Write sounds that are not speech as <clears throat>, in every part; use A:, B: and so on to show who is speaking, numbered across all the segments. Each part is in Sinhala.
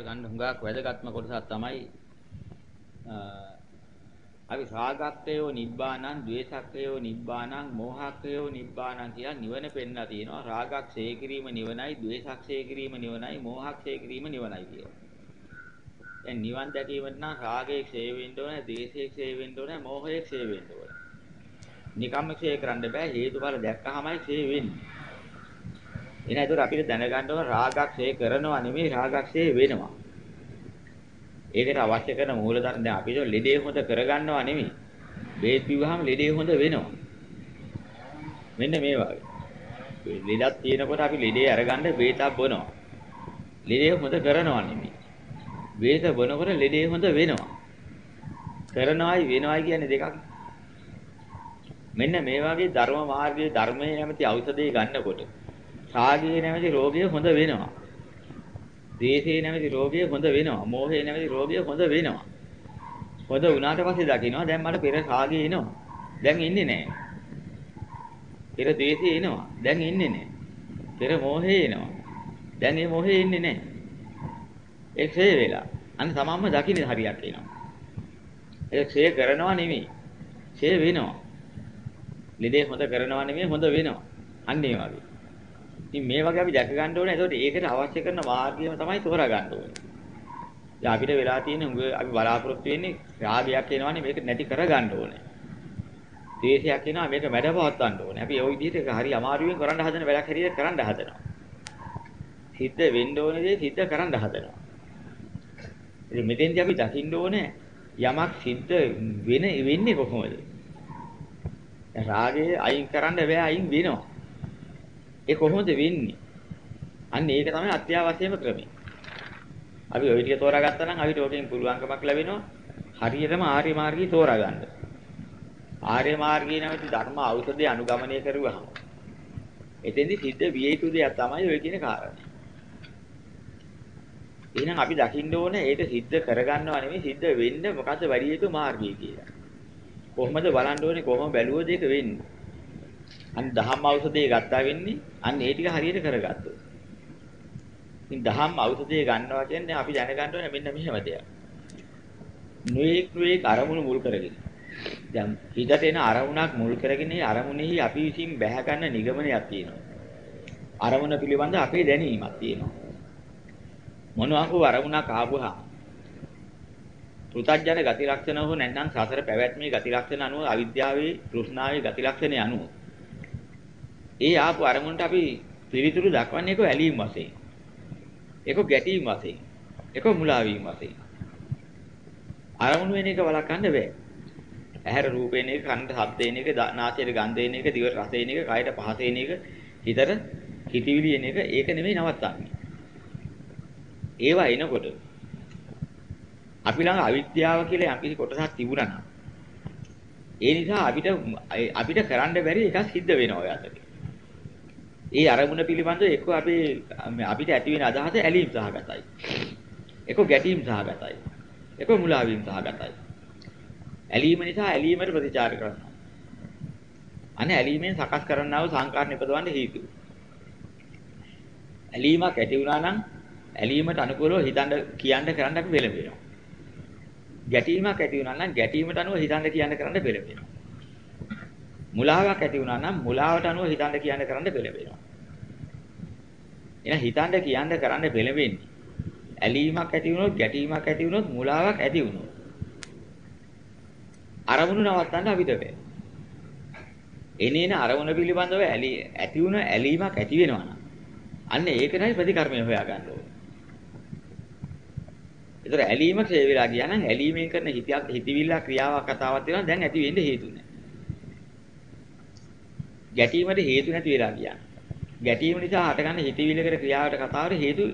A: ගන්න හුඟක් වැදගත්ම කොටසක් තමයි අපි රාගක්කයෝ නිබ්බානං, ද්වේෂක්කයෝ නිබ්බානං, මෝහක්කයෝ නිබ්බානං කියලා නිවන පෙන්නලා තියෙනවා. රාගක් ඡේ කිරීම නිවනයි, ද්වේෂක් ඡේ කිරීම නිවනයි, මෝහක් ඡේ කිරීම නිවනයි කියලා. දැන් නිවන් දැකීමට නම් රාගයේ ඡේ වෙන්න ඕනේ, ද්වේෂයේ ඡේ වෙන්න ඕනේ, මෝහයේ ඡේ වෙන්න ඕනේ. නිකම්ම ඡේ කරන්න බෑ හේතුඵල දැක්කහමයි ඡේ වෙන්නේ. එහෙනම් ඒතර අපිට දැනගන්න ඕන රාගක් ඡේ කරනවා නෙමෙයි රාගක් ඡේ වෙනවා. ඒකට අවශ්‍ය කරන මූලධර්ම දැන් අපි ලෙඩේ හොඳ කරගන්නවා නෙමෙයි. බේත් පිවහම ලෙඩේ හොඳ වෙනවා. මෙන්න මේ වගේ. ලෙඩක් තියෙනකොට අපි ලෙඩේ අරගන්න බේතක් බොනවා. ලෙඩේ හොඳ කරනවා නෙමෙයි. බේත බොනකොට ලෙඩේ හොඳ වෙනවා. කරනවායි වෙනවායි කියන්නේ දෙකක්. මෙන්න මේ වගේ ධර්ම මාර්ගයේ ධර්මයේ නැමැති ඖෂධය ගන්නකොට රාගයේ නැමැති රෝගය හොඳ වෙනවා. ද්වේෂයේ නැමැති රෝගය හොඳ වෙනවා. මෝහයේ නැමැති රෝගය හොඳ වෙනවා. හොඳ වුණාට පස්සේ දකින්නවා දැන් මට පෙර රාගය එනවා. දැන් ඉන්නේ නැහැ. පෙර ද්වේෂය එනවා. දැන් ඉන්නේ නැහැ. පෙර මෝහය එනවා. දැන් මේ මෝහය ඉන්නේ නැහැ. ඒ ක්ෂය වෙලා. අන්න තමන්ම දකින්න හරියට එනවා. ඒ ක්ෂය කරනවා නෙමෙයි. ක්ෂය වෙනවා. ලෙඩේ හොඳ කරනවා නෙමෙයි හොඳ වෙනවා. අන්න ඒ වගේ. ඉතින් මේ වගේ අපි දැක ගන්න ඕනේ. ඒකට ඒකට අවශ්‍ය කරන මාර්ගයම තමයි තෝරා ගන්න ඕනේ. දැන් අපිට වෙලා තියෙන උඟ අපි බලාපොරොත්තු වෙන්නේ රාගයක් එනවනේ මේක නැති කර ගන්න ඕනේ. ද්වේෂයක් එනවා මේක මැඩපවත් ගන්න ඕනේ. අපි ওই විදිහට ඒක හරි අමාරුවෙන් කරන්න හදන වැඩක් හැටියට කරන්න හදනවා. සිද්ධ වෙන්න ඕනේ දේ සිද්ධ කරන්න හදනවා. ඉතින් මෙතෙන්දී අපි දකින්න ඕනේ යමක් සිද්ධ වෙන වෙන්නේ කොහොමද? රාගය අයින් කරන්න බෑ අයින් වෙනවා. ඒ කොහොමද වෙන්නේ? අන්න ඒක තමයි අත්‍යවශ්‍යම ක්‍රමය. අපි ওই ටික තෝරාගත්තා නම් අපිට ඕකෙන් පුළුවන්කමක් ලැබෙනවා හරියටම ආර්ය මාර්ගය තෝරා ගන්න. ආර්ය මාර්ගය නැමැති ධර්ම ඖෂධය අනුගමනය කරුවහම එතෙන්දි සිද්ධ විය යුතු දෙයක් තමයි ඔය කියන කාරණේ. එහෙනම් අපි දකින්න ඕනේ ඒක සිද්ධ කරගන්නව නෙමෙයි සිද්ධ වෙන්න මොකද්ද වැඩි යුතු මාර්ගය කියලා. කොහොමද බලන්න ඕනේ කොහොම බැලුවොත් ඒක වෙන්නේ? අන්න දහම් ඖෂධය ගත්තා වෙන්නේ අන්න ඒ ටික හරියට කරගත්තොත්. ඉතින් දහම් ඖෂධය ගන්නවා කියන්නේ අපි දැනගන්න ඕනේ මෙන්න මෙහෙම දෙයක්. නුවේක් නුවේක් අරමුණු මුල් කරගෙන. දැන් හිතට එන අරමුණක් මුල් කරගෙන අරමුණෙහි අපි විසින් බැහැ ගන්න නිගමනයක් තියෙනවා. අරමුණ පිළිබඳ අපේ දැනීමක් තියෙනවා. මොනවා හෝ අරමුණක් ආවහම පෘථජන ගති ලක්ෂණ හෝ නැත්නම් සසර පැවැත්මේ ගති ලක්ෂණ අනුව අවිද්‍යාවේ තෘෂ්ණාවේ ගති ලක්ෂණ අනුව ඒ ආපු අරමුණට අපි පිළිතුරු දක්වන්නේ ඒක ඇලීම් වශයෙන්. ඒක ගැටීම් වශයෙන්. ඒක මුලා වීම වශයෙන්. අරමුණු වෙන එක වළක්වන්න බෑ. ඇහැර රූපේන එක, කනට ශබ්දේන එක, නාසයට ගන්ධේන එක, දිවට රසේන එක, කයට පහසේන එක, හිතට හිතවිලි එන එක ඒක නෙමෙයි නවත්තන්නේ. ඒවා එනකොට අපි ළඟ අවිද්‍යාව කියලා යම් කිසි කොටසක් තිබුණා නම් ඒ නිසා අපිට අපිට කරන්න බැරි එකක් සිද්ධ වෙනවා ඔය අතරේ. ඒ අරමුණ පිළිබඳව එක්ක අපේ අපිට ඇති වෙන අදහස ඇලීම් සහගතයි. එක්ක ගැටීම් සහගතයි. එක්ක මුලා වීම සහගතයි. ඇලීම නිසා ඇලීමට ප්‍රතිචාර කරනවා. අනේ ඇලීමෙන් සකස් කරන්නා වූ සංකාර නිපදවන්න හේතු. ඇලීමක් ඇති වුණා නම් ඇලීමට අනුකූලව හිතන්න කියන්න කරන්න අපි වෙලෙනවා. ගැටීමක් ඇති වුණා නම් ගැටීමට අනුව හිතන්න කියන්න කරන්න පෙළඹෙනවා. මුලාවක් ඇති වුණා නම් මුලාවට අනුව හිතන්න කියන්න කරන්න පෙළඹෙනවා. එහෙනම් හිතන්න කියන්න කරන්න පෙළඹෙන්නේ. ඇලීමක් ඇති වුණොත් ගැටීමක් ඇති වුණොත් මුලාවක් ඇති වුණොත්. අරමුණු නවත්තන්න අපිට බෑ. එනේන අරමුණ පිළිබඳව ඇලි ඇති වුණ ඇලීමක් ඇති වෙනවා නම් අන්න ඒකටයි ප්‍රතිකර්මය හොයාගන්න ඕනේ. ඒතර ඇලීම ක්ෂය වෙලා ගියා නම් ඇලීමෙන් කරන හිතයක් හිතවිල්ල ක්‍රියාවක් කතාවක් වෙනවා දැන් ඇති වෙන්න හේතු නැහැ. ගැටීමට හේතු නැති වෙලා ගියා. ගැටීම නිසා හටගන්න හිතවිල්ලකට ක්‍රියාවට කතාවට හේතු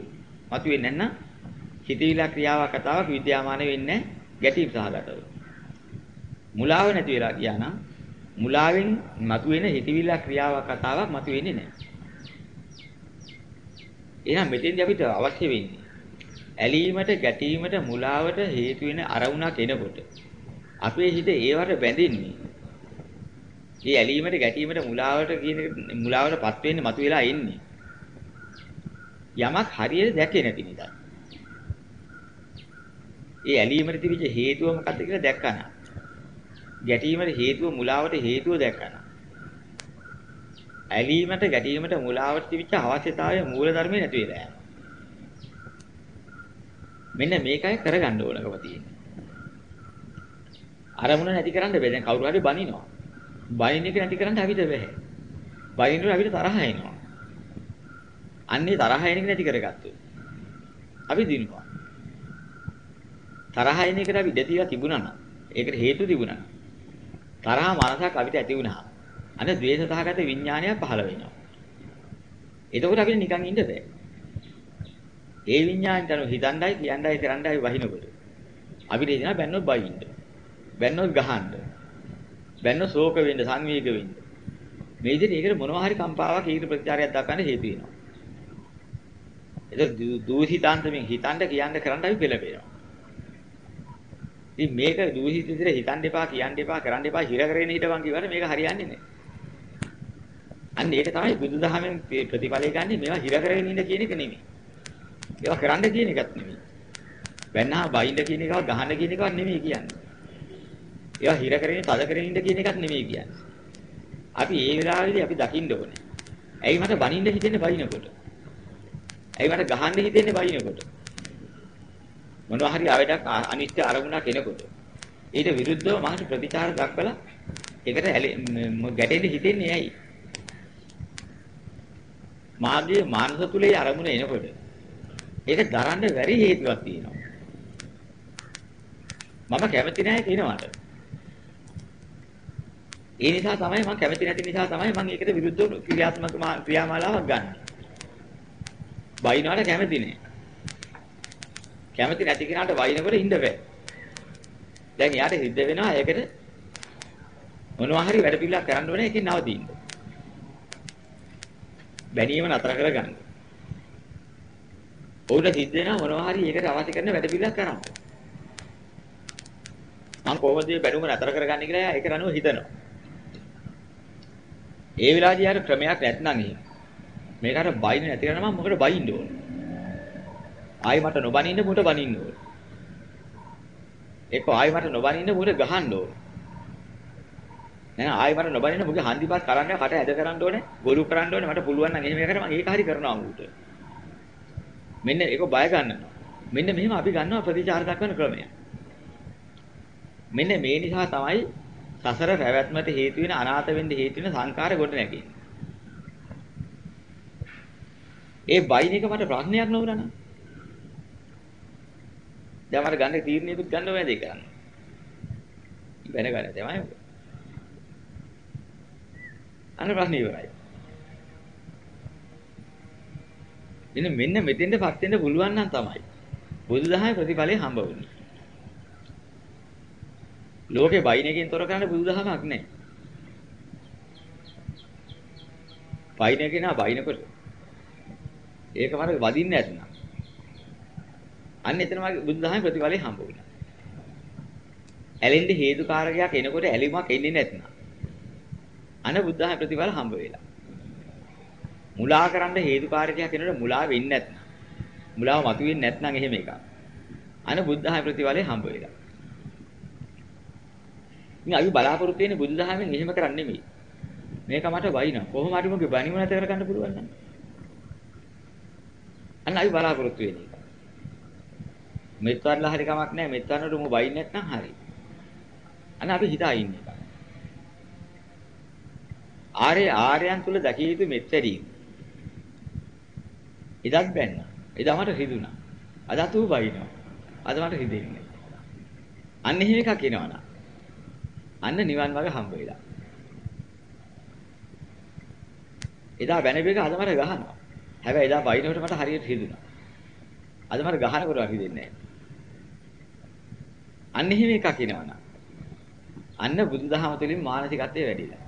A: මතුවෙන්නේ නැත්නම් හිතවිල්ල ක්‍රියාවක් කතාවක් විද්‍යාමාන වෙන්නේ ගැටීම් සහගතව. මුලාව නැති වෙලා ගියා නම් මුලාවෙන් මතුවෙන හිතවිල්ල ක්‍රියාවක් කතාවක් මතුවෙන්නේ නැහැ. එහෙනම් මෙතෙන්දී අපිට අවශ්‍ය වෙන්නේ ඇලීමට ගැටීමට මුලාවට හේතු වෙන අරමුණක් එනකොට අපේ හිත ඒවට බැඳෙන්නේ. මේ ඇලීමට ගැටීමට මුලාවට කියන මුලාවටපත් වෙන්නේ මතුවලා ඉන්නේ. යමක් හරියට දැකේ නැති නිසා. ඒ ඇලීමට තිබිච්ච හේතුව මොකක්ද කියලා දැක්කන. ගැටීමට හේතුව මුලාවට හේතුව දැක්කන. ඇලීමට ගැටීමට මුලාවට තිබිච්ච අවශ්‍යතාවය මූල ධර්මේ නැති වෙලා යනවා. මෙන්න මේකයි කරගන්න ඕනකම තියෙන්නේ. අරමුණ නැති කරන්න බෑ. දැන් කවුරු හරි බනිනවා. බනින එක නැති කරන්න අපිට බෑ. බනිනකොට අපිට තරහ එනවා. අන්නේ තරහ එන එක නැති කරගත්තොත් අපි දිනුවා. තරහ එන එකට අපි දෙතිවා තිබුණා නම් ඒකට හේතු තිබුණා නම් තරහ මනසක් අපිට ඇති වුණා. අනේ ද්වේෂ සහගත විඥානයක් පහළ වෙනවා. එතකොට අපිට නිකන් ඉන්න බෑ. ඒ විඥාණයට අනුව හිතණ්ඩයි කියණ්ඩයි කරණ්ඩයි වහිනකොට අපිට එදිනා බැන්නොත් බයින්න. බැන්නොත් ගහන්න. බැන්නොත් ශෝක වෙන්න, සංවේග වෙන්න. මේ විදිහට ඒකට මොනවා හරි කම්පාවක් ඊට ප්‍රතිචාරයක් දක්වන්න හේතු වෙනවා. ඒක දූෂිතාන්තමින් හිතන්න කියන්න කරන්න අපි පෙළඹෙනවා. ඉතින් මේක දූෂිත විදිහට හිතන්න එපා, කියන්න එපා, කරන්න එපා, හිර කරගෙන හිටවන් කිව්වට මේක හරියන්නේ නැහැ. අන්න ඒක තමයි බුදුදහමෙන් ප්‍රතිඵලය ගන්න මේවා හිර කරගෙන ඉන්න කියන එක නෙමෙයි. ඒවා කරන්න කියන එකත් නෙමෙයි. වෙන්නා බයින්ද කියන එකව ගහන්න කියන එකවත් නෙමෙයි කියන්නේ. ඒවා හිර කරගෙන තද කරගෙන ඉන්න කියන එකත් නෙමෙයි කියන්නේ. අපි ඒ වෙලාවේදී අපි දකින්න ඕනේ. ඇයි මට බනින්න හිතෙන්නේ බයිනකොට? ඇයි මට ගහන්න හිතෙන්නේ බයිනකොට? මොනවා හරි ආවඩක් අනිත්‍ය අරමුණක් එනකොට. ඊට විරුද්ධව මහත් ප්‍රතිචාර දක්වලා ඒකට ගැටෙන්න හිතෙන්නේ ඇයි? මාගේ මානස තුලේ අරමුණ එනකොට ඒක දරන්න බැරි හේතුවක් තියෙනවා. මම කැමති නැහැ කියනවාට. ඒ නිසා තමයි මම කැමති නැති නිසා තමයි මම ඒකට විරුද්ධව ක්‍රියාත්මක ක්‍රියාමාලාවක් ගන්න. බයිනවට කැමති නෑ. කැමති නැති කෙනාට වයින්කොට ඉන්න බෑ. දැන් යාට හිද්ද වෙනවා ඒකට මොනවා හරි වැඩ පිළිලක් කරන්න ඕනේ ඒකෙන් නවතින්න. බැනීම නතර කරගන්න. ඔහුට සිද්ධ වෙනවා මොනවා හරි ඒකට අවශ්‍ය කරන වැඩ පිළිලක් කරන්න. මම කොහොමද මේ බැනුම නතර කරගන්නේ කියලා ඒක රණුව හිතනවා. ඒ වෙලාවදී යාර ක්‍රමයක් නැත්නම් එහෙම. මේකට බයින් නැති කරන මම මොකද බයින්න ඕනේ? ආයි මට නොබනින්න මුට බනින්න ඕනේ. ඒක ආයි මට නොබනින්න මුට ගහන්න ඕනේ. නෑ ආයි මට නොබනින්න මුගේ හන්දිපත් කරන්න කට ඇද කරන්න ඕනේ, ගොළු කරන්න ඕනේ. මට පුළුවන් නම් එහෙම කරලා මම ඒක හරි කරනවා මුට. මෙන්න ඒක බය ගන්නවා. මෙන්න මෙහෙම අපි ගන්නවා ප්‍රතිචාර දක්වන ක්‍රමය. මෙන්න මේ නිසා තමයි සසර පැවැත්මට හේතු වෙන අනාථ වෙන්න හේතු වෙන සංකාර ගොඩ නැගෙන්නේ. ඒ බයින් එක මට ප්‍රශ්නයක් නොවුණා නේද? දැන් මට ගන්න තීරණයකුත් ගන්න ඕනේ දෙයක් ගන්න. බැන ගන්න තමයි. අන්න ප්‍රශ්නේ ඉවරයි. මෙන්න මෙන්න මෙතෙන්ටපත් වෙන්න පුළුවන් නම් තමයි බුදුදහමේ ප්‍රතිඵලය හම්බ වෙන්නේ. ලෝකේ බයින් එකෙන් තොර කරන්න බුදුදහමක් නැහැ. බයින් එකේ නා බයිනකොට ඒක මර වදින්නේ නැත්නම් අන්න එතන මගේ බුදුදහමේ ප්‍රතිඵලය හම්බ වුණා. ඇලෙන්න හේතුකාරකයක් එනකොට ඇලිමක් එන්නේ නැත්නම් අන බුදුදහමේ ප්‍රතිඵල හම්බ වෙලා. මුලා කරන්න හේතුකාරකයක් එනකොට මුලා වෙන්නේ නැත්නම් මුලාව මතුවෙන්නේ නැත්නම් එහෙම එකක්. අන බුද්ධහමේ ප්‍රතිඵලය හම්බ වෙලා. ඉතින් අපි බලාපොරොත්තු වෙන්නේ බුදුදහමෙන් එහෙම කරන්නේ නෙමෙයි. මේක මට වයින්නවා. කොහොම හරි මොකද බණිම නැත කරගන්න පුළුවන් නම්. අන්න අපි බලාපොරොත්තු වෙන්නේ. මෙත්වරලා හරි කමක් නැහැ. මෙත්වරනට උඹ වයින් නැත්නම් හරි. අන්න අපි හිතා ඉන්නේ. ආර්ය ආර්යයන් තුල දැකිය යුතු මෙත්වැඩීම. එදත් බැන්න. එදා මට හිතුණා. අදත් ඌ වයින්නවා. අද මට හිතෙන්නේ. අන්න එහෙම එකක් එනවනම්. අන්න නිවන් මාර්ග හම්බ වෙලා. එදා බැනපෙක අද මට ගහනවා. හැබැයි එදා වයින්කොට මට හරියට හිතුණා. අද මට ගහනකොට හිතෙන්නේ නැහැ. අන්න එහෙම එකක් එනවනම්. අන්න බුදුදහම තුළින් මානසිකත්වය වැඩිලා.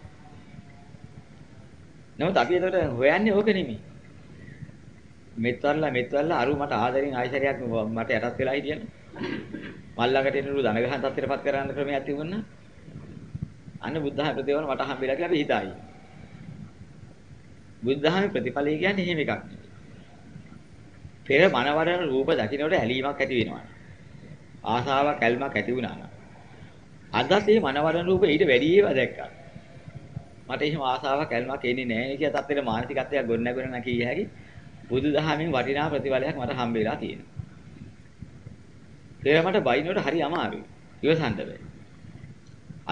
A: නමුත් අපි එතකොට හොයන්නේ ඕක නෙමෙයි. මෙත්වරලා මෙත්වරලා අරු මට ආදරෙන් ආයිසරයක් මට යටත් වෙලා හිටියනේ. මල් ළඟට එනලු දන ගහන තත්ත්වයටපත් කරගන්න ක්‍රමයක් තිබුණා. අන්න බුද්ධහම ප්‍රතිවර මට හම්බෙලා කියලා අපි හිතායි. බුද්ධහමේ ප්‍රතිඵලය කියන්නේ එහෙම එකක් නෙවෙයි. පෙර මනවරන රූප දකින්නට ඇලීමක් ඇති වෙනවා. ආසාවක් කැල්මක් ඇති වුණා නම් අදත් මේ මනවරණ රූප ඊට වැඩි ඒවා දැක්කා. මට එහෙම ආසාවක් කැල්මක් එන්නේ නැහැ කියලා තත්ත්වෙට මානසිකත්වයක් ගොඩනැගෙන නැකී හැකි බුදුදහමෙන් වටිනා ප්‍රතිඵලයක් මට හම්බෙලා තියෙනවා. ඒක මට බයිනවට හරි අමාරුයි. ඉවසන්න බෑ.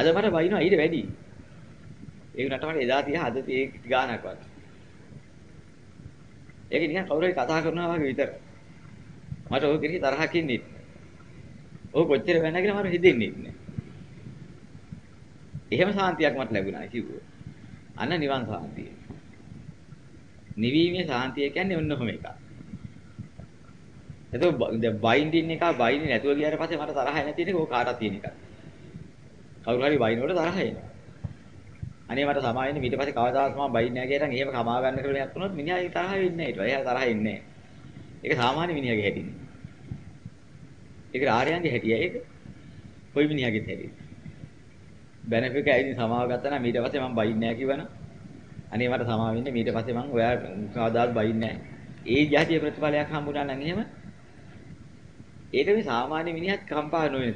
A: අද මට බයිනවා ඊට වැඩි. ඒ වුණාට මට එදා තියා අද තියේ ගානක් වත්. ඒක නිකන් කවුරු හරි කතා කරනවා වගේ විතර. මට ඔය කෙනෙක් තරහක් ඉන්නේ. ඔය කොච්චර වෙන්න කියලා මට හිතෙන්නේ නැහැ. එහෙම සාන්තියක් මට ලැබුණා කිව්වෝ. අන්න නිවන් සාන්තිය. නිවීමේ සාන්තිය කියන්නේ ඔන්න ඔහොම එකක්. එතකොට දැන් බයින්ඩින් එක බයින්නේ නැතුව ගියාට පස්සේ මට තරහ නැති එක ඕක කාටවත් තියෙන එකක්. කවුරු හරි බයිනකොට තරහ එනවා. අනේ මට සමාවෙන්නේ ඊට පස්සේ කවදාවත් මම බයින්නේ නැහැ කියලා එහෙම කමා ගන්න කියලා එකක් වුණොත් මිනිහා ඒ තරහ වෙන්නේ නැහැ ඊට. එයා තරහ එන්නේ නැහැ. ඒක සාමාන්‍ය මිනිහාගේ හැටිනේ. ඒක ආර්යයන්ගේ හැටිය ඒක. කොයි මිනිහාගේත් හැටියි. බැනෆික ඇයිදි සමාව ගත්තා නම් ඊට පස්සේ මම බයින්නේ නැහැ කිව්වනම් අනේ මට සමාව වෙන්නේ ඊට පස්සේ මම ඔයා කවදාවත් බයින්නේ නැහැ. ඒ જાතිය ප්‍රතිඵලයක් හම්බුනා නම් එහෙම ඒක මේ සාමාන්‍ය මිනිහත් කම්පා නොවන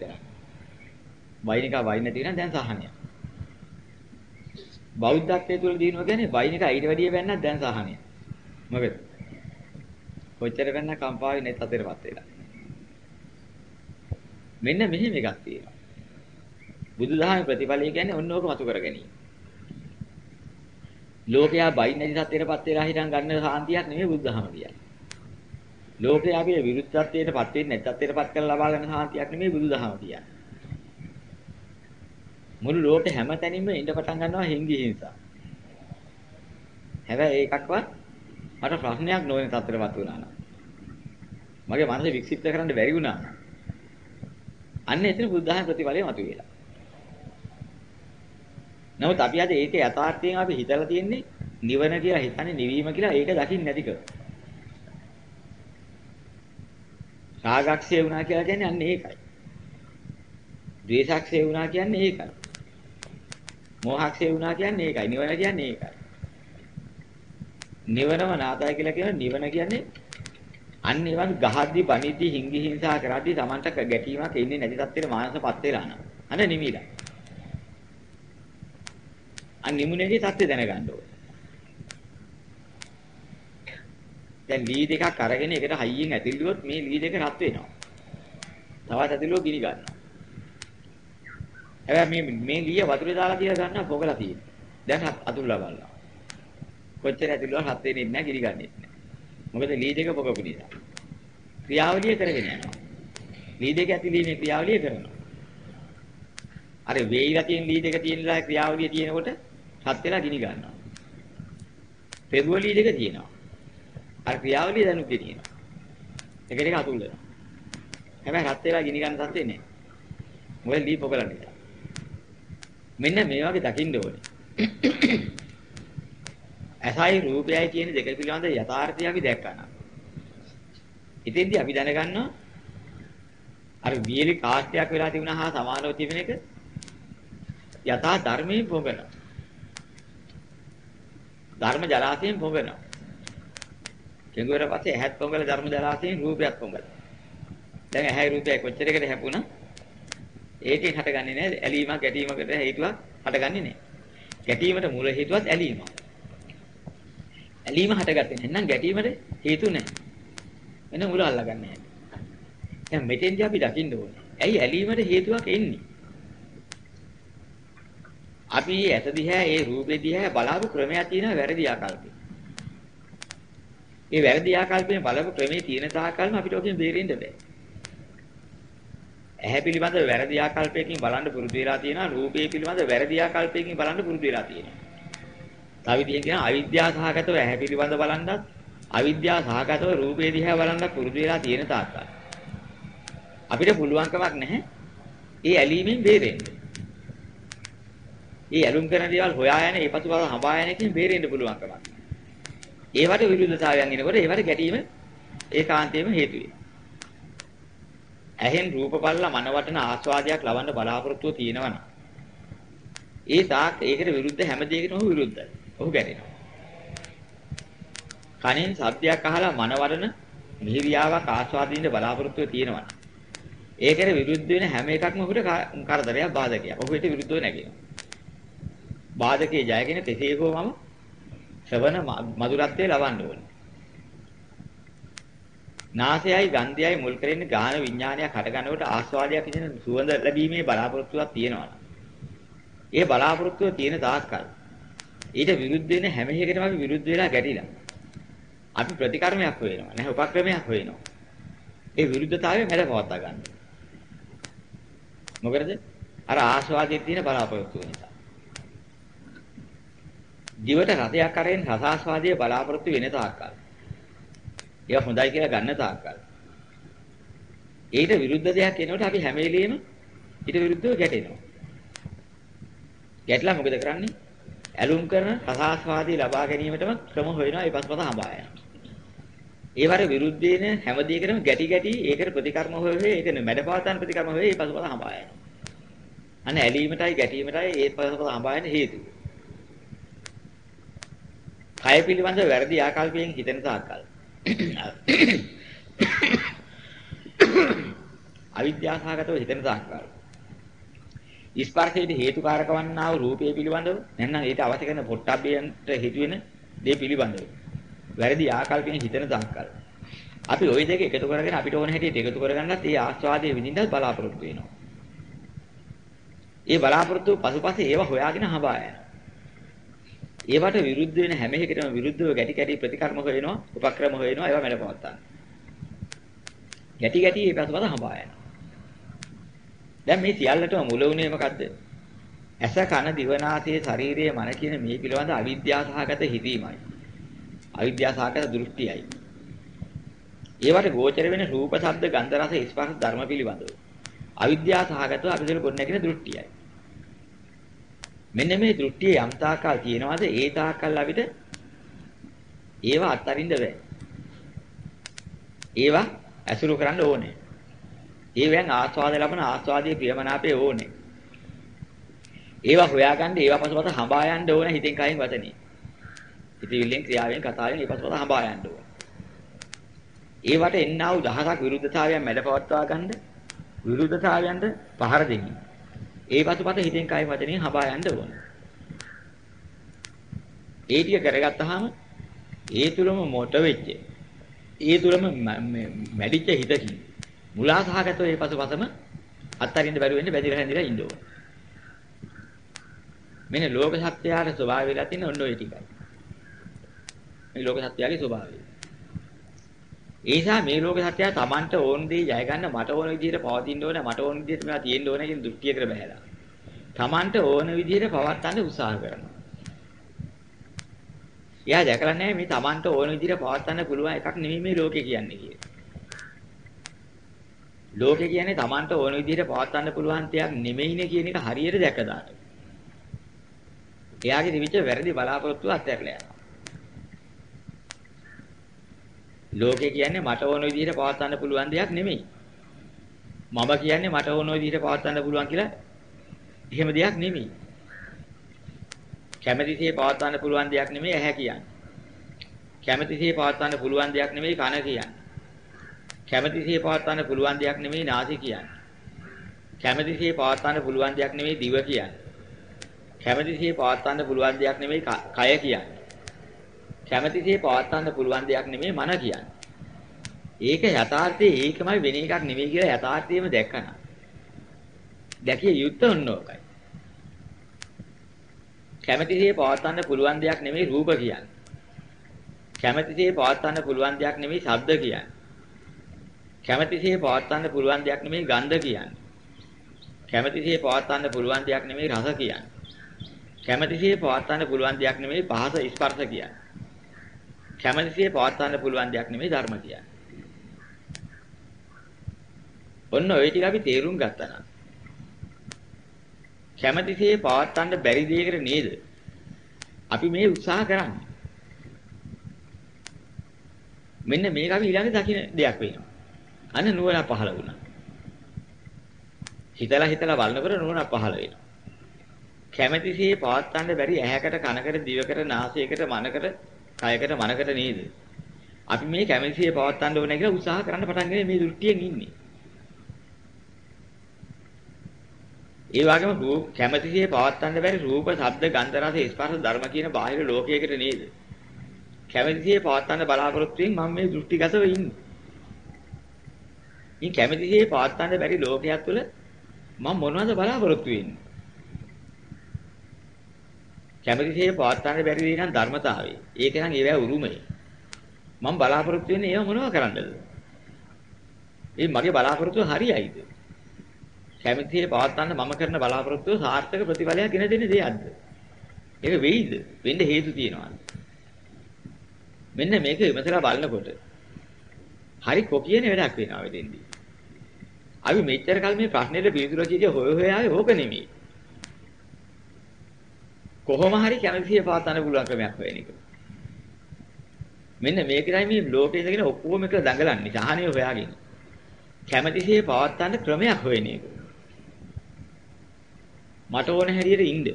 A: තරම්. වයින්නිකා වයින් නැති වෙන දැන් සහනය. බෞද්ධත්වයේ තුල දිනුව කියන්නේ වයින්නිකා ඊට වැඩිය වෙන්නත් දැන් සහනය. මොකද? කොච්චර වෙන්න කම්පා වෙන්නේ නැත් අතරපත් වෙලා. මෙන්න මෙහෙම එකක් තියෙනවා. බුදුදහමේ ප්‍රතිඵලය කියන්නේ ඔන්න ඕක මතු කර ගැනීම. ලෝකයා බයින් නැති සත්‍යයටපත් වෙලා හිටන් ගන්න සාන්තියක් නෙමෙයි බුදුදහම කියන්නේ. ලෝකයාගේ විරුද්ධත්වයටපත් වෙන්නේ නැති සත්‍යයටපත් කරලා ලබා ගන්න සාන්තියක් නෙමෙයි බුදුදහම කියන්නේ. මුළු ලෝකෙ හැම තැනින්ම ඉඳ පටන් ගන්නවා හිංගි හිංසා. හැබැයි ඒකක්වත් මට ප්‍රශ්නයක් නොවන තත්ත්වයටපත් වුණා නම්. මගේ මනස වික්ෂිප්ත කරන්න බැරි වුණා. අන්න එතන බුද්ධහම ප්‍රතිඵලය මතුවෙලා. නමුත් අපි අද ඒකේ යථාර්ථයෙන් අපි හිතලා තියෙන්නේ නිවන කියලා හිතන්නේ නිවීම කියලා ඒක දකින්න නැතික. රාගක්ෂය වුණා කියලා කියන්නේ අන්න ඒකයි. ද්වේෂක්ෂය වුණා කියන්නේ ඒකයි. මෝහක්ෂය වුණා කියන්නේ ඒකයි. නිවන කියන්නේ ඒකයි. නිවනම නාතය කියලා කියන නිවන කියන්නේ අන්න ඒවන් ගහද්දි බනිද්දි හිංගි හිංසා කරද්දි Tamanට ගැටීමක් එන්නේ නැති තත්ත්වෙට මානසපත් වෙලා නම්. අන්න නිමිලා. අන්න නිමුනේදී தත්ත්වය දැනගන්න ඕනේ. දැන් ලී දෙකක් අරගෙන එකට හයියෙන් ඇතිල්ලුවොත් මේ ලී දෙක රත් වෙනවා. තවත් ඇතිල්ලුව ගිනි ගන්නවා. හැබැයි මේ මේ ලීය වතුරේ දාලා කියලා ගන්නවා පොගලා තියෙනවා. දැන් අතුල්ලා බලනවා. කොච්චර ඇතිල්ලුව රත් වෙන්නේ නැහැ ගිනි ගන්නෙත් නැහැ. මොකද ලී දෙක පොගපු නිසා. ක්‍රියාවලිය කරගෙන යනවා. ලී දෙක ඇතිලීමේ ක්‍රියාවලිය කරනවා. අර වේයිලා තියෙන ලී දෙක තියෙනලා ක්‍රියාවලිය තියෙනකොට හත් වෙලා ගිනි ගන්නවා. පෙරුවලිය දෙක තියෙනවා. අර ක්‍රියාවලිය දැනුත් තියෙනවා. එක එක අතුල් වෙනවා. හැබැයි හත් වෙලා ගිනි ගන්න තත්ත්වේ නෑ. මොකද ලී පොකලන නිසා. මෙන්න මේ වගේ දකින්න ඕනේ. ඇසයි රූපයයි කියන දෙක පිළිබඳ යථාර්ථය අපි දැක්කා නම්. ඉතින්දී අපි දැනගන්නවා අර වියලි කාස්ටයක් වෙලා තිබුණා හා සමානව තිබෙන එක යථා ධර්මයෙන් පොඟනවා. ධර්ම ජලාශයෙන් පොඟනවා. කෙඟුවර පස්සේ ඇහත් පොඟල ධර්ම ජලාශයෙන් රූපයක් පොඟල. දැන් ඇහැයි රූපයයි කොච්චර එකට හැපුණා ඒකෙන් හටගන්නේ නැහැ ඇලීමක් ගැටීමකට හේතුවක් හටගන්නේ නැහැ. ගැටීමට මූල හේතුවත් ඇලීමක්. ඇලීම හටගත්තේ නැත්නම් ගැටීමට හේතු නැහැ. එන මුල අල්ලගන්නේ නැහැ. දැන් මෙතෙන්දී අපි දකින්න ඕනේ. ඇයි ඇලීමට හේතුවක් එන්නේ? අපි ඇස දිහා ඒ රූපේ දිහා බලපු ක්‍රමයක් තියෙනවා වැරදි ආකල්පේ. ඒ වැරදි ආකල්පයෙන් බලපු ක්‍රමේ තියෙන තාකල්ම අපිට ඔකෙන් බේරෙන්න බෑ. ඇහැ පිළිබඳ වැරදි ආකල්පයකින් බලන්න පුරුදු වෙලා තියෙනවා රූපේ පිළිබඳ වැරදි ආකල්පයකින් බලන්න පුරුදු වෙලා තියෙනවා. තව විදිහෙන් කියන අවිද්‍යාව සහගතව ඇහැ පිළිබඳ බලන්නත් අවිද්‍යාව සහගතව රූපේ දිහා බලන්න පුරුදු වෙලා තියෙන තාක්කල් අපිට පුළුවන් කමක් නැහැ ඒ ඇලීමෙන් බේරෙන්න. ඒ ඇලුම් කරන දේවල් හොයා යන ඒ පසුබව හඹා යන එකෙන් බේරෙන්න පුළුවන් කමක්. ඒවට විරුද්ධතාවයන් එනකොට ඒවට ගැටීම ඒකාන්තයෙන්ම හේතු වෙනවා. ඇහෙන් රූප බලලා මනවටන ආස්වාදයක් ලබන්න බලාපොරොත්තුව තියෙනවනම් ඒ තාක් ඒකට විරුද්ධ හැම දෙයකටම ඔහු විරුද්ධයි. ඔහු ගැටෙනවා. කනෙන් ශබ්දයක් අහලා මනවරන මිහිරියාවක් ආස්වාදින්න බලාපොරොත්තුව තියෙනවනම් ඒකට විරුද්ධ වෙන හැම එකක්ම ඔහුට කරදරයක් බාධකයක්. ඔහුට විරුද්ධව නැගෙනවා. බාධකේ ජයගෙන කෙසේ හෝ මම ශ්‍රවණ මధుරත්වයේ ලබන්න ඕනේ. නාසයයි ගන්ධයයි මුල් කරගෙන ගාහන විඥානයක් හටගන්නකොට ආස්වාදයක් කියන සුවඳ ලැබීමේ බලාපොරොත්තුවක් තියෙනවා. ඒ බලාපොරොත්තුව තියෙන තාක්කල් ඊට විරුද්ධ වෙන හැම එකකටම අපි විරුද්ධ වෙලා ගැටිලා. අපි ප්‍රතිකර්මයක් හොයනවා. නැහැ උපක්‍රමයක් හොයනවා. ඒ විරුද්ධතාවය මැද පවත්වා ගන්න. මොකද අර ආස්වාදයේ තියෙන බලාපොරොත්තුව නිසා. දිවට රසයක් අරගෙන රසාස්වාදයේ බලාපොරොත්තු වෙන තාක්කල්. ඒක හොඳයි කියලා ගන්න තාක්කල්. ඊට විරුද්ධ දෙයක් එනකොට අපි හැම වෙලෙම ඊට විරුද්ධව ගැටෙනවා. ගැටලා මොකද කරන්නේ? ඇලුම් කරන රසාස්වාදී ලබා ගැනීමටම ක්‍රම හොයනවා ඒ පස්පත හඹා යනවා. ඒවට විරුද්ධ වෙන හැම දෙයකටම ගැටි ගැටි ඒකට ප්‍රතිකර්ම හොය හොය ඒක මැඩපවතන ප්‍රතිකර්ම හොය ඒ පස්පත හඹා යනවා. අන්න ඇලීමටයි ගැටීමටයි ඒ පස්පත හඹා යන හේතුව. කය පිළිබඳ වැරදි ආකල්පයෙන් හිතෙන තාක්කල් <coughs> අවිද්‍යාසහගතව හිතෙන තාක්කල් ස්පර්ශයට හේතුකාරක වන්නා වූ රූපය පිළිබඳව නැත්නම් ඊට අවශ්‍ය කරන පොට්ටබ්බයන්ට හේතු වෙන දේ පිළිබඳව වැරදි ආකල්පයෙන් හිතෙන තාක්කල් අපි ওই දෙක එකතු කරගෙන අපිට ඕන හැටියට එකතු කරගන්නත් ඒ ආස්වාදයේ විඳින්නත් බලාපොරොත්තු වෙනවා. ඒ බලාපොරොත්තු පසුපස ඒව හොයාගෙන හඹා යනවා. ඒවට විරුද්ධ වෙන හැම එකටම විරුද්ධව ගැටි ගැටි ප්‍රතිකර්ම හොයනවා, උපක්‍රම හොයනවා, ඒවා මැඩ පවත්තා. ගැටි ගැටි ඒ පසුපස හඹා යනවා. දැන් මේ සියල්ලටම මුල වුණේ මොකද්ද? ඇස කන දිව නාසය ශරීරය මන කියන මේ පිළිබඳ අවිද්‍යාසහගත හිතීමයි. අවිද්‍යාසහගත දෘෂ්ටියයි. ඒවට ගෝචර වෙන රූප, ශබ්ද, ගන්ධ, රස, ස්පර්ශ ධර්ම පිළිබඳව. අවිද්‍යාසහගතව අපිට ගොඩනැගෙන දෘෂ්ටියයි. මෙන්න මේ දෘෂ්ටියේ යම් තාකල් තියෙනවාද ඒ තාකල් අපිට ඒවා අත්හරින්න බෑ. ඒවා ඇසුරු කරන්න ඕනේ. ඒවෙන් ආස්වාද ලබන ආස්වාදයේ ප්‍රියමනාපේ ඕනේ. ඒවා හොයාගන්න ඒවා පසුපස හඹා යන්න ඕනේ හිතෙන් කයින් වචනේ. හිතවිල්ලෙන් ක්‍රියාවෙන් කතාවෙන් ඒ පසුපස හඹා යන්න ඕනේ. ඒවට එන්නා වූ දහසක් විරුද්ධතාවයන් මැඩපවත්වා ගන්න විරුද්ධතාවයන්ට පහර දෙන්නේ. ඒ පසුපස හිතෙන් කයින් වචනේ හඹා යන්න ඕනේ. ඒ ටික කරගත්තාම ඒ තුලම මොට වෙච්ච ඒ තුලම මැඩිච්ච හිතකින් මුලා සහගතව ඒ පසුපසම අත්තරින්න බැරි වෙන්නේ බැදිලා හැඳිලා ඉන්න ඕන. මෙන්න ලෝක සත්‍යයට ස්වභාවය වෙලා තියෙන ඔන්න ඔය ටිකයි. මේ ලෝක සත්‍යයේ ස්වභාවය. ඒ නිසා මේ ලෝක සත්‍යය Tamanට ඕන දේ ජය ගන්න මට ඕන විදිහට පවතින්න ඕන මට ඕන විදිහට මේවා තියෙන්න ඕන කියන දෘෂ්ටියකට බහැලා. Tamanට ඕන විදිහට පවත්වන්න උත්සාහ කරනවා. එයා දැකලා නැහැ මේ Tamanට ඕන විදිහට පවත්වන්න පුළුවන් එකක් නෙමෙයි මේ ලෝකේ කියන්නේ කියලා. ලෝකේ කියන්නේ Tamanට ඕන විදිහට පවත්වන්න පුළුවන් දෙයක් නෙමෙයිනේ කියන එක හරියට දැක දාන්න. එයාගේ දිවිච්ච වැරදි බලාපොරොත්තු අත්හැරලා යනවා. ලෝකේ කියන්නේ මට ඕන විදිහට පවත්වන්න පුළුවන් දෙයක් නෙමෙයි. මම කියන්නේ මට ඕන විදිහට පවත්වන්න පුළුවන් කියලා එහෙම දෙයක් නෙමෙයි. කැමැතිසේ පවත්වන්න පුළුවන් දෙයක් නෙමෙයි ඇහැ කියන්නේ. කැමැතිසේ පවත්වන්න පුළුවන් දෙයක් නෙමෙයි කන කියන්නේ. කැමැතිසේ පවත්වන්න පුළුවන් දෙයක් නෙමෙයි නාසය කියන්නේ. කැමැතිසේ පවත්වන්න පුළුවන් දෙයක් නෙමෙයි දිව කියන්නේ. කැමැතිසේ පවත්වන්න පුළුවන් දෙයක් නෙමෙයි කය කියන්නේ. කැමැතිසේ පවත්වන්න පුළුවන් දෙයක් නෙමෙයි මන කියන්නේ. ඒක යථාර්ථයේ ඒකමයි වෙන එකක් නෙමෙයි කියලා යථාර්ථයේම දැක්කන. දැකිය යුත්තේ ඔන්නෝකයි. කැමැතිසේ පවත්වන්න පුළුවන් දෙයක් නෙමෙයි රූප කියන්නේ. කැමැතිසේ පවත්වන්න පුළුවන් දෙයක් නෙමෙයි ශබ්ද කියන්නේ. කැමැතිසේ පවත්වන්න පුළුවන් දෙයක් නෙමෙයි ගන්ධ කියන්නේ. කැමැතිසේ පවත්වන්න පුළුවන් දෙයක් නෙමෙයි රස කියන්නේ. කැමැතිසේ පවත්වන්න පුළුවන් දෙයක් නෙමෙයි පහස ස්පර්ශ කියන්නේ. කැමැතිසේ පවත්වන්න පුළුවන් දෙයක් නෙමෙයි ධර්ම කියන්නේ. ඔන්න ඔය ටික අපි තේරුම් ගත්තා නම් කැමැතිසේ පවත්වන්න බැරි දෙයකට නේද අපි මේ උත්සාහ කරන්නේ. මෙන්න මේක අපි ඊළඟ දකින්න දෙයක් වෙනවා. අන්න නුවණ පහළ වුණා. හිතලා හිතලා බලනකොට නුවණ පහළ වෙනවා. කැමැතිසේ පවත්වන්න බැරි ඇහැකට කනකට දිවකට නාසයකට මනකට කයකට මනකට නේද? අපි මේ කැමැතිසේ පවත්වන්න ඕනේ කියලා උත්සාහ කරන්න පටන් ගන්නේ මේ දෘෂ්ටියෙන් ඉන්නේ. ඒ වගේම රූප කැමැතිසේ පවත්තන්න බැරි රූප, ශබ්ද, ගන්ධ, රස, ස්පර්ශ, ධර්ම කියන බාහිර ලෝකයකට නේද? කැමැතිසේ පවත්තන්න බලාපොරොත්තු වෙමින් මම මේ දෘෂ්ටිගතව ඉන්නේ. මේ කැමැතිසේ පවත්තන්න බැරි ලෝකයක් තුළ මම මොනවද බලාපොරොත්තු වෙන්නේ? කැමැතිසේ පවත්තන්න බැරි දේ නම් ධර්මතාවය. ඒක නම් ඒවැ උරුමය. මම බලාපොරොත්තු වෙන්නේ ඒව මොනව කරන්නද? මේ මගේ බලාපොරොත්තුව හරියයිද? කැමැතිසේ පවත්තන්න මම කරන බලාපොරොත්තුව සාර්ථක ප්‍රතිඵලයක් ගෙන දෙන දෙයක්ද? ඒක වෙයිද? වෙන්න හේතු තියෙනවා. මෙන්න මේක විමසලා බලනකොට හරි කොකියන වැඩක් වෙනවා වෙදෙන්දී. අපි මෙච්චර කල් මේ ප්‍රශ්නෙට පිළිතුර කිය හොය හොය ආවේ ඕක නෙමෙයි. කොහොම හරි කැමැතිසේ පවත්තන්න පුළුවන් ක්‍රමයක් හොයන එක. මෙන්න මේකයි මේ ලෝකේ ඉඳගෙන ඔක්කොම එක දඟලන්නේ සහනිය හොයාගෙන. කැමැතිසේ පවත්තන්න ක්‍රමයක් හොයන එක. මට ඕන හැටියට ඉන්න.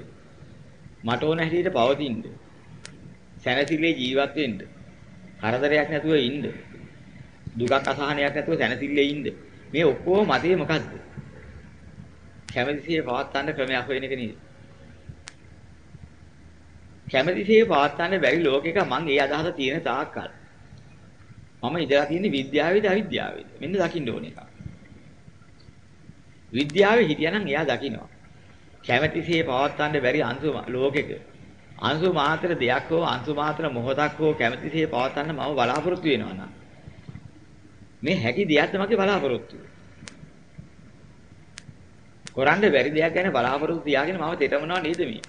A: මට ඕන හැටියට පවතින්න. සැනසille ජීවත් වෙන්න. කරදරයක් නැතුව ඉන්න. දුකක් අසහනයක් නැතුව සැනසille ඉන්න. මේ ඔක්කොම මතේ මොකද්ද? කැමැතිසේ පවත්තන්න ක්‍රමයක් හොයන එක නේද? කැමැතිසේ පවත්තන්න බැරි ලෝකෙක මං ඒ අදහස තියෙන තාක්කල් මම ඉඳලා තියෙන්නේ විද්‍යාවේද අවිද්‍යාවේද? මෙන්න දකින්න ඕන එක. විද්‍යාවේ හිටියනම් එයා දකින්නවා. කැමැතිසේ පවත්වන්න බැරි අංශු ලෝකෙක. අංශු මාත්‍ර දෙයක් හෝ අංශු මාත්‍ර මොහොතක් හෝ කැමැතිසේ පවත්වන්න මම බලාපොරොත්තු වෙනවා නම්. මේ හැකි දෙයක්ද මගේ බලාපොරොත්තු? කරන්න බැරි දෙයක් ගැන බලාපොරොත්තු තියාගෙන මම දෙතමනවා නේද මේ?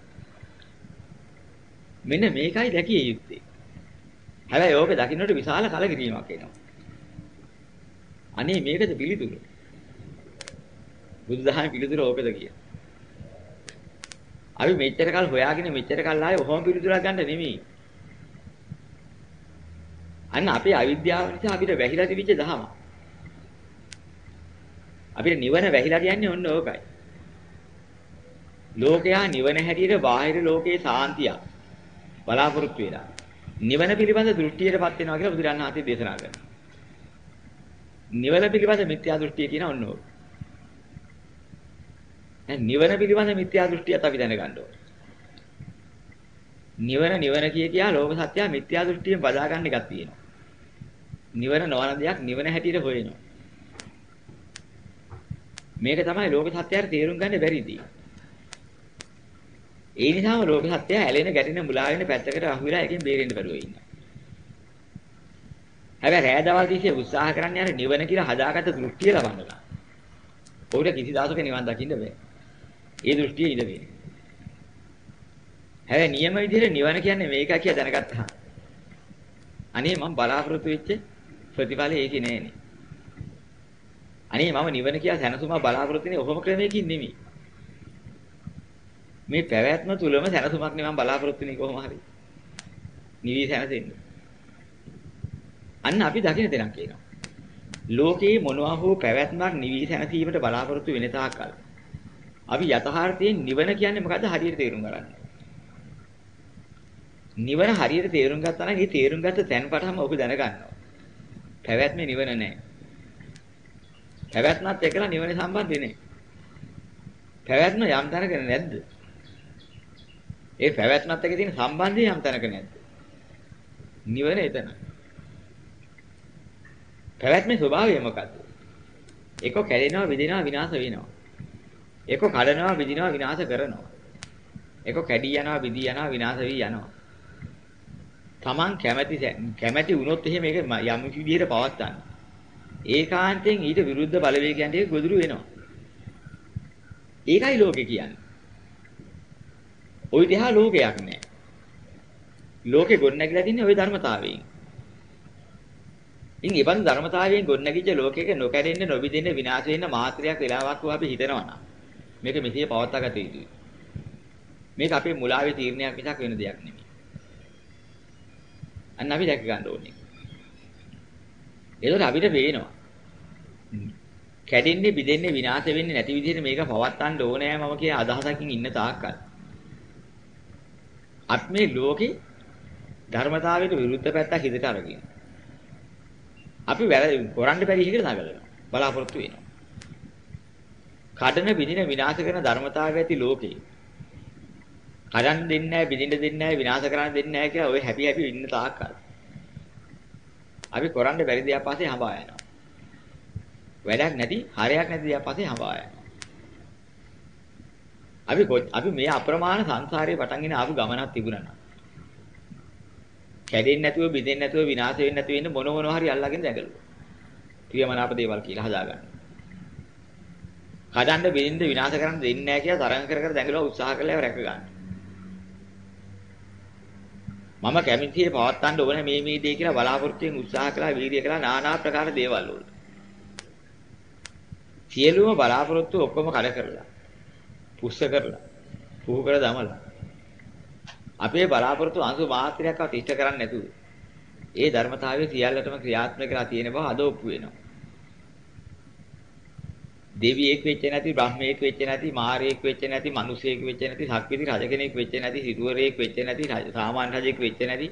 A: මෙන්න මේකයි දැකිය යුත්තේ. හැබැයි ඕක දකින්නට විශාල කලකිරීමක් එනවා. අනේ මේකද පිළිතුරු? බුදුදහම පිළිතුර ඕකද කියලා. අපි මෙච්චර කල් හොයාගෙන මෙච්චර කල් ආයේ ඔහොම පිළිතුරක් ගන්න නෙමෙයි. අන්න අපේ අවිද්‍යාව නිසා අපිට වැහිලා තිබිච්ච දහම. අපිට නිවන වැහිලා කියන්නේ ඔන්න ඕකයි. ලෝකයා නිවන හැටියට බාහිර ලෝකේ සාන්තිය බලාපොරොත්තු වෙලා. නිවන පිළිබඳ දෘෂ්ටියටපත් වෙනවා කියලා බුදුරණන් ආතේ දේශනා කරනවා. නිවන පිළිබඳ මිත්‍යා දෘෂ්ටිය කියන ඔන්න ඕක. දැන් නිවන පිළිබඳ මිත්‍යා දෘෂ්ටියත් අපි දැනගන්න ඕනේ. නිවන නිවන කිය කියා ලෝක සත්‍යය මිත්‍යා දෘෂ්ටියෙන් බදා ගන්න එකක් තියෙනවා. නිවන නොවන දෙයක් නිවන හැටියට හොයනවා. මේක තමයි ලෝක සත්‍යයට තේරුම් ගන්න බැරිදී. ඒ නිසාම ලෝක සත්‍යය ඇලෙන ගැටෙන මුලා වෙන පැත්තකට අහු වෙලා එකෙන් බේරෙන්න බැරුව ඉන්නවා. හැබැයි රෑ දවල් තිස්සේ උත්සාහ කරන්නේ අර නිවන කියලා හදාගත්ත දෘෂ්ටිය ලබන්න. ඔහුට කිසි දාසක නිවන් දකින්න බෑ. ඒ දෘෂ්ටිය ඉඳ වෙන්නේ. හැබැයි නියම විදිහට නිවන කියන්නේ මේක කියලා දැනගත්තා. අනේ මම බලාපොරොත්තු වෙච්ච ප්‍රතිඵලය ඒකේ නෑනේ. අනේ මම නිවන කියලා සැනසුම බලාපොරොත්තු වෙන්නේ ඔහොම ක්‍රමයකින් නෙමෙයි. මේ පැවැත්ම තුලම සැනසුමක් නෙමෙයි මම බලාපොරොත්තු වෙන්නේ කොහොම හරි. නිවි සැනසෙන්න. අන්න අපි දකින්න දෙයක් කියනවා. ලෝකේ මොනවා හෝ පැවැත්මක් නිවි සැනසීමට බලාපොරොත්තු වෙන තාක්කල් අපි යථාර්ථයෙන් නිවන කියන්නේ මොකද්ද හරියට තේරුම් ගන්න. නිවන හරියට තේරුම් ගත්තා නම් ඒ තේරුම් ගත්ත තැන් පටන්ම ඔබ දැනගන්නවා. පැවැත්මේ නිවන නැහැ. පැවැත්මත් එක්කලා නිවන සම්බන්ධ නැහැ. පැවැත්ම යම් තැනක නැද්ද? ඒ පැවැත්මත් එක්ක තියෙන සම්බන්ධය යම් තැනක නැද්ද? නිවන එතන. පැවැත්මේ ස්වභාවය මොකද්ද? එක කැඩෙනවා, විදිනවා, විනාශ වෙනවා. ඒක කඩනවා, විදිනවා, විනාශ කරනවා. ඒක කැඩී යනවා, විදී යනවා, විනාශ වී යනවා. Taman කැමැති කැමැති වුණොත් එහෙම මේක යම් විදිහට පවත්තන්න. ඒකාන්තයෙන් ඊට විරුද්ධ බලවේගයන්ට ඒක ගොදුරු වෙනවා. ඒකයි ලෝකේ කියන්නේ. ওই දිහා ලෝකයක් නෑ. ලෝකේ ගොඩනැගිලා තින්නේ ওই ධර්මතාවයෙන්. ඉතින් ඊබඳ ධර්මතාවයෙන් ගොඩනැගිච්ච ලෝකයක නොකැඩෙන්න නොබිදෙන්න විනාශ වෙන්න මාත්‍රයක් වෙලාවක් අපි හිතනවා නම් මේක මෙසේ පවත්වා ගත යුතුයි. මේක අපේ මුලාවේ තීරණයක් මිසක් වෙන දෙයක් නෙමෙයි. අන්න අපි දැක ගන්න ඕනේ. ඒකට අපිට පේනවා. කැඩෙන්නේ බිදෙන්නේ විනාශ වෙන්නේ නැති විදිහට මේක පවත්වන්න ඕනෑ මම කියන අදහසකින් ඉන්න තාක්කල්. අත් මේ ලෝකේ ධර්මතාවයට විරුද්ධ පැත්තක් හිතට අරගෙන. අපි වැරදි කරන්න බැරි එකකට නගලනවා. බලාපොරොත්තු වෙනවා. කඩන බිඳින විනාශ කරන ධර්මතාවය ඇති ලෝකේ. කඩන් දෙන්නේ නැහැ, බිඳින්න දෙන්නේ නැහැ, විනාශ කරන්න දෙන්නේ නැහැ කියලා ඔය හැපි හැපි ඉන්න තාක්කල්. අපි කරන්න බැරි දේ අපස්සේ හඹා යනවා. වැඩක් නැති, හරයක් නැති දේ අපස්සේ හඹා යනවා. අපි අපි මේ අප්‍රමාණ සංසාරේ පටන් ගෙන ආපු ගමනක් තිබුණා නම්. කැඩෙන්නේ නැතුව, බිඳෙන්නේ නැතුව, විනාශ වෙන්නේ නැතුව ඉන්න මොන මොනවා හරි අල්ලගෙන දැඟලුවා. ප්‍රියමනාප දේවල් කියලා හදාගන්න. කඩන්න බින්ද විනාශ කරන්න දෙන්නේ නැහැ කියලා තරංග කර කර දැඟලුවා උත්සාහ කළා රැක ගන්න. මම කැමතියි පවත්තන්න ඕනේ මේ මේ දේ කියලා බලාපොරොත්තුෙන් උත්සාහ කළා වීර්ය කළා নানা ආකාර දේවල් වලට. සියලුම බලාපොරොත්තු ඔක්කොම කඩ කරලා පුස්ස කරලා පුහු කර දමලා අපේ බලාපොරොත්තු අංශු මාත්‍රයක්වත් ඉෂ්ට කරන්නේ නැතුව ඒ ධර්මතාවය සියල්ලටම ක්‍රියාත්මක කරලා තියෙන බව අද ඔප්පු වෙනවා. දෙවියෙක් වෙච්ච නැති, බ්‍රහ්මයෙක් වෙච්ච නැති, මාරයෙක් වෙච්ච නැති, මිනිසෙක් වෙච්ච නැති, සක්විති රජ කෙනෙක් වෙච්ච නැති, සිටුවරයෙක් වෙච්ච නැති, සාමාන්‍ය රජෙක් වෙච්ච නැති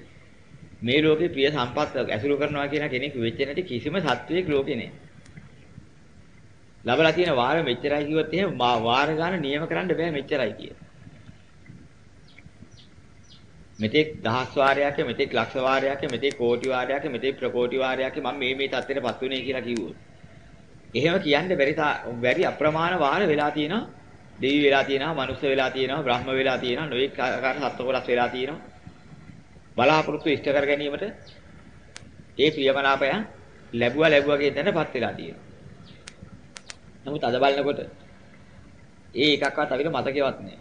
A: මේ ලෝකේ ප්‍රිය සම්පත් ඇසුරු කරනවා කියන කෙනෙක් වෙච්ච නැති කිසිම සත්වයක් ලෝකේ නැහැ. ලබලා තියෙන වාර මෙච්චරයි කිව්වොත් එහෙම වාර ගන්න නියම කරන්න බෑ මෙච්චරයි කියලා. මෙතෙක් දහස් වාරයක් මෙතෙක් ලක්ෂ වාරයක් මෙතෙක් කෝටි වාරයක් මෙතෙක් ප්‍රකෝටි වාරයක් මම මේ මේ தත්ත්වයටපත් වුණේ කියලා කිව්වොත්. එහෙම කියන්න බැරි බැරි අප්‍රමාණ වාර වෙලා තියෙනවා. දෙවි වෙලා තියෙනවා, මනුස්ස වෙලා තියෙනවා, බ්‍රහ්ම වෙලා තියෙනවා, නොඑක ආකාර සත්ව කොටස් වෙලා තියෙනවා. බලාපොරොත්තු ඉෂ්ට කර ගැනීමට ඒ ප්‍රියමනාපය ලැබුවා ලැබුවා කියන තැනපත් වෙලා තියෙනවා. නමුත් අද බලනකොට ඒ එකක්වත් අපිට මතකෙවත් නෑ.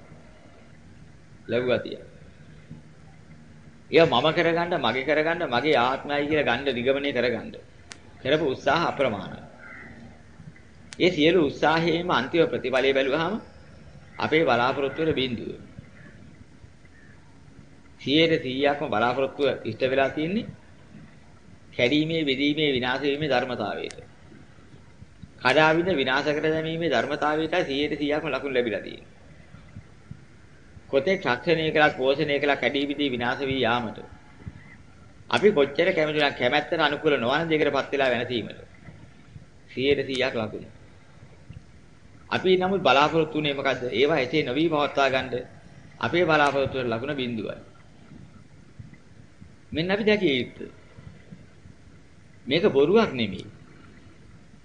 A: ලැබුවා තියෙනවා. ඒව මම කරගන්න, මගේ කරගන්න, මගේ ආත්මයයි කියලා ගන්න නිගමනය කරගන්න. කරපු උත්සාහ අප්‍රමාණයි. ඒ සියලු උත්සාහයේම අන්තිම ප්‍රතිඵලය බැලුවහම අපේ බලාපොරොත්තු වල බිඳුව. 100%ක්ම බලාපොරොත්තුව ඉෂ්ට වෙලා තියෙන්නේ කැඩීමේ, බෙදීමේ, විනාශ වීමේ ධර්මතාවයට. කඩාවිද විනාශ කර දැමීමේ ධර්මතාවයට 100%ක්ම ලකුණු ලැබිලා තියෙනවා. කොතෙක් රක්ෂණය කළත් පෝෂණය කළත් කැඩී බිඳී විනාශ වී යාමට අපි කොච්චර කැමති නම් කැමැත්තට අනුකූල නොවන දෙයකටපත් වෙලා වෙනසීමට 100%ක් ලකුණු. අපි නමුත් බලාපොරොත්තු වෙන්නේ මොකද්ද? ඒවා එසේ නොවි පවත්වා ගන්න අපේ බලාපොරොත්තු වල ලකුණ බිඳුවයි. මෙන්න අපි දැකිය යුත්තේ. මේක බොරුවක් නෙමෙයි.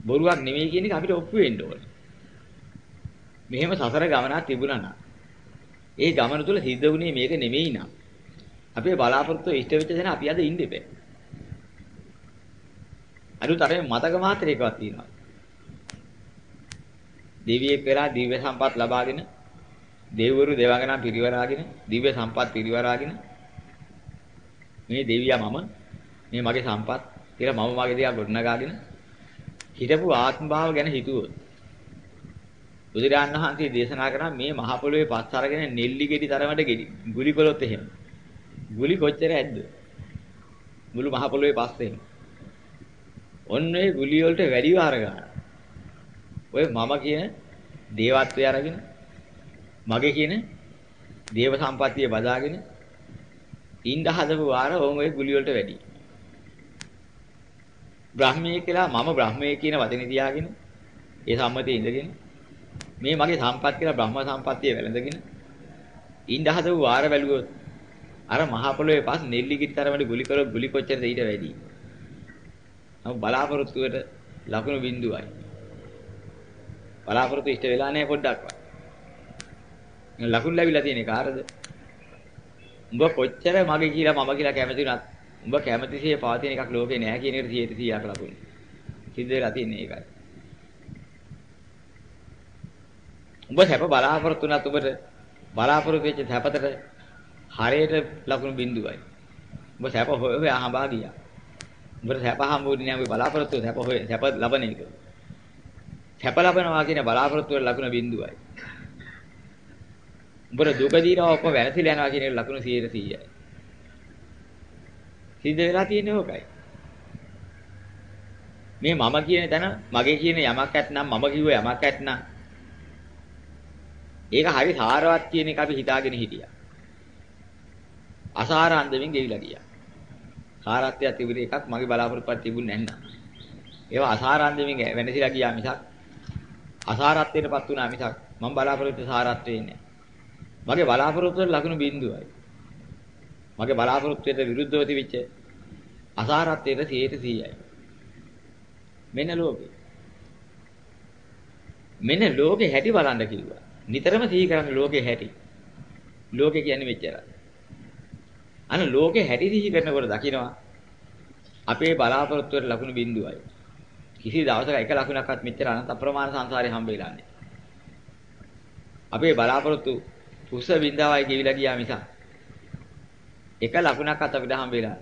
A: බොරුවක් නෙමෙයි කියන එක අපිට ඔප්පු වෙන්න ඕනේ. මෙහෙම සසර ගමනක් තිබුණා නම් ඒ ගමන තුල සිද්ධ වුණේ මේක නෙමෙයි නම් අපේ බලාපොරොත්තු ඉෂ්ට වෙච්ච දේ අපි අද ඉන්නේ බෑ. අලුත් අර මතක මාත්‍රයකවත් තියෙනවා. දෙවියෙක් වෙලා දිව්‍ය සම්පත් ලබාගෙන දෙවිවරු දෙවඟනම් පිරිවරාගෙන දිව්‍ය සම්පත් පිරිවරාගෙන මේ දෙවියා මම මේ මගේ සම්පත් කියලා මම මගේ දේවල් ගොඩනගාගෙන හිටපු ආත්ම භාව ගැන හිතුවොත් බුදුරජාණන් වහන්සේ දේශනා කරා මේ මහ පොළොවේ පස් අරගෙන නෙල්ලි ගෙඩි තරමට ගෙඩි ගුලි කළොත් එහෙම. ගුලි කොච්චර ඇද්ද? මුළු මහ පොළොවේ පස් එහෙම ඔන්න ඒ ගුලි වලට වැඩි වාර ගන්න ඔය මම කියන දේවත්වය අරගෙන මගේ කියන දේව සම්පත්තිය බදාගෙන ඉන්න හදපු වාර ඕන් ඔය ගුලි වලට වැඩි බ්‍රාහ්මණය කියලා මම බ්‍රාහ්මණය කියන වචනේ තියාගෙන ඒ සම්මතයේ ඉඳගෙන මේ මගේ සම්පත් කියලා බ්‍රහ්ම සම්පත්තිය වැළඳගෙන ඉන්න හදපු වාර බැලුවොත් අර මහ පොළොවේ පස් නෙල්ලි කිතරමඩ ගුලි කරොත් ගුලි කොච්චරද ඊට වැඩි. නමුත් බලාපොරොත්තුවට ලකුණු බිඳුවයි. බලාපොරොත්තු ඉෂ්ට වෙලා නැහැ පොඩ්ඩක්වත්. ලකුණු ලැබිලා තියෙන කාටද? උඹ කොච්චර මගේ කියලා මම කියලා කැමති උනත් උඹ කැමතිසේ පවතින එකක් ලෝකේ නැහැ කියන එකට 100ක් ලකුණු. සිද්ධ වෙලා තියෙන්නේ ඒකයි. උඹ සැප බලාපොරොත්තු නැත් උඹට බලාපොරොත්තු වෙච්ච සැපතට හරියට ලකුණු බිඳුවයි. උඹ සැප හොය හොය අහඹා ගියා. උඹට සැප හම්බුනේ නැහැ උඹ බලාපොරොත්තු සැප හොය සැප ලබන එක. සැප ලබනවා කියන බලාපොරොත්තු වල ලකුණ බිඳුවයි. උඹට දුක දිනවා ඔක්කොම වෙනසිලා යනවා කියන ලකුණු 100%යි. සිද්ධ වෙලා තියෙන්නේ ඕකයි. මේ මම කියන තැන මගේ කියන යමක් ඇත්නම් මම කිව්ව යමක් ඇත්නම් ඒක හරි සාරවත් කියන එක අපි හිතාගෙන හිටියා. අසාර අන්දමින් ගෙවිලා ගියා. සාරත්වයක් තිබුණ එකක් මගේ බලාපොරොත්තුවක් තිබුණ නැන්නා. ඒවා අසාර අන්දමින් වෙනසිලා ගියා මිසක් අසාරත්වයටපත් වුණා මිසක් මම බලාපොරොත්තු සාරත් වෙන්නේ මගේ බලාපොරොත්තුවට ලකුණු බිඳුවයි. මගේ බලාපොරොත්තුවට විරුද්ධව තිබිච්ච අසාරත්වයට 100%යි. මෙන්න ලෝකේ. මෙන්න ලෝකේ හැටි බලන්න කිව්වා. නිතරම සිහි කරන්න ලෝකේ හැටි. ලෝකේ කියන්නේ මෙච්චරයි. අන ලෝකේ හැටි සිහි කරනකොට දකිනවා අපේ බලාපොරොත්තුවට ලකුණු බිඳුවයි. කිසි දවසක එක ලකුණක්වත් මෙච්චර අනන්ත අප්‍රමාණ සංසාරේ හම්බෙලා නැහැ. අපේ බලාපොරොත්තු උස බින්දාවයි ගෙවිලා ගියා මිස එක ලකුණක්වත් අපිට හම්බෙලා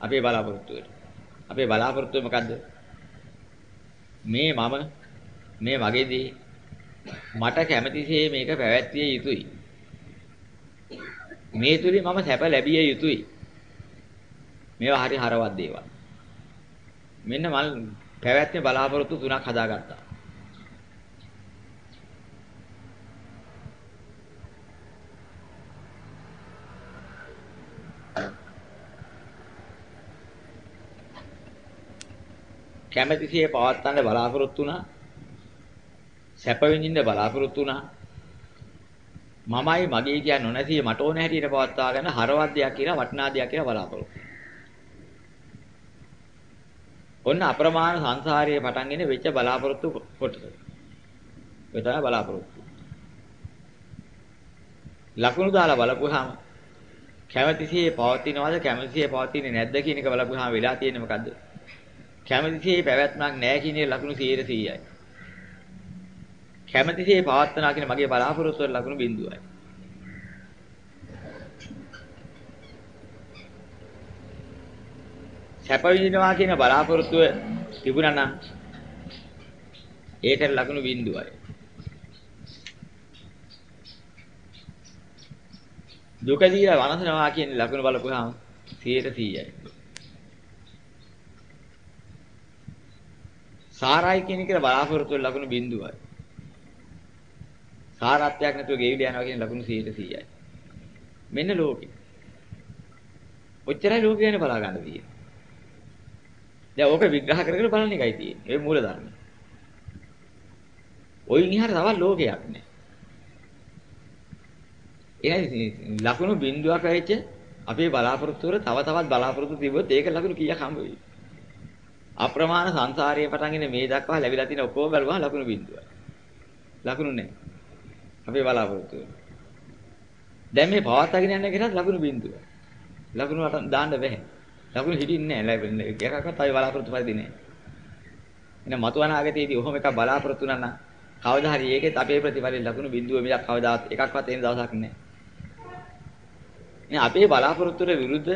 A: අපේ බලාපොරොත්තුවට. අපේ බලාපොරොත්තුව මොකද්ද? මේ මම මේ මගේදී මට කැමතිසේ මේක පැවැත්විය යුතුයි. මේ තුලින් මම සැප ලැබිය යුතුයි. මේවා හරි හරවත් දේවල්. මෙන්න මල් පැවැත්මේ බලාපොරොත්තු තුනක් හදාගත්තා. කැමැතිසියේ පවත්තන්න බලාපොරොත්තු වුණා. සැප විඳින්න බලාපොරොත්තු වුණා. මමයි මගේ කියන නොනැසී මට ඕන හැටියට පවත්වාගෙන හරවත් දෙයක් කියලා වටිනා දෙයක් කියලා බලාපොරොත්තු. ඔන්න අප්‍රමාණ සංසාරයේ පටන්ගෙන වෙච්ච බලාපොරොත්තු කොටස. ඒ තමයි බලාපොරොත්තු. ලකුණු දාලා බලපුවාම කැමැතිසියේ පවතිනවද කැමැතිසියේ පවතින්නේ නැද්ද කියන එක බලපුවාම වෙලා තියෙන්නේ මොකද්ද? කැමැතිසේ පැවැත්මක් නැහැ කියන ලකුණු 100%යි. කැමැතිසේ පවත්නවා කියන මගේ බලාපොරොත්තු වල ලකුණු බිඳුවයි. සැප විඳිනවා කියන බලාපොරොත්තුව තිබුණා නම් ඒකට ලකුණු බිඳුවයි. දුක දීලා වනසනවා කියන ලකුණු බලපුවාම 100%යි. සාරයි කියන එකට බලාපොරොත්තු වෙන ලකුණු බිඳුවයි. සාරත්වයක් නැතුව ගෙවිල යනවා කියන ලකුණු 100%යි. මෙන්න ලෝකෙ. ඔච්චරයි ලෝකය ගැන බලා ගන්න තියෙන්නේ. දැන් ඕක විග්‍රහ කරගෙන බලන එකයි තියෙන්නේ. ඒ මූල ධර්ම. ඔයින් ඉහර තවත් ලෝකයක් නෑ. එහෙනම් ලකුණු බිඳුවක් වෙච්ච අපේ බලාපොරොත්තු වල තව තවත් බලාපොරොත්තු තිබුණොත් ඒක ලකුණු කීයක් හම්බ වෙයි? අප්‍රමාණ සංසාරයේ පටන්ගෙන මේ දක්වා ලැබිලා තියෙන ඔක්කොම බලුවා ලකුණු බිඳුවයි. ලකුණු නැහැ. අපේ බලාපොරොත්තු වෙන. දැන් මේ පවත්වාගෙන යන එකටත් ලකුණු බිඳුව. ලකුණු අට දාන්න බෑ. ලකුණු හිටින්නේ නැහැ. එකක්වත් අපි බලාපොරොත්තු පරිදි නැහැ. එහෙනම් මතු අනාගතයේදී ඔහොම එකක් බලාපොරොත්තු වුණා නම් කවදා හරි ඒකෙත් අපේ ප්‍රතිඵලෙ ලකුණු බිඳුව මිලක් කවදාවත් එකක්වත් එන දවසක් නැහැ. එහෙනම් අපේ බලාපොරොත්තුට විරුද්ධ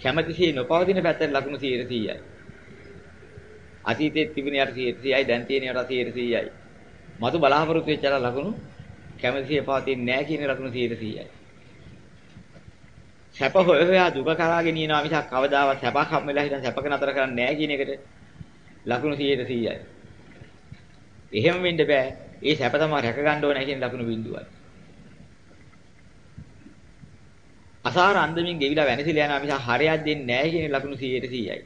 A: කැමැතිසේ නොපවතින පැත්තට ලකුණු 100%යි. අතීතයේ තිබුණ යට 100යි දැන් තියෙන යට 100යි. මතු බලාපොරොත්තු වෙච්ච ලකුණු කැමැතිසේ පවතින්නේ නැහැ කියන ලකුණු 100යි. සැප හොය හොයා දුක කරාගෙන යනවා මිසක් කවදාවත් සැපක් හම් වෙලා හිටන් සැපක නතර කරන්නේ නැහැ කියන එකට ලකුණු 100යි. එහෙම වෙන්න බෑ. ඒ සැප තමයි රැක ගන්න ඕනේ කියන ලකුණු බිඳුවයි. අසාර අන්දමින් ගෙවිලා වෙනසිලා යනවා මිසක් හරයක් දෙන්නේ නැහැ කියන ලකුණු 100යි.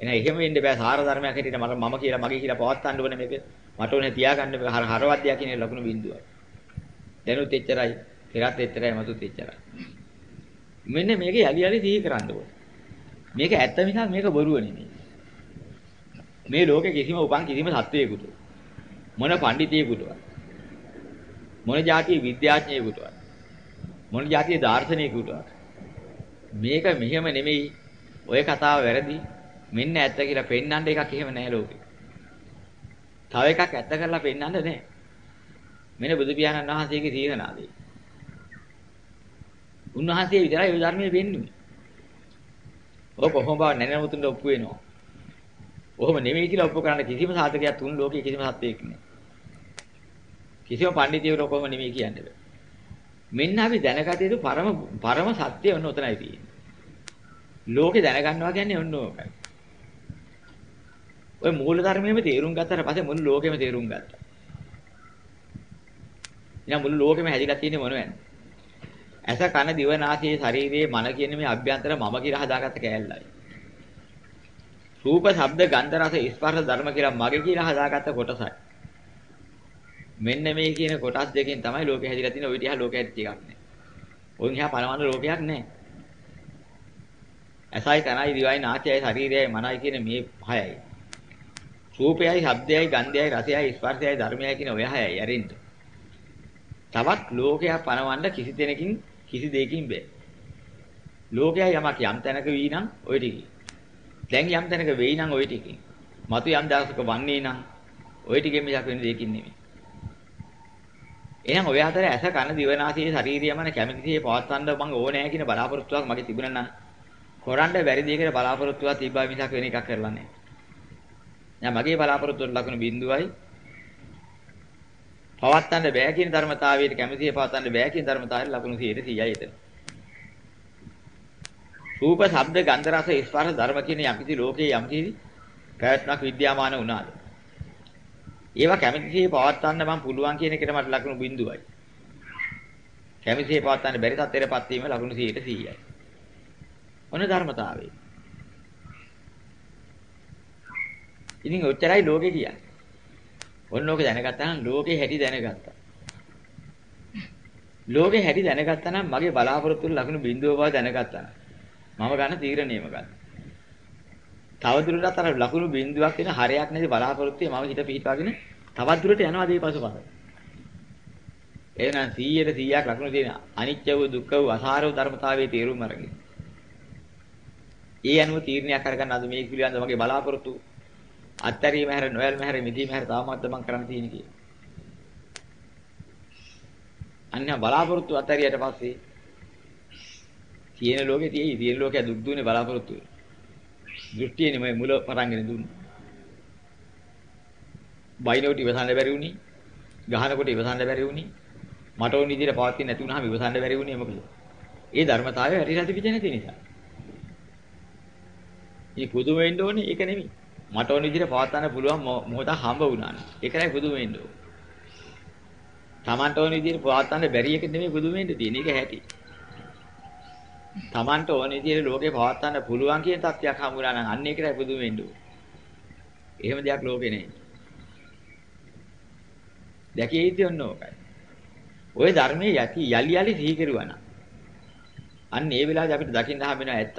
A: එහෙනම් එහෙම වෙන්න බෑ සාර ධර්මයක් හැටියට මට මම කියලා මගේ කියලා පවත්තන්න ඕනේ මේක. මට ඕනේ තියාගන්න හර හරවද්දයක් කියන ලකුණු බිඳුවයි. දැනුත් එච්චරයි, පෙරත් එච්චරයි, මතුත් එච්චරයි. මෙන්න මේක යලි යලි සිහි කරන්න ඕනේ. මේක ඇත්ත මිසක් මේක බොරුව නෙමෙයි. මේ ලෝකේ කිසිම උපන් කිසිම සත්වයකට මොන පඬිතියෙකුටවත් මොන જાතිය විද්‍යාඥයෙකුටවත් මොන જાතිය දාර්ශනිකයෙකුටවත් මේක මෙහෙම නෙමෙයි ඔය කතාව වැරදි මෙන්න ඇත්ත කියලා පෙන්වන්න එකක් එහෙම නැහැ ලෝකේ. තව එකක් ඇත්ත කරලා පෙන්වන්න නැහැ. මෙන්න බුදු පියාණන් වහන්සේගේ තීරණාදී. උන්වහන්සේ විතරයි ওই ධර්මයේ පෙන්වන්නේ. ඔක කොහොම බව නැනමුතුන්ට ඔප්පු වෙනවා. ඔහොම නෙමෙයි කියලා ඔප්පු කරන්න කිසිම සාධකයක් තුන් ලෝකේ කිසිම සත්‍යයක් නැහැ. කිසිම පඬිතියෙකුට කොහොම නෙමෙයි කියන්නේ. මෙන්න අපි දැනගත යුතු පරම පරම සත්‍ය ඔන්න උතනයි තියෙන්නේ. ලෝකේ දැනගන්නවා කියන්නේ ඔන්න ඕකයි. ඔය මූල ධර්මයේම තේරුම් ගත්තාට පස්සේ මුළු ලෝකෙම තේරුම් ගත්තා. එහෙනම් මුළු ලෝකෙම හැදිලා තියෙන්නේ මොනවද? ඇස කන දිව නාසය ශරීරයේ මන කියන මේ අභ්‍යන්තර මම කියලා හදාගත්ත කෑල්ලයි. රූප, ශබ්ද, ගන්ධ, රස, ස්පර්ශ ධර්ම කියලා මගේ කියලා හදාගත්ත කොටසයි. මෙන්න මේ කියන කොටස් දෙකෙන් තමයි ලෝකෙ හැදිලා තියෙන්නේ. ওই ටික ලෝකෙ ටිකක් නෑ. ඔයින් එහා පරමාණු ලෝකයක් නෑ. ඇසයි කනයි දිවයි නාසයයි ශරීරයයි මනයි කියන මේ හයයි. රූපයයි, ශබ්දයයි, ගන්ධයයි, රසයයි, ස්පර්ශයයි, ධර්මයයි කියන ඔය හයයි ඇරෙන්න. තවත් ලෝකයක් පනවන්න කිසි දෙනකින් කිසි දෙයකින් බෑ. ලෝකයා යමක් යම් තැනක වී නම් ওই ටිකයි. දැන් යම් තැනක වෙයි නම් ওই ටිකයි. මතු යම් දවසක වන්නේ නම් ওই ටිකෙන් මිසක් වෙන දෙයකින් නෙමෙයි. එහෙනම් ඔය අතර ඇස කන දිවනාසය ශරීරය මන කැමතිසේ පවත්වන්න මම ඕනේ කියන බලාපොරොත්තුවක් මගේ තිබුණා නම් කොරන්න බැරි දෙයකට බලාපොරොත්තුවක් තිබ්බා මිසක් වෙන එකක් කරලා නැහැ. මගේ බලාපොරොත්තුවට ලකුණු 0යි පවත්තන්න බෑ කියන ධර්මතාවයට කැමැතිය පවත්තන්න බෑ කියන ධර්මතාවයට ලකුණු 100යි එතන. රූප, ශබ්ද, ගන්ධ, රස, ස්පර්ශ ධර්ම කියන යම්කිසි ලෝකයේ යම්කිසි ප්‍රයත්නක් විද්‍යාමාන වුණාද? ඒවා කැමැතිය පවත්තන්න මම පුළුවන් කියන එකට මට ලකුණු 0යි. කැමැතිය පවත්තන්න බැරි තත්ත්වයටපත් වීම ලකුණු 100යි. ඔන්න ධර්මතාවය. ඉතින් ඔච්චරයි ලෝකේ කියන්නේ. ඔන්න ඕක දැනගත්තා නම් ලෝකේ හැටි දැනගත්තා. ලෝකේ හැටි දැනගත්තා නම් මගේ බලාපොරොත්තු ලකුණු බිඳුව බව දැනගත්තා නම් මම ගන්න තීරණයම ගන්න. තවදුරටත් අර ලකුණු බිඳුවක් වෙන හරයක් නැති බලාපොරොත්තුවේ මම හිත පිහිටවාගෙන තවත් දුරට යනවා දේ පසුපස. එහෙනම් 100ට 100ක් ලකුණු තියෙන අනිත්‍ය වූ දුක්ඛ වූ අසාර වූ ධර්මතාවයේ තේරුම් අරගෙන. ඒ අනුව තීරණයක් අරගන්න අද මේ පිළිබඳව මගේ බලාපොරොත්තු අත්තරීම හැර නොයල්ම හැර මිදීම හැර තාමත් මම කරන්න තියෙන කී. අන්න බලාපොරොත්තු අත්තරියට පස්සේ තියෙන ලෝකේ තියෙයි තියෙන ලෝකයේ දුක් දුන්නේ බලාපොරොත්තු වෙන. දෘෂ්ටියනේ මේ මුල පටන්ගෙන දුන්නේ. බයිනෝට ඉවසන්න බැරි වුණේ. ගහනකොට ඉවසන්න බැරි වුණේ. මට ඕන විදිහට පවතින්නේ නැති වුණාම ඉවසන්න බැරි වුණේ මොකද? ඒ ධර්මතාවය හරි රැති පිට නැති නිසා. මේ පුදුම වෙන්න ඕනේ ඒක නෙමෙයි. මට ඕන විදිහට පවත්වන්න පුළුවන් මොහොතක් හම්බ වුණානේ. ඒකයි පුදුම වෙන්න ඕනේ. Tamanට ඕන විදිහට පවත්වන්න බැරි එක නෙමෙයි පුදුම වෙන්න තියෙන්නේ. ඒක හැටි. Tamanට ඕන විදිහට ලෝකේ පවත්වන්න පුළුවන් කියන තත්ත්වයක් හම්බුනා නම් අන්න ඒකයි පුදුම වෙන්න ඕනේ. එහෙම දෙයක් ලෝකේ නැහැ. දැකිය යුතු ඔන්න ඕකයි. ওই ධර්මයේ යටි යලි යලි සිහි කෙරුවා නම් අන්න ඒ වෙලාවේ අපිට දකින්න හම්බ වෙනවා ඇත්ත.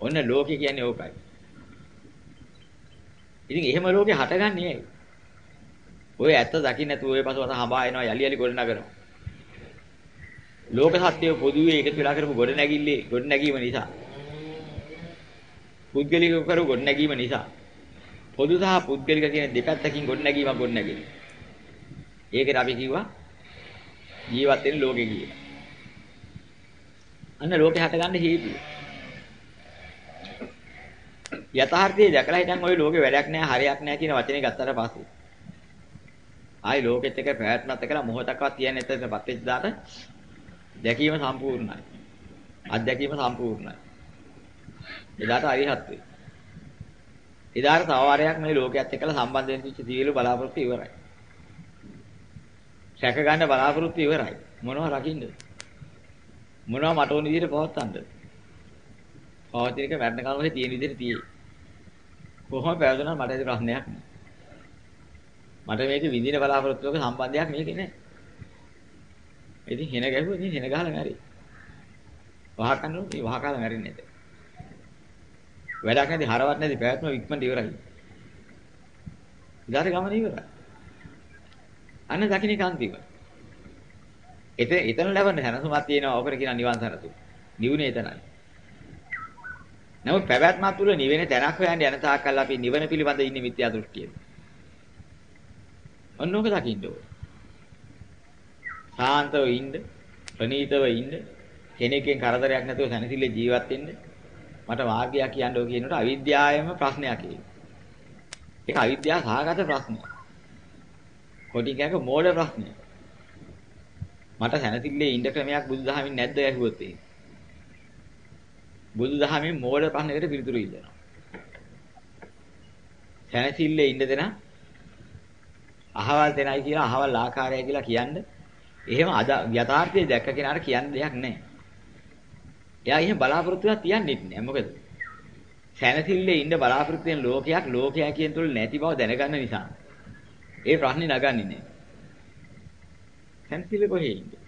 A: ඔන්න ලෝකේ කියන්නේ ඕකයි. ඉතින් එහෙම ලෝකේ හටගන්නේ ඇයි? ඔය ඇත්ත දකින්න නැතුව ඔය පසුවත හඹා එනවා යලි යලි ගොඩ නගනවා. ලෝක සත්‍යය පොදුවේ එකතු වෙලා කරපු ගොඩ නැගිල්ලේ ගොඩ නැගීම නිසා. පුද්ගලික කරු ගොඩ නැගීම නිසා. පොදු සහ පුද්ගලික කියන දෙපැත්තකින් ගොඩ නැගීමක් ගොඩ නැගෙන්නේ. ඒකට අපි කිව්වා ජීවත් වෙන ලෝකේ කියලා. අන්න ලෝකේ හටගන්න හේතුව. යථාර්ථයේ දැකලා හිටන් ওই ලෝකේ වැඩක් නැහැ හරියක් නැහැ කියන වචනේ ගත්තට පස්සේ ආයි ලෝකෙත් එක පැවැත්මත් එක්කලා මොහොතක්වත් තියන්නේ නැත්නම් පත් වෙච්ච දාට දැකීම සම්පූර්ණයි. අත්දැකීම සම්පූර්ණයි. එදාට අරිහත් වේ. එදාට තව වාරයක් මේ ලෝකයේත් එක්කලා සම්බන්ධ වෙච්ච සියලු බලාපොරොත්තු ඉවරයි. සැක ගන්න බලාපොරොත්තු ඉවරයි. මොනව රකින්නද? මොනව මට ඕන විදිහට පවත්තන්නද? පවතින එක මරණ කාලේ තියෙන විදිහට තියෙයි. කොහොම පැවතුනත් මට ඒක ප්‍රශ්නයක් නෑ. මට මේක විඳින බලාපොරොත්තුවක සම්බන්ධයක් මේකේ නෑ. ඉතින් හෙන ගැහුවා ඉතින් හෙන ගහලා මැරි. වහ කන්නෝ මේ වහ කාලා මැරෙන්නේ නැත. වැඩක් නැති හරවත් නැති පැවැත්ම ඉක්මනට ඉවරයි. ඉදාට ගමන ඉවරයි. අන්න දකින්න කාන්තිව. එතන එතන ලැබෙන හැනසුමක් තියෙනවා ඔකට කියන නිවන් සරතු. නිවුනේ එතනයි. නමුත් පැවැත්මක් තුල නිවෙන තැනක් හොයන්න යන තාක්කල් අපි නිවන පිළිබඳ ඉන්නේ මිත්‍යා දෘෂ්ටියෙන්. ඔන්නෝක දකින්න ඕනේ. සාන්තව ඉන්න, ප්‍රණීතව ඉන්න, කෙනෙක්ගෙන් කරදරයක් නැතුව සැනසille ජීවත් වෙන්න මට මාර්ගයක් කියන්නෝ කියනකොට අවිද්‍යාවයම ප්‍රශ්නයක් ඒක. ඒක අවිද්‍යාව සහගත ප්‍රශ්නයක්. කොටින් කියක මෝඩ ප්‍රශ්නයක්. මට සැනසille ඉන්න ක්‍රමයක් බුදුදහමින් නැද්ද ඇහුවොත් එහෙම. බුදුදහමේ මෝඩ ප්‍රශ්නයකට පිළිතුරු ඉල්ලනවා. සැනසille ඉන්න දෙනා අහවල් දෙනයි කියලා අහවල් ආකාරය කියලා කියන්නේ එහෙම අද යථාර්ථයේ දැක්ක කෙනාට කියන්න දෙයක් නැහැ. එයා එහෙම බලාපොරොත්තුවක් තියන්නේ නැහැ. මොකද? සැනසille ඉන්න බලාපොරොත්තු වෙන ලෝකයක් ලෝකයා කියන තුල නැති බව දැනගන්න නිසා. ඒ ප්‍රශ්නේ නගන්නේ නැහැ. සැනසille කොහේ ඉන්නේ?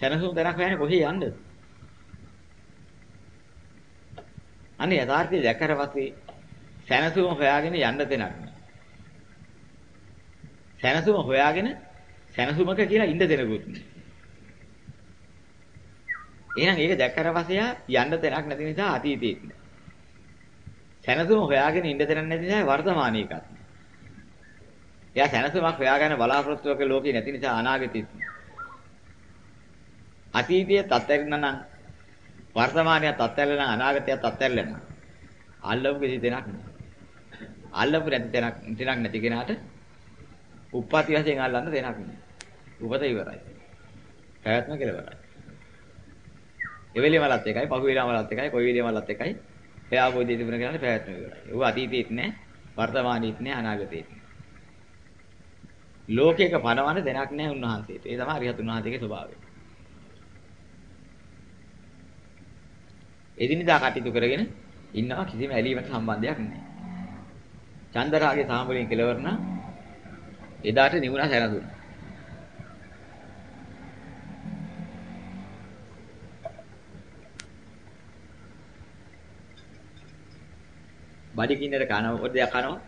A: සැනසුම් තැනක් හොයන්නේ කොහේ යන්නද? අනේ යථාර්ථය දැක්කට පස්සේ සැනසුම හොයාගෙන යන්න තැනක් නෑ. සැනසුම හොයාගෙන සැනසුමක කියලා ඉන්න දෙනකුත් නෑ. එහෙනම් ඒක දැක්කට පස්සේ යන්න තැනක් නැති නිසා අතීතේ ඉන්න. සැනසුම හොයාගෙන ඉන්න තැනක් නැති නිසා වර්තමානයේ එකක්. එයා සැනසුමක් හොයාගෙන බලාපොරොත්තුවක ලෝකේ නැති නිසා අනාගතෙත්. අතීතයේ තත්ත්වයන් නම් වර්තමානයේ තත්ත්වයන් නම් අනාගතයේ තත්ත්වයන් නම් අල්ලපු කිසි දෙයක් නෑ. අල්ලපු නැති දෙයක් දෙයක් නැති කෙනාට උප්පත්ති වශයෙන් අල්ලන්න දෙයක් නෑ. උපත ඉවරයි. පැවැත්ම කෙලවරයි. එවෙලේ මලත් එකයි, පහුවෙලා මලත් එකයි, කොයි වෙලේ මලත් එකයි. එයා බෝධිය තිබුණ කෙනාට පැවැත්ම ඉවරයි. ඌ අතීතේත් නෑ, වර්තමානයේත් නෑ, අනාගතේත් නෑ. ලෝකයක පණවන දෙයක් නෑ උන්වහන්සේට. ඒ තමයි අරිහතුන් වහන්සේගේ ස්වභාවය. එදිනදා කටයුතු කරගෙන ඉන්නවා කිසිම ඇලීමකට සම්බන්ධයක් නැහැ. චන්දරාගේ සාම්බලෙන් කෙලවර නම් එදාට නිවුණා සැනසුණා. බඩි කින්නට කනවා පොඩ දෙයක් කනවා.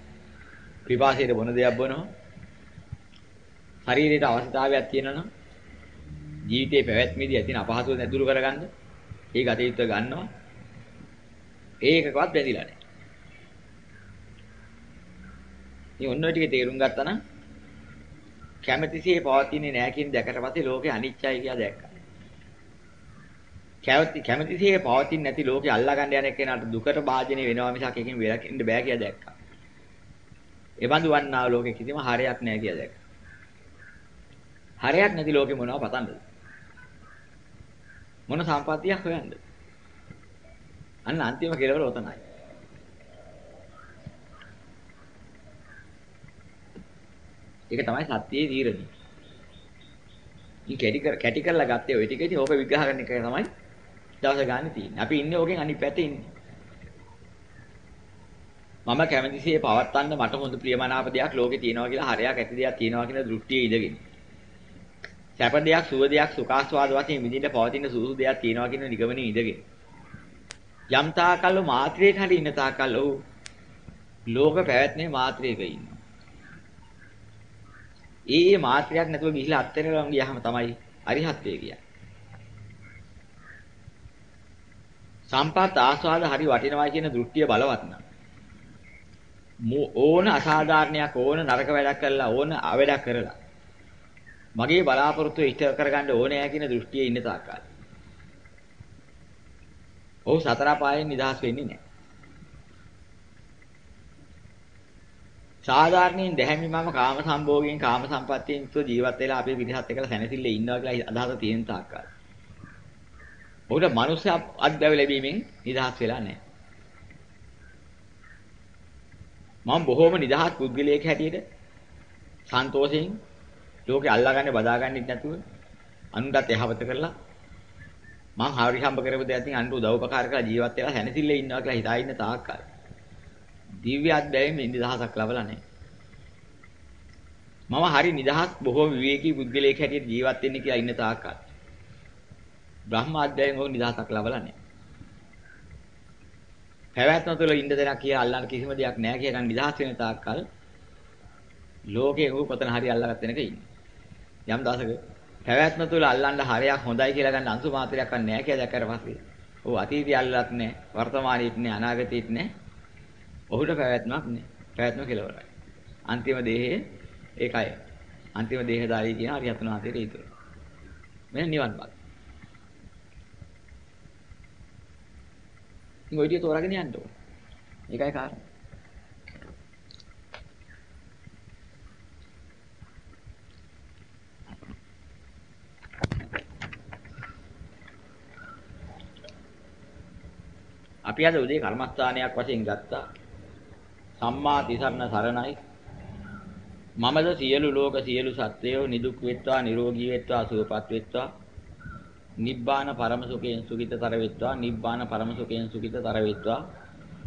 A: පිපාසයට බොන දෙයක් බොනවා. ශරීරයට අවශ්‍යතාවයක් තියෙනවා නම් ජීවිතේ පැවැත්මේදී ඇතින අපහසුව නැතුළු කරගන්න ඒ ගතියුත්ත ගන්නවා. ඒකකවත් බැඳිලා නැහැ. ඉතින් ඔන්න ඔය ටික තේරුම් ගත්තා නම් කැමැතිසේ පවතින්නේ නැහැ කියන දැකට පස්සේ ලෝකේ අනිත්‍යයි කියලා දැක්කා. කැමැති කැමැතිසේ පවතින්නේ නැති ලෝකේ අල්ලා ගන්න යන කෙනාට දුකට භාජනය වෙනවා මිසක් එකකින් වෙලකින්න බෑ කියලා දැක්කා. ඒ බඳු වන්නා ලෝකේ කිසිම හරයක් නැහැ කියලා දැක්කා. හරයක් නැති ලෝකේ මොනව පතන්නද? මොන සම්පත්තියක් හොයන්නද? අන්න අන්තිම කෙලවර ඔතනයි. ඒක තමයි සත්‍යයේ තීරණය. ඉතින් කැටි කර කැටි කරලා ගත්තේ ওই ටික ඉතින් ඕක විග්‍රහ කරන එක තමයි දවස ගන්න තියෙන්නේ. අපි ඉන්නේ ඕකෙන් අනිත් පැත්තේ ඉන්නේ. මම කැමතිසේ පවත්තන්න මට හොඳ ප්‍රියමනාප දෙයක් ලෝකේ තියෙනවා කියලා හරයක් ඇති දෙයක් තියෙනවා කියන දෘෂ්ටියේ ඉඳගෙන. සැප දෙයක්, සුව දෙයක්, සුඛාස්වාද වශයෙන් විඳින්න පවතින සුසු දෙයක් තියෙනවා කියන නිගමනයේ ඉඳගෙන. යම් තාකල් මාත්‍රයක හරි ඉන්න තාකල් ඔව් ලෝක පැවැත්මේ මාත්‍රයක ඉන්නවා. ඒ ඒ මාත්‍රයක් නැතුව ගිහිලා අත්හැරලා ගියාම තමයි අරිහත්ත්වය කියන්නේ. සම්පත් ආස්වාද හරි වටිනවා කියන දෘෂ්ටිය බලවත් නම් ඕන අසාධාරණයක් ඕන නරක වැඩක් කරලා ඕන අවැඩක් කරලා මගේ බලාපොරොත්තු ඉෂ්ට කරගන්න ඕනේ කියන දෘෂ්ටියේ ඉන්න තාක්කල් ඔහු සතර පායෙන් නිදහස් වෙන්නේ නැහැ. සාධාරණයෙන් දැහැමිමම කාම සම්භෝගයෙන් කාම සම්පත්තියෙන් යුක්ත ජීවත් වෙලා අපි පිරිසත් එක්කලා සැනසille ඉන්නවා කියලා අදහස තියෙන තාක්කල්. ඔහුට මනුස්ස අත්දැව ලැබීමෙන් නිදහස් වෙලා නැහැ. මම බොහොම නිදහස් පුද්ගලයෙක් හැටියට සන්තෝෂයෙන් ලෝකේ අල්ලාගන්නේ බදාගන්නේ නැතුව අනුන්ටත් යහපත කරලා මං හරි හම්බ කරපු දෙයක් තින් අන්ට උදව් උපකාර කරලා ජීවත් වෙලා හැනසිල්ලේ ඉන්නවා කියලා හිතා ඉන්න තාක්කල් දිව්‍ය අධ්‍යයනයේ නිදහසක් ලැබලා නැහැ. මම හරි නිදහස් බොහෝ විවේකී පුද්ගලයෙක් හැටියට ජීවත් වෙන්න කියලා ඉන්න තාක්කල් බ්‍රහ්ම අධ්‍යයනයේ ඕක නිදහසක් ලැබලා නැහැ. පැවැත්ම තුළ ඉන්න දෙයක් කියලා අල්ලන්න කිසිම දෙයක් නැහැ කියලා නිදහස් වෙන තාක්කල් ලෝකේ උ කොතන හරි අල්ලගත්ත වෙනක ඉන්නේ. යම් දවසක පැවැත්ම තුල අල්ලන්න හරයක් හොඳයි කියලා ගන්න අංශු මාත්‍රයක් ගන්න නැහැ කියලා දැක්කට පස්සේ ඔව් අතීතය අල්ලලත් නැහැ වර්තමානයේත් නැහැ අනාගතයේත් නැහැ. ඔහුට පැවැත්මක් නැහැ. පැවැත්ම කෙලවරයි. අන්තිම දේහයේ ඒකයි. අන්තිම දේහදාරී කියන අරියතුන් වහන්සේට ඊතුරු මෙන්න නිවන් මාර්ගය. ඉතින් ඔය ටික තෝරාගෙන යන්න ඕන. ඒකයි කාරණා. අපි අද උදේ කර්මස්ථානයක් වශයෙන් ගත්තා. සම්මා තිසරණ සරණයි. මමද සියලු ලෝක සියලු සත්වයෝ නිදුක් වෙත්වා නිරෝගී වෙත්වා සුවපත් වෙත්වා. නිබ්බාන පරම සුඛයෙන් සුඛිතතර වෙත්වා. නිබ්බාන පරම සුඛයෙන් සුඛිතතර වෙත්වා.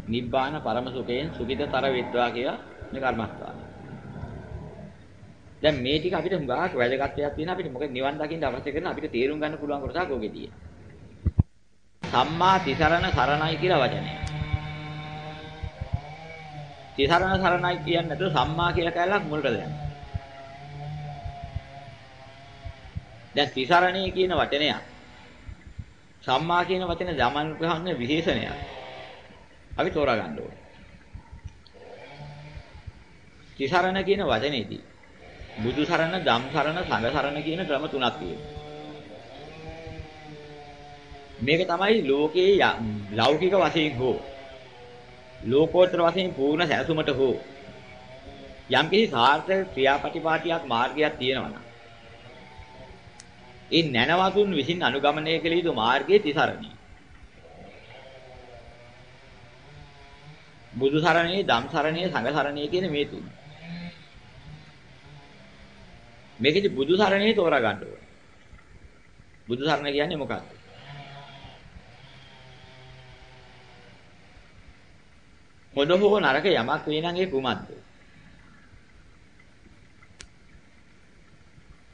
A: නිබ්බාන පරම සුඛයෙන් සුඛිතතර වෙත්වා කියලා මේ කර්මස්ථාන. දැන් මේ ටික අපිට හුඟක් වැදගත් දෙයක් තියෙන අපිට මොකද නිවන් දකින්න අවශ්‍ය කරන අපිට තේරුම් ගන්න පුළුවන් කොටසක් ඕකේදී. සම්මා තිසරණ සරණයි කියලා වචනය. තිසරණ සරණයි කියන්නේ නැතුව සම්මා කියලා කැලලක් මුලට දෙන්න. දැන් තිසරණේ කියන වචනය සම්මා කියන වචනේ දමන ගන්න විශේෂණයක්. අපි තෝරා ගන්න ඕනේ. තිසරණ කියන වචනේදී බුදු සරණ, ධම් සරණ, සංඝ සරණ කියන ක්‍රම තුනක් තියෙනවා. මේක තමයි ලෝකයේ ලෞකික වශයෙන් හෝ ලෝකෝත්තර වශයෙන් පූර්ණ සැලසුමට හෝ යම්කිසි සාර්ථක ක්‍රියාපටිපාටියක් මාර්ගයක් තියෙනවා නම් ඒ නැනවතුන් විසින් අනුගමනය කළ යුතු මාර්ගයේ තිසරණයි. බුදු සරණේ, ධම් සරණේ, සංඝ සරණේ කියන මේ තුන. මේකෙදි බුදු සරණේ තෝරා ගන්න ඕනේ. බුදු සරණ කියන්නේ මොකක්ද? හොඳ හෝ නරක යමක් වේ නම් ඒ කුමක්ද?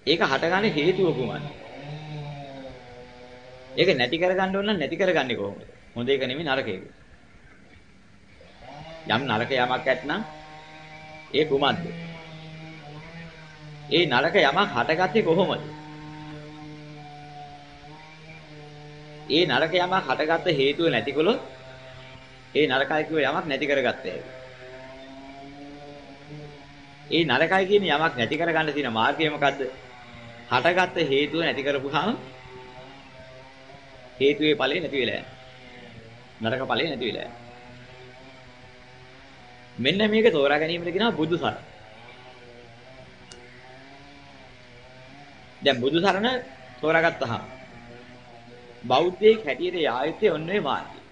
A: ඒක හටගන්න හේතුව කුමක්ද? ඒක නැති කරගන්න ඕන නම් නැති කරගන්නේ කොහොමද? හොඳ එක නෙමෙයි නරක එක. යම් නරක යමක් ඇත්නම් ඒ කුමක්ද? ඒ නරක යමක් හටගත්තේ කොහොමද? ඒ නරක යමක් හටගත්ත හේතුව නැතිකොලොත් ඒ නරකයි කියව යමක් නැති කරගත්තේ. ඒ නරකයි කියන යමක් නැති කරගන්න තියෙන මාර්ගය මොකද්ද? හටගත්ත හේතුව නැති කරපුවාම හේතුවේ ඵලෙ නැති වෙලා යනවා. නරක ඵලෙ නැති වෙලා යනවා. මෙන්න මේක තෝරා ගැනීමට කියනවා බුදු සරණ. දැන් බුදු සරණ තෝරාගත්තාම බෞද්ධයෙක් හැටියට යායුත්තේ ඔන්නේ මාර්ගය.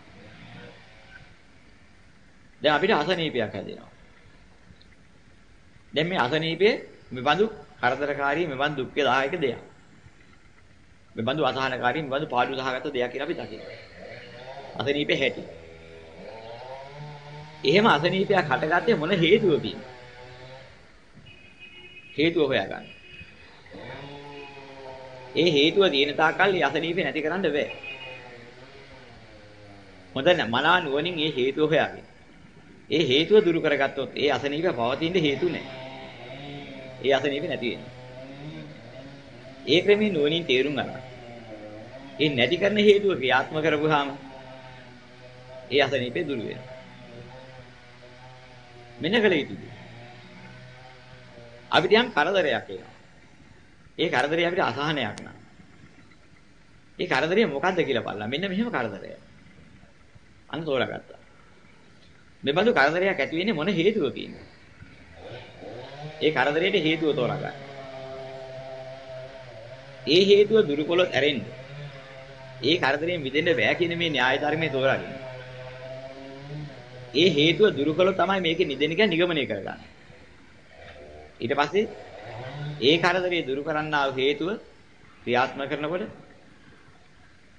A: දැන් අපිට අසනීපයක් හැදෙනවා. දැන් මේ අසනීපේ මෙබඳු කරදරකාරී මෙබඳු දුක්ඛදායක දෙයක්. මෙබඳු අසහනකාරී මෙබඳු පාඩු සහගත දෙයක් කියලා අපි දකිනවා. අසනීපේ හැටි. එහෙම අසනීපයක් හටගත්තේ මොන හේතුවකින්ද? හේතුව හොයාගන්න. ඒ හේතුව තියෙන තාක්කල් ඒ අසනීපේ නැති කරන්න බෑ. හොඳ මනා නුවණින් ඒ හේතුව හොයාගන්න. ඒ හේතුව දුරු කරගත්තොත් ඒ අසනීප පවතින හේතු නැහැ. ඒ අසනීප නැති වෙනවා. ඒ ක්‍රමයෙන් නුවණින් තේරුම් ගන්න. ඒ නැති කරන හේතුව ක්‍රියාත්මක කරපුවාම ඒ අසනීපේ දුරු වෙනවා. මෙන්න කළ යුතුයි. අපිට යම් කරදරයක් එනවා. ඒ කරදරේ අපිට අසහනයක් නා. ඒ කරදරේ මොකද්ද කියලා බලලා මෙන්න මෙහෙම කරදරයක්. අන්න තෝරාගත්තා. මේ බඳු කරදරයක් ඇති වෙන්නේ මොන හේතුවකින්ද? ඒ කරදරයට හේතුව තෝරගන්න. ඒ හේතුව දුරු කළොත් ඇරෙන්න. ඒ කරදරයෙන් මිදෙන්න බෑ කියන මේ න්‍යාය ධර්මයේ තෝරාගෙන. ඒ හේතුව දුරු කළොත් තමයි මේකේ නිදෙන එක නිගමනය කරගන්නේ. ඊට පස්සේ ඒ කරදරේ දුරු කරන්නා වූ හේතුව ක්‍රියාත්මක කරනකොට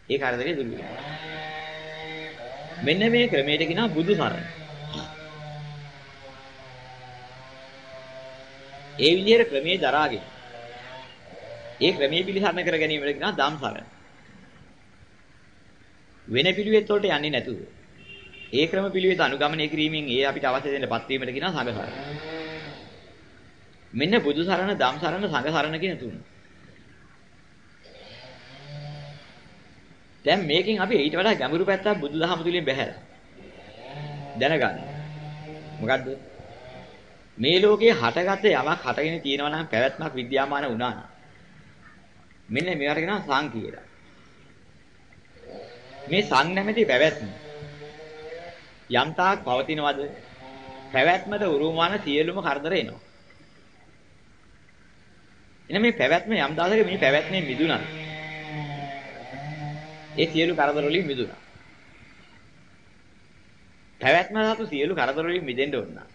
A: ඒ කරදරේ දුරු වෙනවා. මෙන්න මේ ක්‍රමයට කියනවා බුදු සරණ. ඒ විදිහට ක්‍රමයේ දරාගෙන ඒ ක්‍රමයේ පිළිසරණ කර ගැනීමට කියනවා ධම්සරණ. වෙන පිළිවෙත් වලට යන්නේ නැතුව ඒ ක්‍රම පිළිවෙත අනුගමනය කිරීමෙන් ඒ අපිට අවශ්‍ය දෙන පත්වීමට කියනවා සංඝසරණ. මෙන්න බුදු සරණ, ධම් සරණ, සංඝ සරණ කියන තුන. දැන් මේකෙන් අපි ඊට වඩා ගැඹුරු පැත්තක් බුදුදහම තුලින් බැහැලා දැනගන්න. මොකද්ද? මේ ලෝකේ හටගත්ත යමක් හටගෙන තියෙනවා නම් පැවැත්මක් විද්‍යාමාන වුණා නම් මෙන්න මේවට කියනවා සං කියලා. මේ සං නැමැති පැවැත්ම යම් තාක් පවතිනවද පැවැත්මට උරුමවන සියලුම කරදර එනවා. එන මේ පැවැත්ම යම් දාසක මේ පැවැත්මේ මිදුණා. ඒ සියලු කරදර වලින් මිදුණා. පැවැත්ම සතු සියලු කරදර වලින් මිදෙන්න ඕන.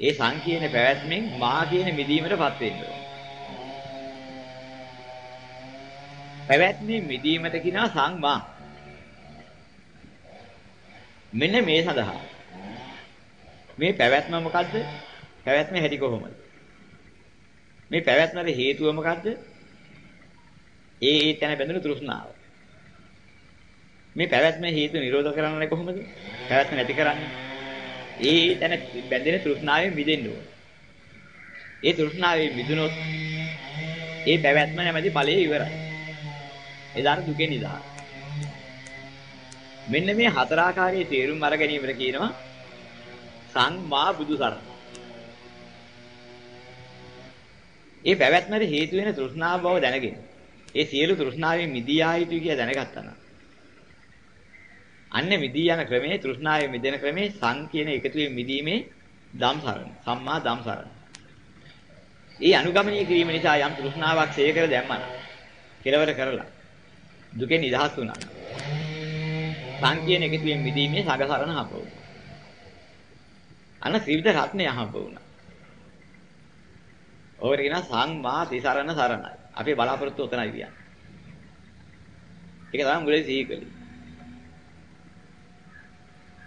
A: ඒ සං කියන පැවැත්මෙන් මා කියන මිදීමටපත් වෙන්න ඕන. පැවැත්මේ මිදීමට කියනවා සංමා. මෙන්න මේ සඳහා මේ පැවැත්ම මොකද්ද? පැවැත්ම හැටි කොහොමද? මේ පැවැත්මට හේතුව මොකද්ද? ඒ ඒ තැන බැඳුණු තෘෂ්ණාව. මේ පැවැත්ම හේතු නිරෝධ කරන්නේ කොහොමද? පැවැත්ම නැති කරන්නේ. ඒ ඒ තැන බැඳෙන තෘෂ්ණාවෙන් මිදෙන්න ඕන. ඒ තෘෂ්ණාවෙන් මිදුනොත් ඒ පැවැත්ම නැමැති ඵලයේ ඉවරයි. එදාට දුකෙන් නිදහස්. මෙන්න මේ හතරාකාරයේ තේරුම් අර ගැනීමට කියනවා සංමා බුදු සරණ. ඒ පැවැත්මට හේතු වෙන තෘෂ්ණාව බව දැනගෙන ඒ සියලු තෘෂ්ණාවෙන් මිදී ආ යුතුයි කියලා දැනගත්තා නම් අන්න මිදී යන ක්‍රමයේ තෘෂ්ණාවෙන් මිදෙන ක්‍රමයේ සං කියන එකතුවේ මිදීමේ ධම් සරණ සම්මා ධම් සරණ. ඒ අනුගමනය කිරීම නිසා යම් තෘෂ්ණාවක් ඡය කර දැම්මනම් කෙලවර කරලා දුකෙන් නිදහස් වුණා. සං කියන එකතුවෙන් මිදීමේ සංගසරණ හම්බ වුණා. අන්න ත්‍රිවිධ රත්නය හම්බ වුණා. ඕකට කියනවා සංමා තිසරණ සරණයි. අපේ බලාපොරොත්තු උතනයි කියන්නේ. ඒක තමයි මුලදී සිහි කළේ.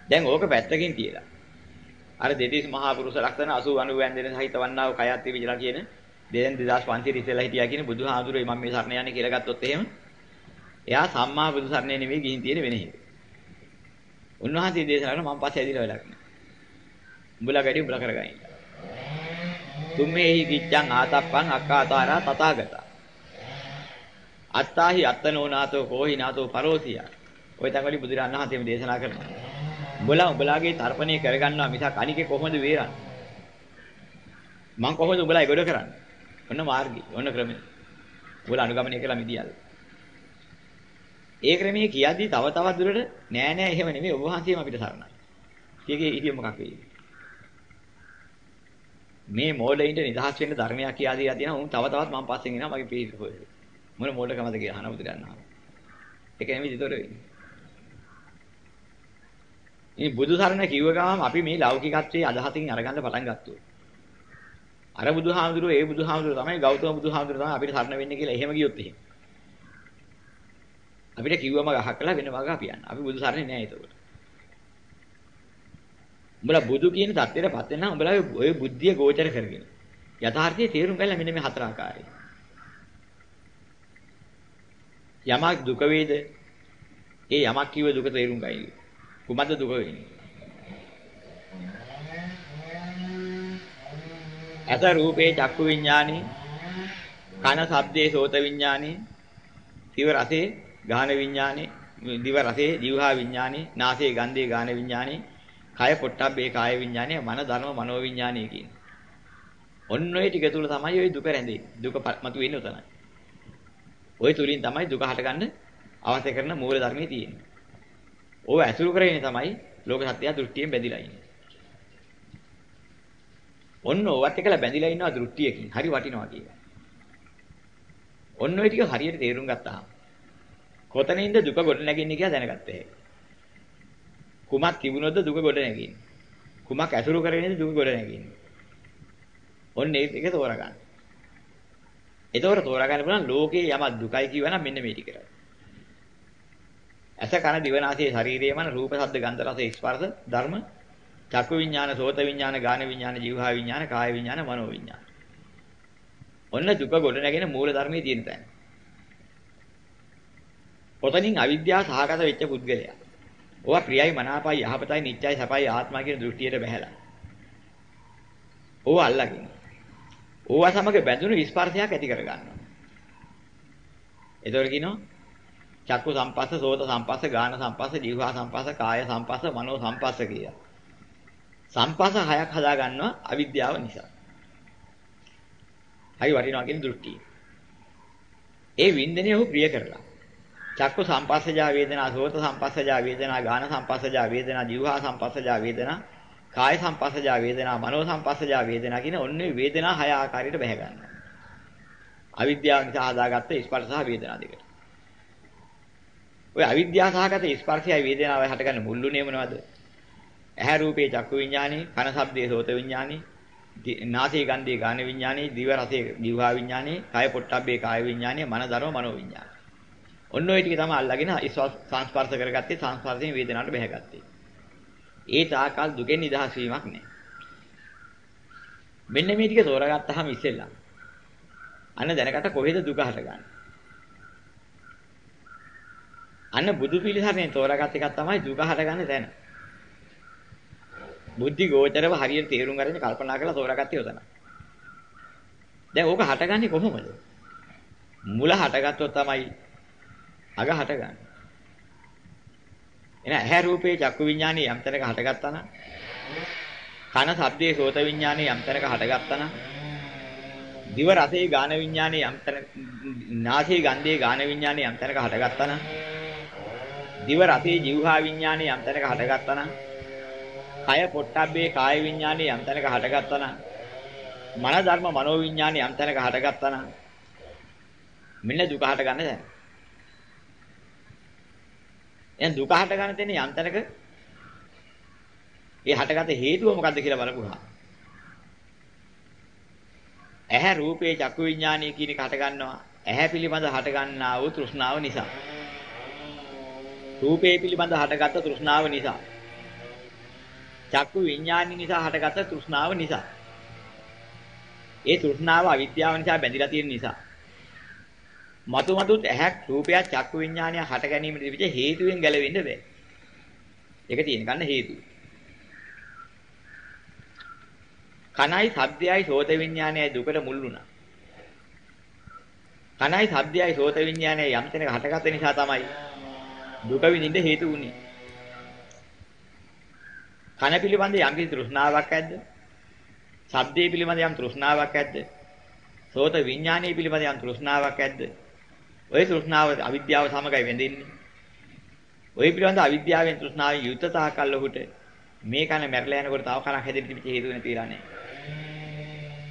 A: දැන් ඕක පැත්තකින් තියලා. අර දෙතිස් මහා පුරුෂ ලක්ෂණ 80 90 වෙන සහිත වන්නා වූ කයත් විජලා කියන දෙයන් 2500 ඉස්සෙල්ලා හිටියා කියන බුදුහාඳුරේ මම මේ සරණ යන්නේ කියලා ගත්තොත් එහෙම එයා සම්මා බුදු සරණේ නෙමෙයි ගිහින් තියෙන වෙන හේතු. උන්වහන්සේ දේශනා කරන මම පස්සේ ඇදිලා වෙලක් නෑ. උඹලා වැඩි උඹලා කරගන්න. තුම්මේහි කිච්ඡං ආතප්පං අක්කාතාරා තථාගතා. අත්තාහි අත්තනෝනාතෝ කෝහි නාතෝ පරෝසිය. ඔය තංගලි බුදුරණන් වහන්සේම දේශනා කරනවා. උඹලා උඹලාගේ තර්පණය කරගන්නවා මිසක් අනිකේ කොහොමද වේරන්නේ? මං කොහොමද උඹලා ඒගොඩ කරන්නේ? ඔන්න මාර්ගය. ඔන්න ක්‍රමය. උඹලා අනුගමනය කළා මිදියල්. ඒ ක්‍රමයේ කියද්දි තව තවත් දුරට නෑ නෑ එහෙම නෙමෙයි ඔබ වහන්සේම අපිට සරණයි. කීකේ ඉතිය මොකක් වෙයිද? මේ මෝඩයින්ට නිදහස් වෙන්න ධර්මයක් කියා දීලා තියෙනවා. උන් තව තවත් මම පස්සෙන් එනවා මගේ පිළිස හොයද. මොන මෝඩකමද කියලා අහන බුදු ගන්නවා. ඒක නෙමෙයි විතර වෙන්නේ. මේ බුදු සරණ කිව්ව ගමන් අපි මේ ලෞකිකත්වයේ අදහසින් අරගන්න පටන් ගත්තා. අර බුදුහාමුදුරුවෝ ඒ බුදුහාමුදුරුවෝ තමයි ගෞතම බුදුහාමුදුරුවෝ තමයි අපිට සරණ වෙන්නේ කියලා එහෙම ගියොත් එහෙම. අපිට කිව්වම ගහක් කළා වෙන වග අපි යන්න. අපි බුදු සරණේ නෑ ඒතකොට. උඹලා බුදු කියන தත්ත්වයටපත් වෙනා උඹලා ඔය බුද්ධිය ගෝචර කරගෙන. යථාර්ථයේ තේරුම් ගන්න මෙන්න මේ හතර ආකාරයි. යමක් දුක වේද? ඒ යමක් කිව්ව දුක තේරුම් ගන්න. කුමද්ද දුක වෙන්නේ? ඇස රූපේ චක්කු විඥානේ කන ශබ්දේ සෝත විඥානේ දිව රසේ ගාන විඥානේ දිව රසේ જીවහා විඥානේ නාසයේ ගන්ධේ ගාන විඥානේ කය පොට්ටබ්බේ කාය විඥානේ මන ධර්ම මනෝ විඥානේ කියන. ඔන්න ඔය ටික තුල තමයි ওই දුක රැඳෙන්නේ. දුක මතු වෙන්නේ උතනයි. ওই තුලින් තමයි දුක හටගන්න අවශ්‍ය කරන මූල ධර්මයේ තියෙන්නේ. ඕව ඇසුරු කරගෙන තමයි ලෝක සත්‍යය දෘෂ්ටියෙන් බැඳිලා ඉන්නේ. ඔන්න ඕවත් එකලා බැඳිලා ඉන්නවා දෘෂ්ටියකින්. හරි වටිනවා කියලා. ඔන්න ඔය ටික හරියට තේරුම් ගත්තාම කොතනින්ද දුක ගොඩ නැගින්නේ කියලා දැනගත්තා. කුමක් තිබුණොත්ද දුක ගොඩ නැගින්නේ? කුමක් ඇසුරු කරගෙනද දුක ගොඩ නැගින්නේ? ඔන්න ඒක තෝරගන්න. ඒතොර තෝරගන්න පුළුවන් ලෝකේ යමක් දුකයි කියවනම් මෙන්න මේ ටික කරා. ඇස කන දිව නාසය ශරීරය මන රූප ශබ්ද ගන්ධ රස ස්පර්ශ ධර්ම චක්කු විඥාන සෝත විඥාන ගාන විඥාන જીවහා විඥාන කාය විඥාන මනෝ විඥාන. ඔන්න දුක ගොඩ නැගෙන මූල ධර්මයේ තියෙන තැන. ඔතනින් අවිද්‍යාව සහගත වෙච්ච පුද්ගලයා. ඕවා ප්‍රියයි මනාපයි යහපතයි නිත්‍යයි සපයි ආත්මයි කියන දෘෂ්ටියට බැහැලා. ඕවා අල්ලගෙන. ඕවා සමග බැඳුණු ස්පර්ශයක් ඇති කර ගන්නවා. ඒතකොට කියනවා චක්කු සම්පස්ස, සෝත සම්පස්ස, ගාන සම්පස්ස, જીවහා සම්පස්ස, කාය සම්පස්ස, මනෝ සම්පස්ස කියලා. සම්පස්ස හයක් හදා ගන්නවා අවිද්‍යාව නිසා. හරි වටිනවා කියන දෘෂ්ටිය. ඒ වින්දනය ඔහු ප්‍රිය කරලා. චක්කු සම්පස්සජා වේදනා, සෝත සම්පස්සජා වේදනා, ගාන සම්පස්සජා වේදනා, જીවහා සම්පස්සජා වේදනා, කාය සම්පස්සජා වේදනා, මනෝ සම්පස්සජා වේදනා කියන ඔන්නේ වේදනා හය ආකාරයට බැහැ ගන්නවා. අවිද්‍යාව නිසා හදාගත්ත ස්පර්ශ සහ වේදනා දෙකට. ඔය අවිද්‍යාව සහගත ස්පර්ශයයි වේදනාවයි හටගන්න මුල්ුනේ මොනවද? ඇහැ රූපේ චක්කු විඥානේ, කන ශබ්දේ සෝත විඥානේ, නාසයේ ගන්ධයේ ගාන විඥානේ, දිව රසයේ දිවහා විඥානේ, කය පොට්ටබ්බේ කාය විඥානේ, මන ධර්ම මනෝ විඥානේ. ඔන්න ඔය ටික තමයි අල්ලගෙන සංස්පර්ශ කරගත්තේ සංස්පර්ශයෙන් වේදනාවට බැහැගත්තේ. ඒ තාකල් දුකෙන් නිදහස් වීමක් නැහැ. මෙන්න මේ ටික තෝරාගත්තාම ඉස්සෙල්ලා අන්න දැනකට කොහෙද දුක හටගන්නේ? අන්න බුදු පිළිසරණේ තෝරාගත් එකක් තමයි දුක හටගන්නේ දැන. බුද්ධි ගෝචරව හරියට තේරුම් අරගෙන කල්පනා කරලා තෝරාගත්තේ උතන. දැන් ඕක හටගන්නේ කොහොමද? මුල හටගත්තොත් තමයි අග හටගන්නේ. එන ඇහැ රූපේ චක්කු විඥානේ යම් තැනක හටගත්තා නම් කන ශබ්දේ සෝත විඥානේ යම් තැනක හටගත්තා නම් දිව රසේ ගාන විඥානේ යම් තැනක නාසයේ ගන්ධයේ ගාන විඥානේ යම් තැනක හටගත්තා නම් දිව රසේ જીවහා විඥානේ යම් තැනක හටගත්තා නම් කය පොට්ටබ්බේ කාය විඥානේ යම් තැනක හටගත්තා නම් මන ධර්ම මනෝ විඥානේ යම් තැනක හටගත්තා නම් මෙන්න දුක හට ගන්න දැන. එහෙනම් දුක හට ගන්න තැන යම් තැනක ඒ හටගත හේතුව මොකද්ද කියලා බලපුවා. ඇහැ රූපේ චක්කු විඥානය කියන එක හට ගන්නවා. ඇහැ පිළිබඳ හට ගන්නා වූ තෘෂ්ණාව නිසා. රූපේ පිළිබඳ හටගත් තෘෂ්ණාව නිසා. චක්කු විඥානි නිසා හටගත් තෘෂ්ණාව නිසා. ඒ තෘෂ්ණාව අවිද්‍යාව නිසා බැඳිලා තියෙන නිසා. මතු මතුත් ඇහැක් රූපයක් චක්කු විඥානය හට ගැනීමට තිබිච්ච හේතුවෙන් ගැලවෙන්න බෑ. ඒක තියෙන ගන්න හේතුව. කනයි ශබ්දයයි සෝත විඥානයයි දුකට මුල් වුණා. කනයි ශබ්දයයි සෝත විඥානයයි යම් තැනක හටගත්ත නිසා තමයි දුක විඳින්න හේතු වුනේ. කන පිළිබඳ යම් කිසි තෘෂ්ණාවක් ඇද්ද? ශබ්දයේ පිළිබඳ යම් තෘෂ්ණාවක් ඇද්ද? සෝත විඥානයේ පිළිබඳ යම් තෘෂ්ණාවක් ඇද්ද? ওই තෘෂ්ණාව අවිද්‍යාව සමගයි වෙඳින්නේ. ওই පිළිබඳ අවිද්‍යාවෙන් තෘෂ්ණාවෙන් යුක්තතා කල් ඔහුට මේ කන මැරලා යනකොට තව කනක් හැදෙන්න තිබිච්ච හේතු නැති වෙලා නැහැ.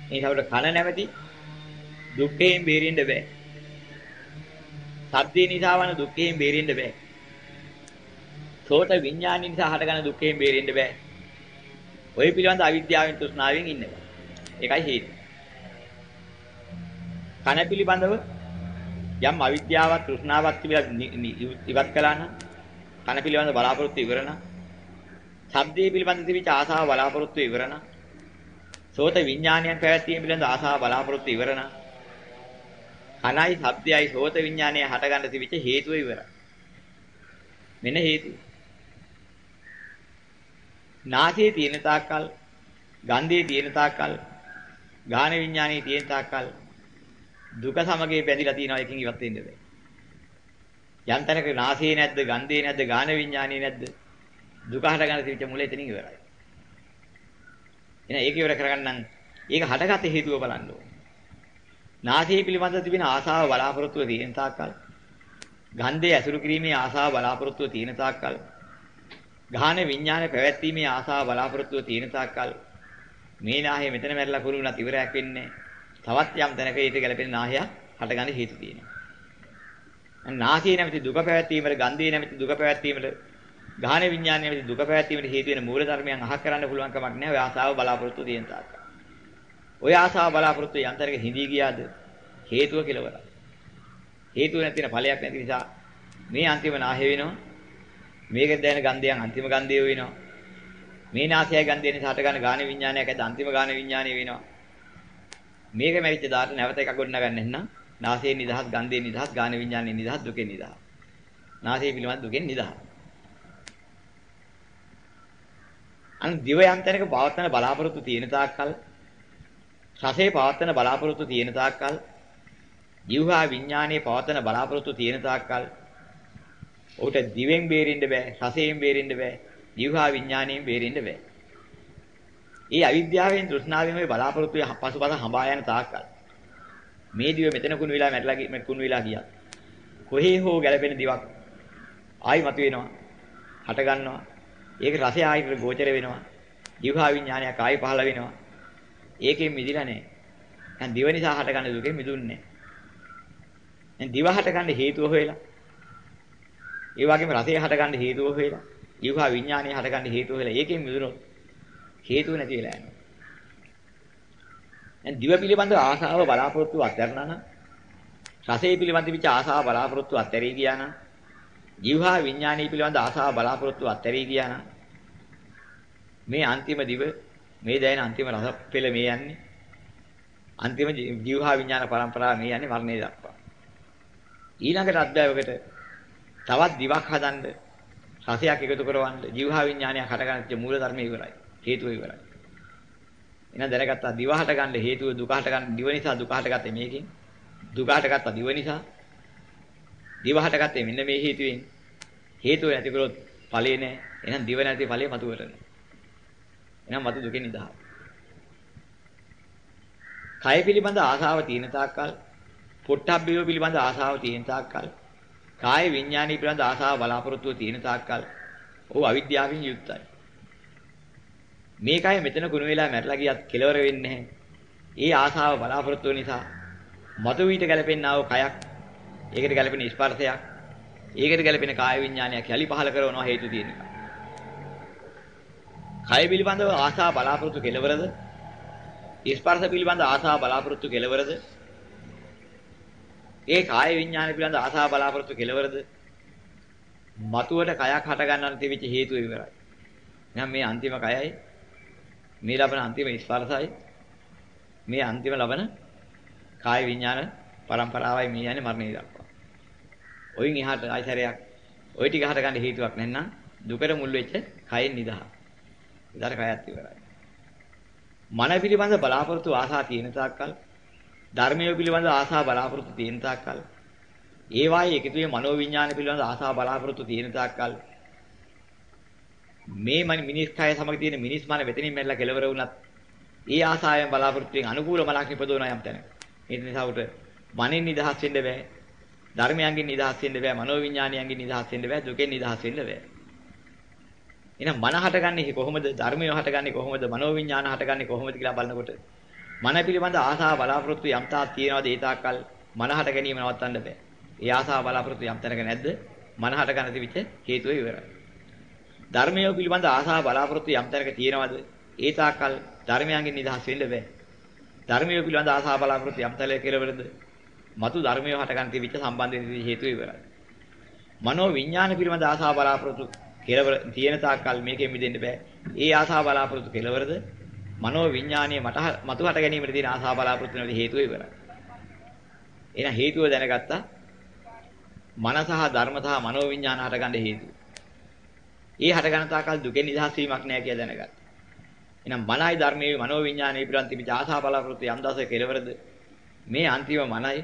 A: මේ සවට කන නැමැති දුක්ඛයෙන් බේරෙන්න බෑ. සද්දේ නිසා වන දුක්ඛයෙන් බේරෙන්න බෑ. සෝත විඥානි නිසා හටගන්න දුක්ඛයෙන් බේරෙන්න බෑ. ওই පිළිබඳ අවිද්‍යාවෙන් තෘෂ්ණාවෙන් ඉන්න බෑ. ඒකයි හේතුව. කන පිළිබඳව යම් අවිද්‍යාවක් තෘෂ්ණාවක් තිබිලා ඉවත් කළා නම් කන පිළිබඳ බලාපොරොත්තු ඉවර නම් ශබ්දයේ පිළිබඳ තිබිච්ච ආසාව බලාපොරොත්තු ඉවර නම් සෝත විඥානයන් පැවැත්වීම පිළිබඳ ආසාව බලාපොරොත්තු ඉවර නම් කනයි ශබ්දයයි සෝත විඥානය හටගන්න තිබිච්ච හේතුව ඉවරයි මෙන්න හේතුව නාසයේ තියෙන තාක්කල් ගන්ධයේ තියෙන තාක්කල් ගාන විඥානයේ තියෙන තාක්කල් දුක සමගයේ බැඳිලා තියෙනවා එකකින් ඉවත් වෙන්න බෑ. යම් තැනක නාසයේ නැද්ද, ගන්ධයේ නැද්ද, ගාන විඥානයේ නැද්ද? දුක හටගන්න තිබිච්ච මුල එතනින් ඉවරයි. එහෙනම් ඒක ඉවර කරගන්න ඒක හටගත හේතුව බලන්න ඕනේ. නාසයේ පිළිබඳ තිබෙන ආසාව බලාපොරොත්තුව තියෙන තාක්කල් ගන්ධය ඇසුරු කිරීමේ ආසාව බලාපොරොත්තුව තියෙන තාක්කල් ගාන විඥාන පැවැත්ීමේ ආසාව බලාපොරොත්තුව තියෙන තාක්කල් මේ නාහය මෙතන මැරලා කුරුණත් ඉවරයක් වෙන්නේ නැහැ. තවත් යම් තැනක ඊට ගැලපෙන නාහය හටගන්න හේතු තියෙනවා. නාසයේ නැමැති දුක පැවැත්වීමට, ගන්ධයේ නැමැති දුක පැවැත්වීමට, ගාහන විඥානයේ නැමැති දුක පැවැත්වීමට හේතු වෙන මූල ධර්මයන් අහක් කරන්න පුළුවන් කමක් නැහැ. ඔය ආසාව බලාපොරොත්තු තියෙන තාක්ක. ඔය ආසාව බලාපොරොත්තු යම් තැනක හිඳී ගියාද හේතුව කෙලවරයි. හේතුව නැතින ඵලයක් නැති නිසා මේ අන්තිම නාහය වෙනවා. මේක දැනෙන ගන්ධයන් අන්තිම ගන්ධය වෙනවා. මේ නාසයයි ගන්ධය නිසා හටගන්න ගාන විඥානයක් ඇද අන්තිම ගාන විඥානය වෙනවා. මේක මැරිච්ච දාට නැවත එකක් ගොඩනගන්න නැත්නම් නාසයේ නිදහස්, ගන්ධයේ නිදහස්, ගාන විඥානයේ නිදහස්, දුකේ නිදහස්. නාසයේ පිළිබඳ දුකෙන් නිදහස්. අන් දිව යම් තැනක පවත්තන බලාපොරොත්තු තියෙන තාක්කල් රසයේ පවත්තන බලාපොරොත්තු තියෙන තාක්කල් ජීවහා විඥානයේ පවත්තන බලාපොරොත්තු තියෙන තාක්කල් ඔහුට දිවෙන් බේරෙන්න බෑ රසයෙන් බේරෙන්න බෑ ජීවහා විඥානයෙන් බේරෙන්න බෑ ඒ අවිද්‍යාවෙන් තෘෂ්ණාවෙන් මේ බලාපොරොත්තු පසුපස හඹා යන තාක්කල් මේ දිව මෙතන කුණු විලා මැටලා කුණු විලා ගියා. කොහේ හෝ ගැලපෙන දිවක් ආයි මතුවෙනවා. හට ගන්නවා. ඒක රසය ආයි ගෝචර වෙනවා. ජීවහා විඥානයක් ආයි පහළ වෙනවා. ඒකෙන් මිදිලා නැහැ. දැන් දිව නිසා හටගන්න දුකෙන් මිදුන්නේ නැහැ. දැන් දිව හටගන්න හේතුව හොයලා. ඒ වගේම රසය හටගන්න හේතුව හොයලා. ජීවහා විඥානය හටගන්න හේතුව හොයලා ඒකෙන් මිදුනොත් හේතුව නැති වෙලා යනවා. දැන් දිව පිළිබඳ ආසාව බලාපොරොත්තු අත්හැරනා නම් රසයේ පිළිබඳ විච ආසාව බලාපොරොත්තු අත්හැරී ගියා නම් ජීවහා විඥානීය පිළිබඳ ආසාව බලාපොරොත්තු අත්හැරී ගියා නම් මේ අන්තිම දිව මේ දැනෙන අන්තිම රස පෙළ මේ යන්නේ. අන්තිම ජීවහා විඥාන පරම්පරාව මේ යන්නේ මරණය දක්වා. ඊළඟට අධ්‍යයවකට තවත් දිවක් හදන්න රසයක් එකතු කරවන්න ජීවහා විඥානයක් හටගන්න මූල ධර්ම ඉවරයි. හේතුව ඉවරයි. එහෙනම් දැනගත්තා දිව හට ගන්න හේතුව දුක හට ගන්න දිව නිසා දුක හටගත්තේ මේකෙන්. දුක හටගත්තා දිව නිසා. දිව හටගත්තේ මෙන්න මේ හේතුවෙන්. හේතුව නැති කරොත් ඵලේ නැහැ. එහෙනම් දිව නැති ඵලේ මතු කරනවා. එහෙනම් මතු දුකෙන් නිදහස්. කය පිළිබඳ ආසාව තියෙන තාක්කල්, පොට්ටබ්බේව පිළිබඳ ආසාව තියෙන තාක්කල්, කාය විඥානීය පිළිබඳ ආසාව බලාපොරොත්තුව තියෙන තාක්කල්, ඔහු අවිද්‍යාවෙන් යුක්තයි. මේකයි මෙතන කුණු වෙලා මැරලා ගියත් කෙලවර වෙන්නේ නැහැ. ඒ ආසාව බලාපොරොත්තු නිසා මතු වීට ගැලපෙන්නා වූ කයක්, ඒකට ගැලපෙන ස්පර්ශයක්, ඒකට ගැලපෙන කාය විඥානයක් යලි පහල කරනවා හේතු තියෙන එක. කය පිළිබඳව ආසාව බලාපොරොත්තු කෙලවරද? ස්පර්ශ පිළිබඳ ආසාව බලාපොරොත්තු කෙලවරද? ඒ කාය විඥාන පිළිබඳ ආසාව බලාපොරොත්තු කෙලවරද? මතුවට කයක් හට ගන්නට තිබිච්ච හේතුව ඉවරයි. එහෙනම් මේ අන්තිම කයයි මේ ලබන අන්තිම ස්පර්ශයයි මේ අන්තිම ලබන කාය විඥාන පරම්පරාවයි මේ යන්නේ මරණය දක්වා. ඔයින් එහාට ආයතරයක් ওই ටික හට ගන්න හේතුවක් නැත්නම් දුකට මුල් වෙච්ච කයෙන් නිදහස. ඉදාර කයත් ඉවරයි. මන පිළිබඳ බලාපොරොත්තු ආසා තියෙන තාක්කල් ධර්මය පිළිබඳ ආසා බලාපොරොත්තු තියෙන තාක්කල් ඒ වායේ එකතුවේ මනෝ විඥාන පිළිබඳ ආසා බලාපොරොත්තු තියෙන තාක්කල් මේ මිනිස් කය සමග තියෙන මිනිස් මන වෙතනින් මැරලා කෙලවර වුණත් ඒ ආසාවෙන් බලාපොරොත්තුෙන් අනුකූල මලක් නිපදවන යම් තැන. ඒ නිසා උට මනෙන් නිදහස් වෙන්න බෑ. ධර්මයන්ගෙන් නිදහස් වෙන්න බෑ. මනෝවිඤ්ඤාණයන්ගෙන් නිදහස් වෙන්න බෑ. දුකෙන් නිදහස් වෙන්න බෑ. එහෙනම් මන හටගන්නේ කොහොමද? ධර්මය හටගන්නේ කොහොමද? මනෝවිඤ්ඤාණ හටගන්නේ කොහොමද කියලා බලනකොට මන පිළිබඳ ආසාව බලාපොරොත්තු යම් තාක් තියෙනවද ඒ තාක්කල් මන හට ගැනීම නවත්තන්න බෑ. ඒ ආසාව බලාපොරොත්තු යම් තැනක නැද්ද? මන හට ගන්න තිබිච්ච හේතුව ඉවරයි. ධර්මය පිළිබඳ ආසාව බලාපොරොත්තු යම් තැනක තියෙනවද? ඒ තාක්කල් ධර්මයන්ගෙන් නිදහස් වෙන්න බෑ. ධර්මය පිළිබඳ ආසාව බලාපොරොත්තු යම් තැනක කෙරවලද? මතු ධර්මය හටගන්න තිබිච්ච සම්බන්ධයෙන් හේතු ඉවරයි. මනෝ විඥාන පිළිබඳ ආසාව බලාපොරොත්තු කෙලවර තියෙන තාක්කල් මේකෙන් මිදෙන්න බෑ. ඒ ආසාව බලාපොරොත්තු කෙලවරද? මනෝ විඥානීය මට මතු හට ගැනීමට තියෙන ආසාව බලාපොරොත්තු වෙන හේතුව ඉවරයි. එහෙනම් හේතුව දැනගත්තා. මන සහ ධර්ම සහ මනෝ විඥාන හටගන්න හේතුව. ඒ හටගන්න තාකල් දුකෙන් නිදහස් වීමක් නැහැ කියලා දැනගත්තා. එහෙනම් මනයි ධර්මයේ මනෝ විඥානයේ පිළිබඳ තිබිච්ච ආශා බලාපොරොත්තු යම් දවසක කෙලවරද මේ අන්තිම මනයි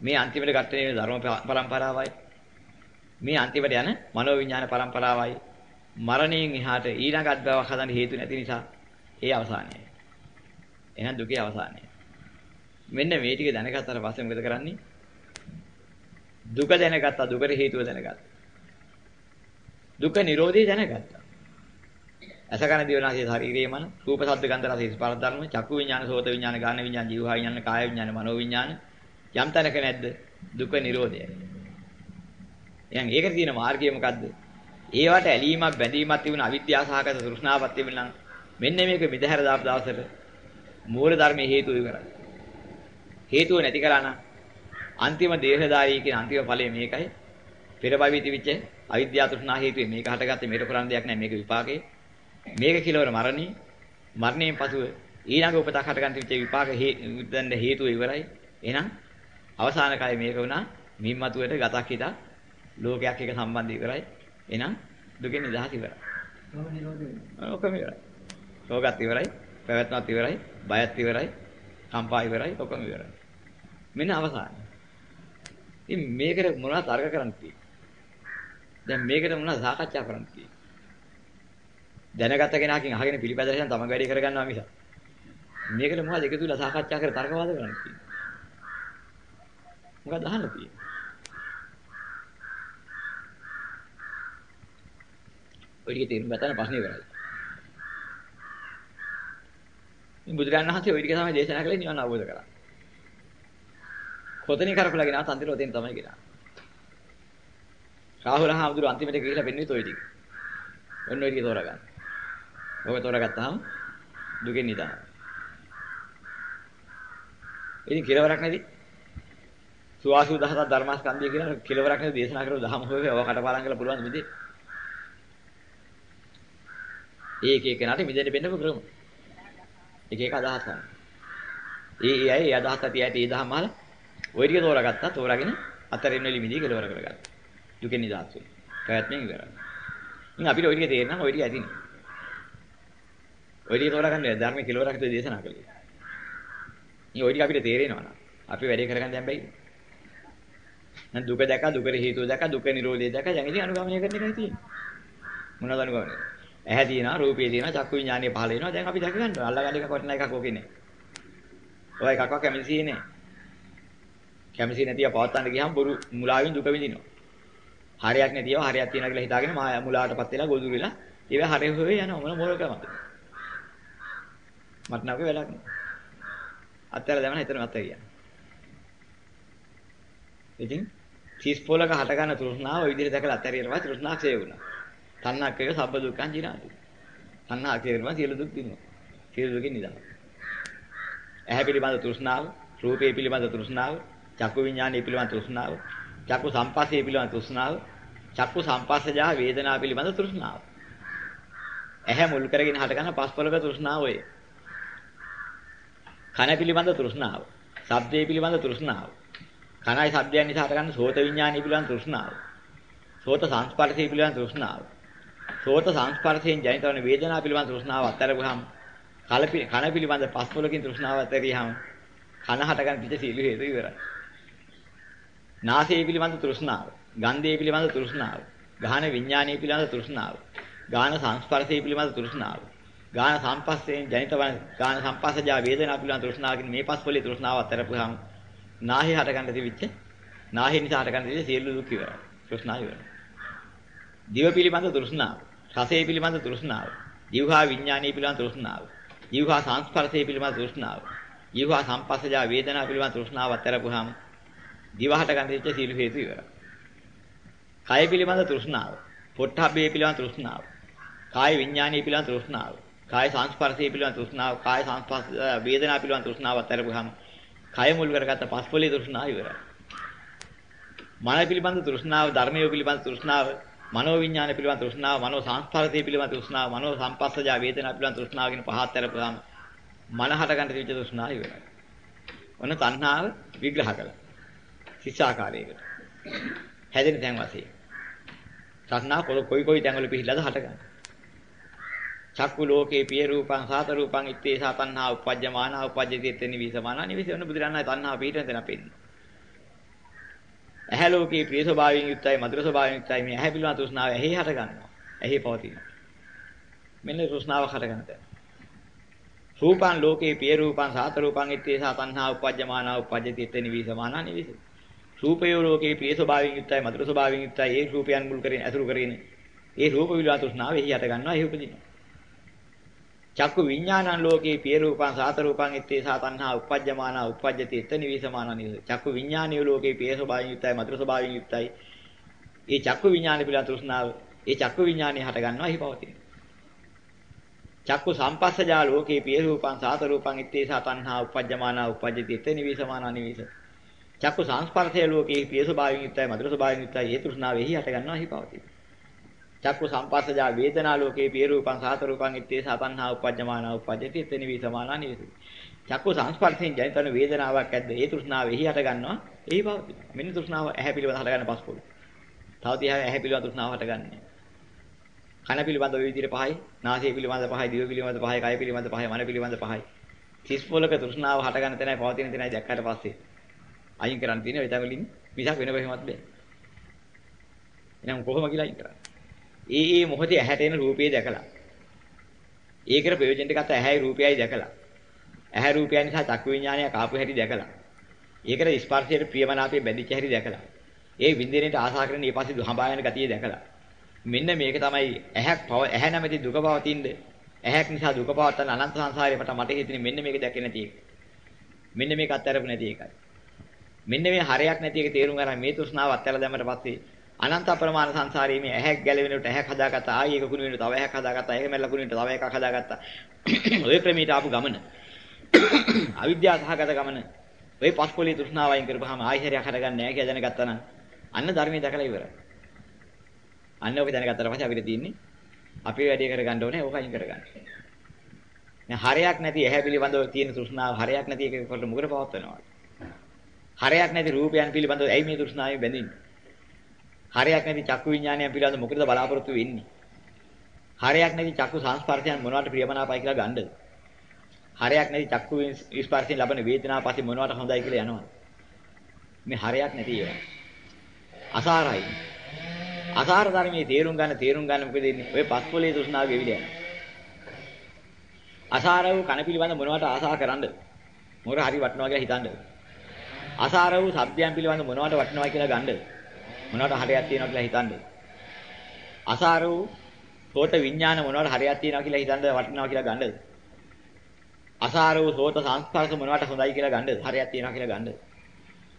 A: මේ අන්තිමට ගන්න ධර්ම පරම්පරාවයි මේ අන්තිමට යන මනෝ විඥාන පරම්පරාවයි මරණයෙන් එහාට ඊළඟ අත්බවක් හදන්න හේතු නැති නිසා ඒ අවසානයයි. එහෙනම් දුකේ අවසානයයි. මෙන්න මේ ටික දැනගත්තාට පස්සේ මොකද කරන්නේ? දුක දැනගත්තා දුකට හේතුව දැනගත්තා. දුක නිරෝධය දැනගත්තා. අසකන දිවනාසී ශරීරයේ මන රූප ශබ්ද ගන්ධ රස ස්පර්ශ ධර්ම චක්කු විඥාන සෝත විඥාන ගාන විඥාන ජීව විඥාන කාය විඥාන මනෝ විඥාන යම් තැනක නැද්ද දුක නිරෝධයයි. එහෙනම් ඒකට තියෙන මාර්ගය මොකද්ද? ඒවට ඇලීමක් බැඳීමක් තිබුණ අවිද්‍යාව සහගත තෘෂ්ණාවක් තිබුණා නම් මෙන්න මේක මිදහැර දාපු දවසට මූල ධර්මයේ හේතු ඉවරයි. හේතුව නැති කරා නම් අන්තිම දේහදායී කියන අන්තිම ඵලය මේකයි. පෙර භවී තිබිච්ච අවිද්‍යාව තෘෂ්ණා හේතුවෙන් මේක හටගත්තේ මේක කරන්න දෙයක් නැහැ මේක විපාකේ. මේක කිලවර මරණී මරණයෙන් පසුව ඊළඟ උපතක් හටගන්න තිබිච්ච විපාක හේතුවෙන් හේතුව ඉවරයි. එහෙනම් අවසාන කාලේ මේක වුණා මිම්මතුවට ගතක් හිතා ලෝකයක් එක සම්බන්ධ ඉවරයි. එහෙනම් දුකෙන් නිදහස් ඉවරයි.
B: කොහොම නිරෝධ වෙන්නේ?
A: ඔකම ඉවරයි. ලෝකත් ඉවරයි, පැවැත්මත් ඉවරයි, බයත් ඉවරයි, කම්පා ඉවරයි, ඔකම ඉවරයි. මෙන්න අවසානය. ඉතින් මේකට මොනවද තර්ක කරන්න තියෙන්නේ? දැන් මේකට මොනවද සාකච්ඡා කරන්න තියෙන්නේ? දැනගත කෙනාකින් අහගෙන පිළිපැදලා තම වැඩේ කරගන්නවා මිස. මේකට මොනවද එකතු වෙලා සාකච්ඡා කර තර්කවාද කරන්න තියෙන්නේ? මොකක්ද අහන්න තියෙන්නේ? ඔය ටික තේරුම් ගන්න ප්‍රශ්නේ ඉවරයි. මේ බුදුරජාණන් වහන්සේ ওই ටික තමයි දේශනා කළේ නිවන අවබෝධ කරගන්න. කොතනින් කරකලා ගෙනාවත් අන්තිමට ඔතෙන් තමයි ගෙනාවේ. රාහුල හාමුදුරුවෝ අන්තිමට ගිහිලා පෙන්වෙත් ওই ටික. ඔන්න ඔය ටික තෝරගන්න. ඔබ තෝරගත්තාම දුකෙන් නිදහස්. ඉතින් කෙලවරක් නැති සුවාසු දහසක් ධර්මස්කන්ධය කියලා කෙලවරක් නැති දේශනා කරලා දහම හොයවේ ඔය කටපාඩම් කරලා පුළුවන් මිදේ. ඒ එක එක නට මිදෙන්න බෙන්නම ක්‍රම. එක එක අදහස් ගන්න. ඒ ඒ අය ඒ අදහස් ඇති ඇති ඒ දහම අහලා ওই ටික තෝරාගත්තා. තෝරාගෙන අතරින් වෙලි මිදී කෙලවර කරගත්තා. දුකෙන් නිදහස් වෙනවා. පැවැත්මෙන් ඉවරයි. ඉතින් අපිට ওই ටික තේරෙනවා ওই ටික ඇතිනේ. ওই ටික තෝරාගන්න ධර්ම කෙලවරකට දේශනා කළේ. ඉතින් ওই ටික අපිට තේරෙනවා නම් අපි වැඩේ කරගන්න දැන් බැයිද? දැන් දුක දැක දුකට හේතුව දැක දුක නිරෝධය දැක දැන් ඉතින් අනුගමනය කරන එකයි තියෙන්නේ. මොනවද අනුගමනය? ඇහැ තියෙනවා, රූපය තියෙනවා, චක්කු විඥානය පහළ වෙනවා. දැන් අපි දැක ගන්නවා. අල්ලගන්න එක කොටන එකක් ඕකේ නෑ. ඔය එකක්වත් කැමති නෑ. කැමති නැතිව පවත්තන්න ගියහම බොරු මුලාවෙන් දුක විඳිනවා. හරයක් නැතිව හරයක් තියෙනවා කියලා හිතාගෙන මායා මුලාවටපත් වෙලා ගොදුරු වෙලා ඒව හරේ හොය යනවා මොන මොලකමද. මට නම් වැඩක් නෑ. අත්තර දැමන හිතන අත්තර කියන්නේ. ඉතින් සීස් පොලක හට ගන්න තෘෂ්ණාව ඔය විදිහට දැකලා අත්හැරියනවා තෘෂ්ණාව ක්ෂය වුණා. තණ්හාක්කය සබ්බ දුක්ඛං ජිනාති. තණ්හා කියනවා සියලු දුක් දිනවා. සියලු දුකින් නිදහස්. ඇහැ පිළිබඳ තෘෂ්ණාව, රූපේ පිළිබඳ තෘෂ්ණාව, චක්කු විඥානයේ පිළිබඳ තෘෂ්ණාව, චක්කු සංපස්සේ පිළිබඳ තෘෂ්ණාව, චක්කු සංපස්සජා වේදනා පිළිබඳ තෘෂ්ණාව. ඇහැ මුල් කරගෙන හටගන්න පස්පලක තෘෂ්ණාව ඔය. කන පිළිබඳ තෘෂ්ණාව, ශබ්දේ පිළිබඳ තෘෂ්ණාව. කනයි ශබ්දයන් නිසා හටගන්න සෝත විඥානයේ පිළිබඳ තෘෂ්ණාව. සෝත සංස්පර්ශයේ පිළිබඳ තෘෂ්ණාව. සෝත සංස්පර්ශයෙන් ජනිත වන වේදනා පිළිබඳ තෘෂ්ණාව අත්හැරගුවාම කන පිළිබඳ පස්පලකින් තෘෂ්ණාව ඇතරියහම කන හටගන්න පිට සීල හේතු ඉවරයි. නාසය පිළිබඳ තෘෂ්ණාව, ගන්ධය පිළිබඳ තෘෂ්ණාව, ගාහන විඥානීය පිළිබඳ තෘෂ්ණාව, ගාහන සංස්පර්ශය පිළිබඳ තෘෂ්ණාව, ගාහන සංපස්සයෙන් ජනිත වන ගාහන සංපස්සජා වේදනා පිළිබඳ තෘෂ්ණාවකින් මේ පස්පලේ තෘෂ්ණාව අත්හැරපුවාම නාහි හටගන්න තිබිච්ච නාහි නිසා හටගන්න තිබිච්ච සියලු දුක් ඉවරයි. තෘෂ්ණාව ඉවරයි. දිව පිළිබඳ තෘෂ්ණාව, රසය පිළිබඳ තෘෂ්ණාව, ජීවහා විඥානීය පිළිබඳ තෘෂ්ණාව, ජීවහා සංස්පර්ශය පිළිබඳ තෘෂ්ණාව, ජීවහා සංපස්සජා වේදනා පිළිබඳ තෘෂ්ණාව අත්හැරපුවාම දිවහට ගන්න දෙච්ච සීල හේතු ඉවරයි. කය පිළිබඳ තෘෂ්ණාව, පොට්ටබ්බේ පිළිබඳ තෘෂ්ණාව, කාය විඥානීය පිළිබඳ තෘෂ්ණාව, කාය සංස්පර්ශය පිළිබඳ තෘෂ්ණාව, කාය සංස්පර්ශ වේදනා පිළිබඳ තෘෂ්ණාව අත්හැරපුවාම කය මුල් කරගත්ත පස්පොලේ තෘෂ්ණාව ඉවරයි. මන පිළිබඳ තෘෂ්ණාව, ධර්මයේ පිළිබඳ තෘෂ්ණාව, මනෝ විඥාන පිළිබඳ තෘෂ්ණාව, මනෝ සංස්කාරයේ පිළිබඳ තෘෂ්ණාව, මනෝ සංපස්සජා වේදනා පිළිබඳ තෘෂ්ණාව කියන පහත් තරපුවාම මන හට ගන්න තිබිච්ච තෘෂ්ණාව ඉවරයි. ඔන්න තණ්හාව විග්‍රහ කළා. ශිෂ්‍යාකාරයකට. හැදෙන තැන් වශයෙන්. තණ්හා කොයි කොයි තැන්වල පිහිලාද හට ගන්න. චක්කු ලෝකේ පිය රූපං සාත රූපං ඉත්තේ සතන්හා උපජ්ජමානා උපජ්ජති එතනි විසමානා නිවිස වෙන බුදුරණයි තණ්හා පිටින් දෙන පෙන්නේ. ඇහැ ලෝකේ ප්‍රිය ස්වභාවයෙන් යුක්තයි මధుර ස්වභාවයෙන් යුක්තයි මේ ඇහැ පිළිබඳ තෘෂ්ණාව ඇහි හට ගන්නවා. ඇහි පවතිනවා. මෙන්න තෘෂ්ණාව හට ගන්න තැන. රූපං ලෝකේ පිය රූපං සාත රූපං ඉත්තේ සතන්හා උපජ්ජමානා උපජ්ජති එතනි විසමානා නිවිස. රූපය ලෝකේ ප්‍රිය ස්වභාවයෙන් යුක්තයි මధుර ස්වභාවයෙන් යුක්තයි ඒ රූපයන් මුල් කරගෙන ඇසුරු කරගෙන ඒ රූප විලාස තෘෂ්ණාව එහි හට ගන්නවා එහි උපදිනවා. චක්කු විඥානං ලෝකේ පිය රූපං සාත රූපං ඉත්තේ සාතන්හා උපජ්ජමානා උපජ්ජති එතනි විසමානා නිවිස. චක්කු විඥානිය ලෝකේ පිය ස්වභාවයෙන් යුක්තයි මధుර ස්වභාවයෙන් යුක්තයි. ඒ චක්කු විඥාන පිළිබඳ තෘෂ්ණාව ඒ චක්කු විඥානිය හට ගන්නවා එහි පවතිනවා. චක්කු සම්පස්සජා ලෝකේ පිය රූපං සාත රූපං ඉත්තේ සතන්හා උපජ්ජමානා උපජ්ජති එතනි විසමානා නිවිස. චක්කු සංස්පර්ශය ලෝකේ පිය ස්වභාවයෙන් යුක්තයි මధుර ස්වභාවයෙන් යුක්තයි ඒ තෘෂ්ණාව එහි හට ගන්නවා එහි පවතිනවා. චක්කු සම්පස්සජා වේදනා ලෝකේ පිය රූපං සාත රූපං ඉත්තේ සතන්හා උපජ්ජමානා උපජ්ජති එතනි විසමානා නිවිස. චක්කු සංස්පර්ශයෙන් ජනිත වන වේදනාවක් ඇද්ද ඒ තෘෂ්ණාව එහි හට ගන්නවා එහි පවතිනවා. මෙන්න තෘෂ්ණාව ඇහැ පිළිබඳ හට ගන්න පස්කොළ. තව තියා ඇහැ පිළිබඳ තෘෂ්ණාව හට ගන්නෑ. කන පිළිබඳ ওই විදිහට පහයි, නාසය පිළිබඳ පහයි, දිව පිළිබඳ පහයි, කය පිළිබඳ පහයි, මන පිළිබඳ පහයි. තිස් පොලක තෘෂ්ණාව හට ගන්න තැනයි පවතින තැනයි දැක්කට පස්සේ අයින් කරන්න තියෙන ඒ තැවලින් මිසක් වෙන කොහෙවත් බෑ. එහෙනම් කොහොම කියලා අයින් කරන්නේ? ඒ ඒ මොහොතේ ඇහැට එන රූපේ දැකලා. ඒකට ප්‍රයෝජන දෙකත් ඇහැයි රූපයයි දැකලා. ඇහැ රූපය නිසා චක්කු විඥානය කාපු හැටි දැකලා. ඒකට ස්පර්ශයට ප්‍රියමනාපයේ බැඳිච්ච හැටි දැකලා. ඒ විඳිනේට ආසා කරන ඊපස්සේ දුහඹා යන ගතිය දැකලා. මෙන්න මේක තමයි ඇහැක් පව ඇහැ නැමැති දුක පවතිනද ඇහැක් නිසා දුක පවත්තන අනන්ත සංසාරේ මට මට හිතෙන්නේ මෙන්න මේක දැකේ නැති එක. මෙන්න මේක අත්හැරපු නැති එකයි. මෙන්න මේ හරයක් නැති එක තේරුම් ගන්න මේ තෘෂ්ණාව අත්හැරලා දැම්මට පස්සේ අනන්ත අප්‍රමාණ සංසාරයේ මේ ඇහැක් ගැලවෙනකොට ඇහැක් හදාගත්තා ආයි එක කුණු වෙනකොට තව ඇහැක් හදාගත්තා ඒක මැල්ල කුණු වෙනකොට තව එකක් හදාගත්තා <clears throat> ඔය ක්‍රමයට ආපු ගමන <clears throat> අවිද්‍යාව සහගත ගමන ඔය පස්කොලේ තෘෂ්ණාව අයින් කරපුවාම ආයි හැරයක් හදගන්නේ නැහැ කියලා දැනගත්තා නම් අන්න ධර්මයේ දැකලා ඉවරයි අන්න ඔක දැනගත්තට පස්සේ අපිට තියෙන්නේ අපි වැඩේ කරගන්න ඕනේ ඕක අයින් කරගන්න. දැන් හරයක් නැති ඇහැ පිළිබඳව තියෙන තෘෂ්ණාව හරයක් නැති එකකට මොකද පවත්වනවා? හරයක් නැති රූපයන් පිළිබඳව ඇයි මේ තෘෂ්ණාවෙන් බැඳින්නේ? හරයක් නැති චක්කු විඥානයන් පිළිබඳව මොකටද බලාපොරොත්තු වෙන්නේ? හරයක් නැති චක්කු සංස්පර්ශයන් මොනවට ප්‍රියමනාපයි කියලා ගන්නද? හරයක් නැති චක්කු ස්පර්ශයෙන් ලබන වේදනාව පස්සේ මොනවට හොඳයි කියලා යනවා. මේ හරයක් නැති ඒවා. අසාරයි. අසාර ධර්මයේ තේරුම් ගන්න තේරුම් ගන්න මොකද ඉන්නේ? ඔය පස්පොලේ තෘෂ්ණාව ගෙවිලා යනවා. අසාර වූ කන පිළිබඳ මොනවට ආසා කරන්නද? මොකද හරි වටනවා කියලා හිතන්නද? අසාර වූ සබ්දයන් පිළිබඳ මොනවට වටනවා කියලා ගන්නද? මොනවට හරයක් තියෙනවා කියලා හිතන්නද? අසාර වූ සෝත විඥාන මොනවට හරයක් තියෙනවා කියලා හිතන්නද වටනවා කියලා ගන්නද? අසාර වූ සෝත සංස්පර්ශ මොනවට හොඳයි කියලා ගන්නද? හරයක් තියෙනවා කියලා ගන්නද?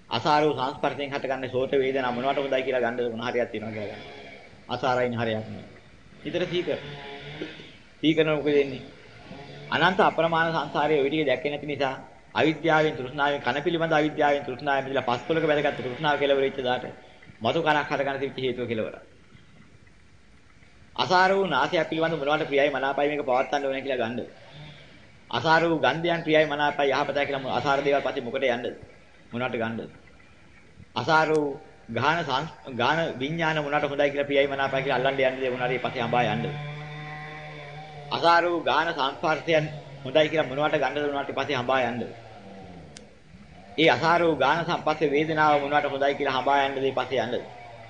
A: අසාර වූ සංස්පර්ශයෙන් හටගන්නේ සෝත වේදනා මොනවට හොඳයි කියලා ගන්නද? මොන හරයක් තියෙනවා කියලා ගන්නද? අසාරයින් හරයක් නෑ. හිතට සීකර. සීකරන මොකද වෙන්නේ? අනන්ත අප්‍රමාණ සංසාරයේ ওই ටික දැක්කේ නැති නිසා අවිද්‍යාවෙන් තෘෂ්ණාවෙන් කන පිළිබඳ අවිද්‍යාවෙන් තෘෂ්ණාවෙන් මිදලා පස්කොලක බැලගත්තු තෘෂ්ණාව කෙලවර වෙච්ච දාට මතු කනක් හදගන්න තිබිච්ච හේතුව කෙලවර. අසාර වූ නාසය පිළිබඳ මොනවට ප්‍රියයි මනාපයි මේක පවත්වන්න ඕනේ කියලා ගන්නද? අසාර වූ ගන්ධයන් ප්‍රියයි මනාපයි යහපතයි කියලා අසාර දේවල් පස්සේ මොකටද යන්නද? මොනවට ගන්නද? අසාර වූ ගාන ගාන විඥාන මොනවට හොඳයි කියලා ප්‍රියයි මනාපයි කියලා අල්ලන්න යන්නේ දේ මොනාරි පස්සේ හඹා යන්නද? අසාර වූ ගාන සංස්පර්ශයන් හොඳයි කියලා මොනවට ගන්නද මොනවට පස්සේ හඹා යන්නද? ඒ අසාර වූ ගාන සම්පස්සේ වේදනාව මොනවට හොඳයි කියලා හඹා යන්නද ඒ පස්සේ යන්නද?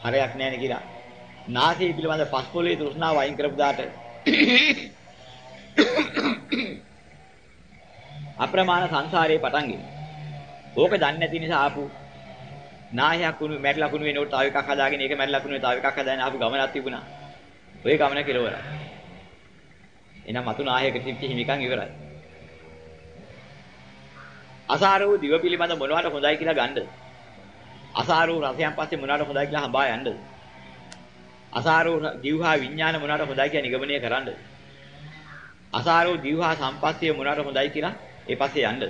A: හරයක් නැහැ කියලා. නාසය පිළිබඳ පස්පොලේ තෘෂ්ණාව අයින් කරපු දාට අප්‍රමාණ සංසාරේ පටන් ගිහින්. ඕක දන්නේ නැති නිසා ආපු නාහයක් කුණු මැරිලා කුණු වෙනකොට තව එකක් හදාගෙන ඒක මැරිලා කුණු තව එකක් හදාගෙන ආපු ගමනක් තිබුණා. ඔය ගමන කෙලවරයි. එහෙනම් මතු නාහයක තිබ්ච හිමිකම් ඉවරයි. අසාර වූ දිව පිළිබඳ මොනවට හොඳයි කියලා ගන්නද? අසාර වූ රසයන් පස්සේ මොනවට හොඳයි කියලා හඹා යන්නද? අසාර වූ ජීවහා විඥාන මොනවට හොඳයි කියලා නිගමනය කරන්නද? අසාර වූ ජීවහා සම්පස්සිය මොනවට හොඳයි කියලා ඒ පස්සේ යන්නද?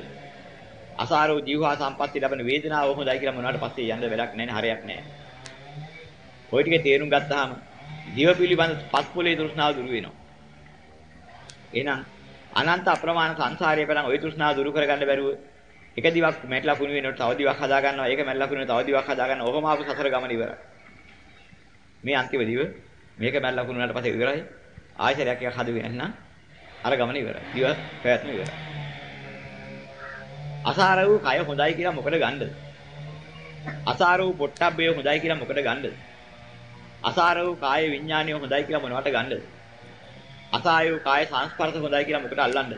A: අසාර වූ ජීවහා සම්පස්සිය ලබන වේදනාව හොඳයි කියලා මොනවට පස්සේ යන්න වැඩක් නැහැ හරයක් නැහැ. ওই ටිකේ තේරුම් ගත්තාම දිව පිළිබඳ පස්පොලේ තෘෂ්ණාව දුරු වෙනවා. එහෙනම් අනන්ත අප්‍රමාණ සංසාරයේ බලන් ওই තෘෂ්ණාව දුරු කරගන්න බැරුව එක දිවක් මැටලා කුණු වෙනකොට තව දිවක් හදා ගන්නවා. ඒක මැටලා කුණු වෙනකොට තව දිවක් හදා ගන්නවා. ඔහොම ආපු සසර ගමන ඉවරයි. මේ අන්තිම දිව මේක මැටලා කුණු වුණාට පස්සේ ඉවරයි. ආයශරයක් එකක් හදුවේ නැත්නම් අර ගමන ඉවරයි. දිව පැවැත්ම ඉවරයි. අසාර වූ කය හොඳයි කියලා මොකද ගන්නද? අසාර වූ පොට්ටබ්බය හොඳයි කියලා මොකද ගන්නද? අසාර වූ කාය විඥානිය හොඳයි කියලා මොනවට ගන්නද? අසාර වූ කාය සංස්පර්ශ හොඳයි කියලා මොකට අල්ලන්නද?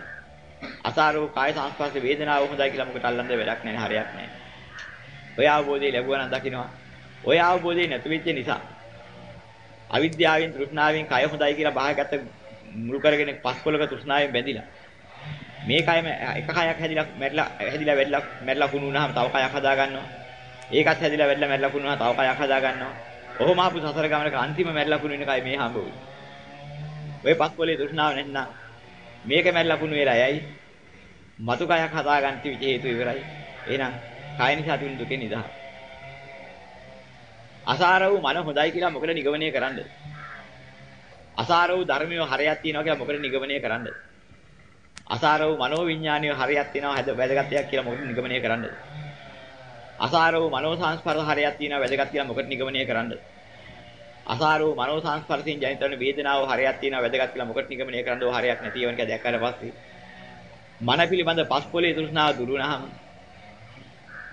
A: අසාර වූ කාය සංස්පර්ශ වේදනාව හොඳයි කියලා මොකට අල්ලන්නද වැඩක් නැහැ හරියක් නැහැ. ඔය අවබෝධය ලැබුවා නම් දකින්නවා. ඔය අවබෝධය නැති වෙච්ච නිසා අවිද්‍යාවෙන් තෘෂ්ණාවෙන් කය හොඳයි කියලා බාහගත මුල් කරගෙන පස්කොලක තෘෂ්ණාවෙන් බැඳිලා මේ කයම එක කයක් හැදිලා මැරිලා හැදිලා වැඩිලා මැරිලා කුණු වුණාම තව කයක් හදා ගන්නවා. ඒකත් හැදිලා වැඩිලා මැරිලා කුණු වුණා තව කයක් හදා ගන්නවා. ඔහොම ආපු සසර ගමනක අන්තිම මැරිලා කුණු වෙන කය මේ හම්බ වෙයි. ඔය පස්කොලේ තෘෂ්ණාව නැත්නම් මේක මැරිලා කුණු වෙලා යයි. මතු කයක් හදා ගන්න තිබිච්ච හේතු ඉවරයි. එහෙනම් කය නිසා තිබුණු දුකේ නිදහස. අසාර වූ මන හොඳයි කියලා මොකද නිගමනය කරන්නද? අසාර වූ ධර්මිය හරයක් තියෙනවා කියලා මොකද නිගමනය කරන්නද? අසාර වූ මනෝ විඥානිය හරයක් තියෙනවා හැද වැදගත් දෙයක් කියලා මොකද නිගමනය කරන්නද? අසාර වූ මනෝ සංස්පර්ශ හරයක් තියෙනවා වැදගත් කියලා මොකද නිගමනය කරන්නද? අසාර වූ මනෝ සංස්පර්ශයෙන් ජනිත වන වේදනාව හරයක් තියෙනවා වැදගත් කියලා මොකද නිගමනය කරන්නද? ඕ හරයක් නැති ඒවා නිකන් දැක්කාට පස්සේ. මන පිළිබඳ පස්පොලේ තෘෂ්ණාව දුරු වුණාම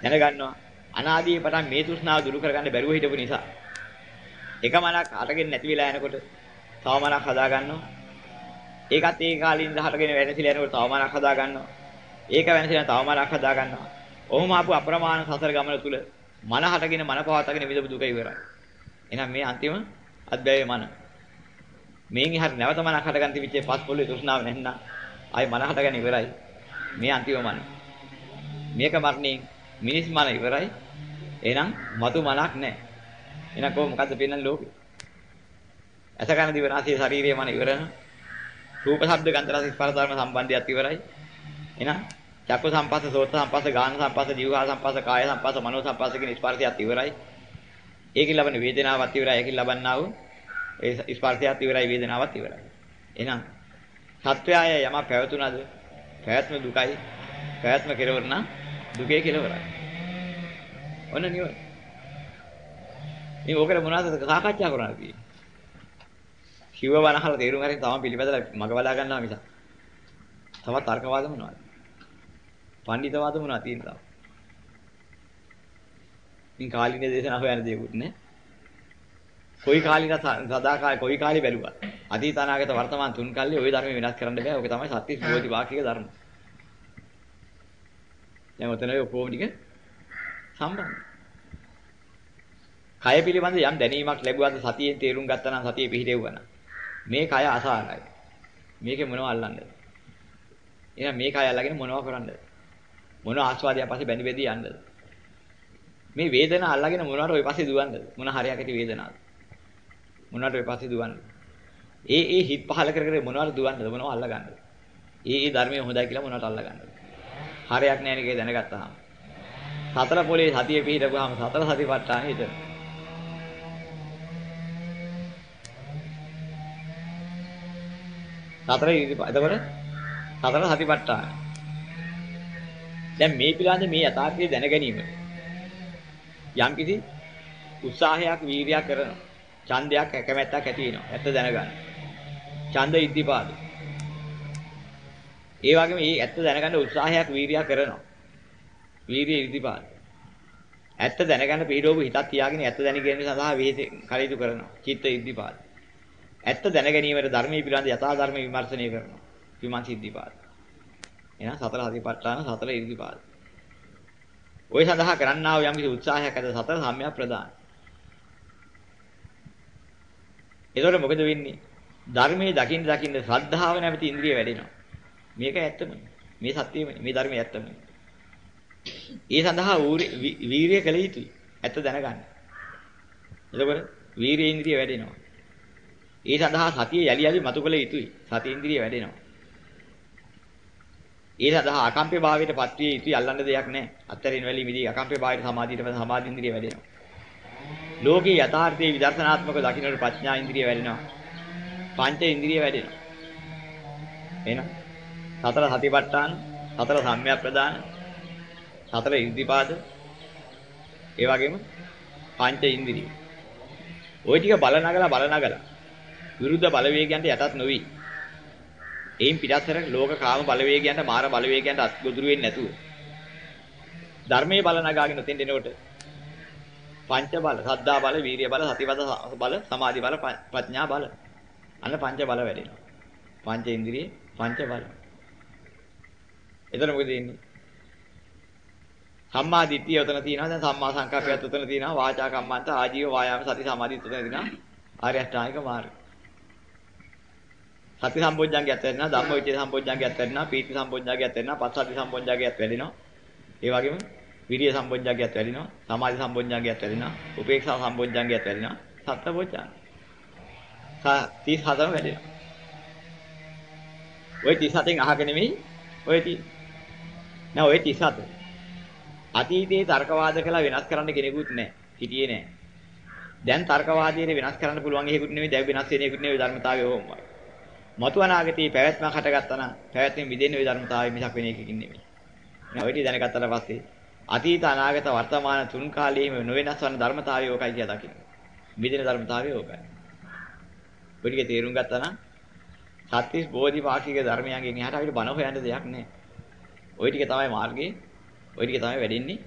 A: දැනගන්නවා අනාදී පටන් මේ තෘෂ්ණාව දුරු කරගන්න බැරුව හිටපු නිසා. එක මනක් අටගෙන නැති වෙලා යනකොට තව මනක් හදා ගන්නවා ඒකත් ඒ කාලින් දහටගෙන වෙනසිලා යනකොට තව මනක් හදා ගන්නවා ඒක වෙනසිලා තව මනක් හදා ගන්නවා ඔහොම ආපු අප්‍රමාණ සසර ගමන තුල මන හටගෙන මන පවත්වාගෙන විදපු දුක ඉවරයි. එහෙනම් මේ අන්තිම අධ්‍යයය මන මේන් ඉහට නැවත මනක් හටගන්න තිබිච්ච පස් පොළේ තෘෂ්ණාව නැත්නම් ආයි මන හටගෙන ඉවරයි මේ අන්තිම මන මේක මරණේ මිනිස් මන ඉවරයි එහෙනම් මතු මනක් නැහැ. එහෙනම් කොහොම මොකද්ද පෙන්වන්නේ ලෝකේ? ඇස කන දිව නාසය ශරීරය මන ඉවරන. රූප ශබ්ද ගන්ධ රස ස්පර්ශ ධර්ම සම්බන්ධයත් ඉවරයි. එහෙනම් චක්ක සම්පස්ස, සෝත සම්පස්ස, ගාන සම්පස්ස, ජීවහා සම්පස්ස, කාය සම්පස්ස, මනෝ සම්පස්ස කියන ස්පර්ශයත් ඉවරයි. ඒකෙන් ලබන වේදනාවත් ඉවරයි. ඒකෙන් ලබන්නා වූ ඒ ස්පර්ශයත් ඉවරයි, වේදනාවත් ඉවරයි. එහෙනම් සත්වයාය යමක් පැවතුනද? පැවැත්ම දුකයි. පැවැත්ම කෙලවර නම් දුකේ කෙලවරයි. ඔන්න නිවන. මේ ඕකට මොනවද සාකච්ඡා කරන්නේ? කිව්ව බණ අහලා තේරුම් ගන්න තමයි පිළිපදලා මග බලා ගන්නවා මිස. තවත් තර්කවාද මොනවද? පඬිතවාද මොනවද තියෙනවා? ඉතින් කාලිනේ දේශනා හොයන දේකුත් නේ. කොයි කාලින සදා කාලේ කොයි කාලේ බැලුවා. අතීත අනාගත වර්තමාන තුන් කාලේ ওই ධර්ම වෙනස් කරන්න බෑ. ඔක තමයි සත්‍ය සුවෝති වාක්‍යක ධර්ම. දැන් ඔතන ඔය කොහොම ටික සම්බන්ධ. කය පිළිබඳ යම් දැනීමක් ලැබුවාද සතියෙන් තේරුම් ගත්තා නම් සතිය පිහිටෙවුවා නම් මේ කය අසාරයි. මේකේ මොනව අල්ලන්නද? එහෙනම් මේ කය අල්ලගෙන මොනව කරන්නද? මොන ආස්වාදයක් පස්සේ බැඳි බැඳි යන්නද? මේ වේදනාව අල්ලගෙන මොනවට ඔය පස්සේ දුවන්නද? මොන හරයක් ඇති වේදනාවද? මොනවට ඔය පස්සේ දුවන්නද? ඒ ඒ හිත් පහල කර කර මොනවට දුවන්නද? මොනව අල්ලගන්නද? ඒ ඒ ධර්මයේ හොඳයි කියලා මොනවට අල්ලගන්නද? හරයක් නැහැ නේ දැනගත්තාම. සතර පොලේ සතිය පිහිටපුවාම සතර සතිපට්ඨාන හිතන. සතර එතකොට සතර සතිපට්ඨාන. දැන් මේ පිළිබඳ මේ යථාර්ථය දැන ගැනීම යම්කිසි උත්සාහයක් වීරියක් කරනවා. ඡන්දයක් කැමැත්තක් ඇති වෙනවා. ඇත්ත දැනගන්න. ඡන්ද ඉද්ධිපාද. ඒ වගේම මේ ඇත්ත දැනගන්න උත්සාහයක් වීරියක් කරනවා. වීරිය ඉද්ධිපාද. ඇත්ත දැනගන්න පිළිරෝපු හිතක් තියාගෙන ඇත්ත දැනගැනීම සඳහා විහෙස කටයුතු කරනවා. චිත්ත ඉද්ධිපාද. ඇත්ත දැන ගැනීමට ධර්මයේ පිළිබඳ යථා ධර්ම විමර්ශනය කරනවා. විමර්ශ ඉද්ධිපාද. එහෙනම් සතර හදිපට්ඨාන සතර ඉද්ධිපාද. ওই සඳහා කරන්නා වූ යම් කිසි උත්සාහයක් ඇත සතර සම්‍යක් ප්‍රදාන. එතකොට මොකද වෙන්නේ? ධර්මයේ දකින්න දකින්න ශ්‍රද්ධාව නැමැති ඉන්ද්‍රිය වැඩෙනවා. මේක ඇත්තම. මේ සත්‍යයමයි. මේ ධර්මයේ ඇත්තම. ඒ සඳහා වීරිය කළ යුතුයි. ඇත්ත දැනගන්න. එතකොට වීරිය ඉන්ද්‍රිය වැඩෙනවා. ඒ සඳහා සතිය යලි යලි මතු කළ යුතුයි. සති ඉන්ද්‍රිය වැඩෙනවා. ඒ සඳහා අකම්පේ භාවයට පත්විය යුතුයි අල්ලන්න දෙයක් නැහැ. අත්තරින් වැලි මිදී අකම්පේ භාවයට සමාධියට පස්සේ සමාධි ඉන්ද්‍රිය වැඩෙනවා. ලෝකේ යථාර්ථයේ විදර්ශනාත්මක දකින්නට ප්‍රඥා ඉන්ද්‍රිය වැඩෙනවා. පංච ඉන්ද්‍රිය වැඩෙනවා. එහෙනම් සතර සතිපට්ඨාන, සතර සම්‍යක් ප්‍රදාන, සතර ඉර්ධිපාද, ඒ වගේම පංච ඉන්ද්‍රිය. ওই ටික බල නගලා බල නගලා විරුද්ධ බලවේගයන්ට යටත් නොවි. එයින් පිටත්තර ලෝක කාම බලවේගයන්ට මාර බලවේගයන්ට අත්ගොදුරු වෙන්නේ නැතුව ධර්මයේ බල නගාගෙන උතෙන් දෙනකොට පංච බල, සද්ධා බල, වීරිය බල, සතිපද බල, සමාධි බල, ප්‍රඥා බල. අන්න පංච බල වැඩෙනවා. පංච ඉන්ද්‍රිය, පංච බල. එතන මොකද වෙන්නේ? සම්මා දිට්ඨිය උතන තියෙනවා දැන් සම්මා සංකප්පයත් උතන තියෙනවා වාචා කම්මන්ත ආජීව වායාම සති සමාධි උතන තියෙනවා ආර්ය අෂ්ටාංගික මාර්ගය සති සම්බොජ්ජංගයත් වැඩෙනවා ධම්මවිචේ සම්බොජ්ජංගයත් වැඩෙනවා පීති සම්බොජ්ජංගයත් වැඩෙනවා පස්සද්ධි සම්බොජ්ජංගයත් වැඩෙනවා. ඒ වගේම විරිය සම්බොජ්ජංගයත් වැඩෙනවා සමාධි සම්බොජ්ජංගයත් වැඩෙනවා උපේක්ෂා සම්බොජ්ජංගයත් වැඩෙනවා සත්ත බොජ්ජංග 34ම වැඩෙනවා. ওই 37න් අහක නෙමෙයි ඔය 30 නෑ ඔය 37 අතීතයේ තර්කවාද කළා වෙනස් කරන්න කෙනෙකුත් නැහැ හිටියේ නැහැ දැන් තර්කවාදයේ වෙනස් කරන්න පුළුවන් එකෙකුත් නෙමෙයි දැන් වෙනස් වෙන එකෙකුත් නෙමෙයි ධර්මතාවය ඕමයි මතු අනාගතයේ පැවැත්මක් හටගත්තා නම් පැවැත්මෙන් මිදෙන්නේ ওই ධර්මතාවය මිසක් වෙන එකකින් නෙමෙයි. නෑ ඔය ටික දැනගත්තට පස්සේ අතීත අනාගත වර්තමාන තුන් කාලයේම නොවෙනස් වන ධර්මතාවය ඕකයි කියලා දකින්න. මිදෙන ධර්මතාවය ඕකයි. ඔය ටික තේරුම් ගත්තා නම් සත්‍විස් බෝධිපාක්ෂික ධර්මයන්ගෙන් එහාට අපිට බණ හොයන්න දෙයක් නෑ. ওই ටික තමයි මාර්ගයේ. ওই ටික තමයි වැඩෙන්නේ.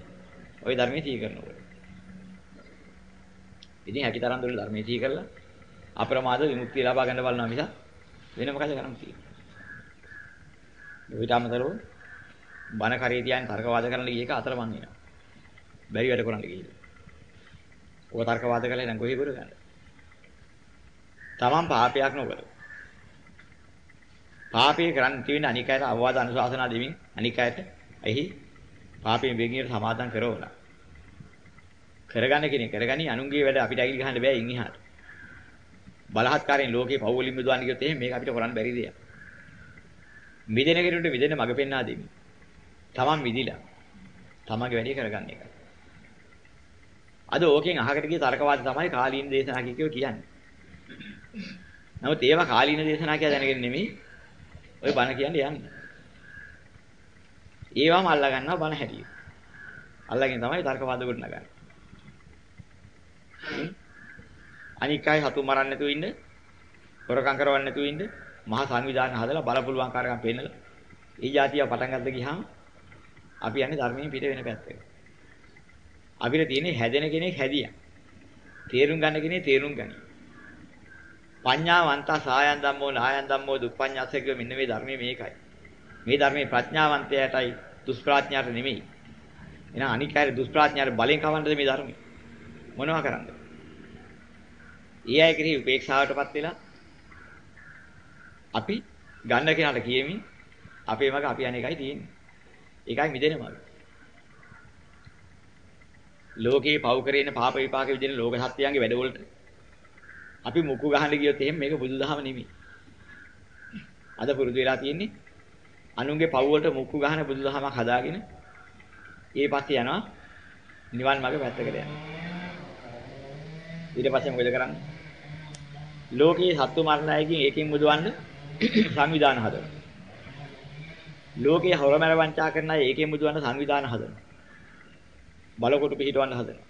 A: ওই ධර්මයේ තී කරනකොට. ඉතින් හැකිතරම් දුර ධර්මයේ තී කරලා අප්‍රමාද විමුක්තිය ලබා ගන්න බලනවා මිසක් වෙන මොකද කරන්න තියෙන්නේ? ඊට අමතරව බන කරේ තියන් තර්කවාද කරන්න ගිය එක අතරමං වෙනවා. බැරි වැඩ කරන්න ගිහින්. ඔය තර්කවාද කළා නම් කොහේ කර ගන්න. තමන් පාපයක් නොකර. පාපේ කරන්න තියෙන අනික් අයට අවවාද අනුශාසනා දෙමින් අනික් අයට එහි පාපයෙන් වෙගියට සමාදම් කරවලා. කරගන්න කෙනෙක් කරගනි අනුන්ගේ වැඩ අපිට අයිල් ගහන්න බෑ ඉන් එහාට. බලහත්කාරයෙන් ලෝකේ පව් වලින් මිදවන්න කියොත් එහෙම මේක අපිට කරන්න බැරි දෙයක්. මිදෙන කෙනෙකුට මිදෙන මඟ පෙන්වා දෙමි. Taman මිදිලා. තමන්ගේ වැඩේ කරගන්න එක. අද ඕකෙන් අහකට ගිය තර්කවාද තමයි කාලීන දේශනා කියකෝ කියන්නේ. නමුත් ඒවා කාලීන දේශනා කියලා දැනගෙන නෙමෙයි ඔය බණ කියන්නේ යන්නේ. ඒවම අල්ලා ගන්නවා බණ හැටියට. අල්ලගෙන තමයි තර්ක වාද කොට නගන්නේ. අනික් අය සතු මරන්න නැතුව ඉන්න, හොරකම් කරවන්න නැතුව ඉන්න, මහා සංවිධානය හදලා බලපුලුවන් කාර්යයන් පෙන්නලා. ඒ જાතිය පටන් ගන්න ගියාම අපි යන්නේ ධර්මයෙන් පිට වෙන පැත්තට. අපිට තියෙන්නේ හැදෙන කෙනෙක් හැදියා. තේරුම් ගන්න කෙනෙක් තේරුම් ගනි. පඤ්ඤාවන්තා සායන් ධම්මෝ නායන් ධම්මෝ දුප්පඤ්ඤාසක මෙන්න මේ ධර්මයේ මේකයි. මේ ධර්මයේ ප්‍රඥාවන්තයාටයි දුෂ්ප්‍රඥාට නෙමෙයි. එහෙනම් අනික් අය දුෂ්ප්‍රඥාට බලෙන් කවන්නද මේ ධර්මය? මොනවා කරන්නද? ඊ අය කෙරෙහි උපේක්ෂාවටපත් වෙලා අපි ගන්න කෙනාට කියමින් අපේ මග අපි අනේකයි තියෙන්නේ. ඒකයි මිදෙන මග. ලෝකේ පව් කරේන පාප විපාක විදින ලෝක සත්‍යයන්ගේ වැඩවලට අපි මුකු ගහන්න ගියොත් එහෙම මේක බුදුදහම නෙමෙයි. අද පුරුදු වෙලා තියෙන්නේ අනුන්ගේ පව් වලට මුක්කු ගහන බුදුදහමක් හදාගෙන ඒ පස්සේ යනවා නිවන් මාර්ග පැත්තකට යනවා. ඊට පස්සේ මොකද කරන්නේ? ලෝකයේ සත්තු මරණ අයගෙන් ඒකෙන් මුදවන්න <clears throat> සංවිධාන හදනවා. ලෝකයේ හොරමැර වංචා කරන අය ඒකෙන් මුදවන්න සංවිධාන හදනවා. බලකොටු පිහිටවන්න හදනවා.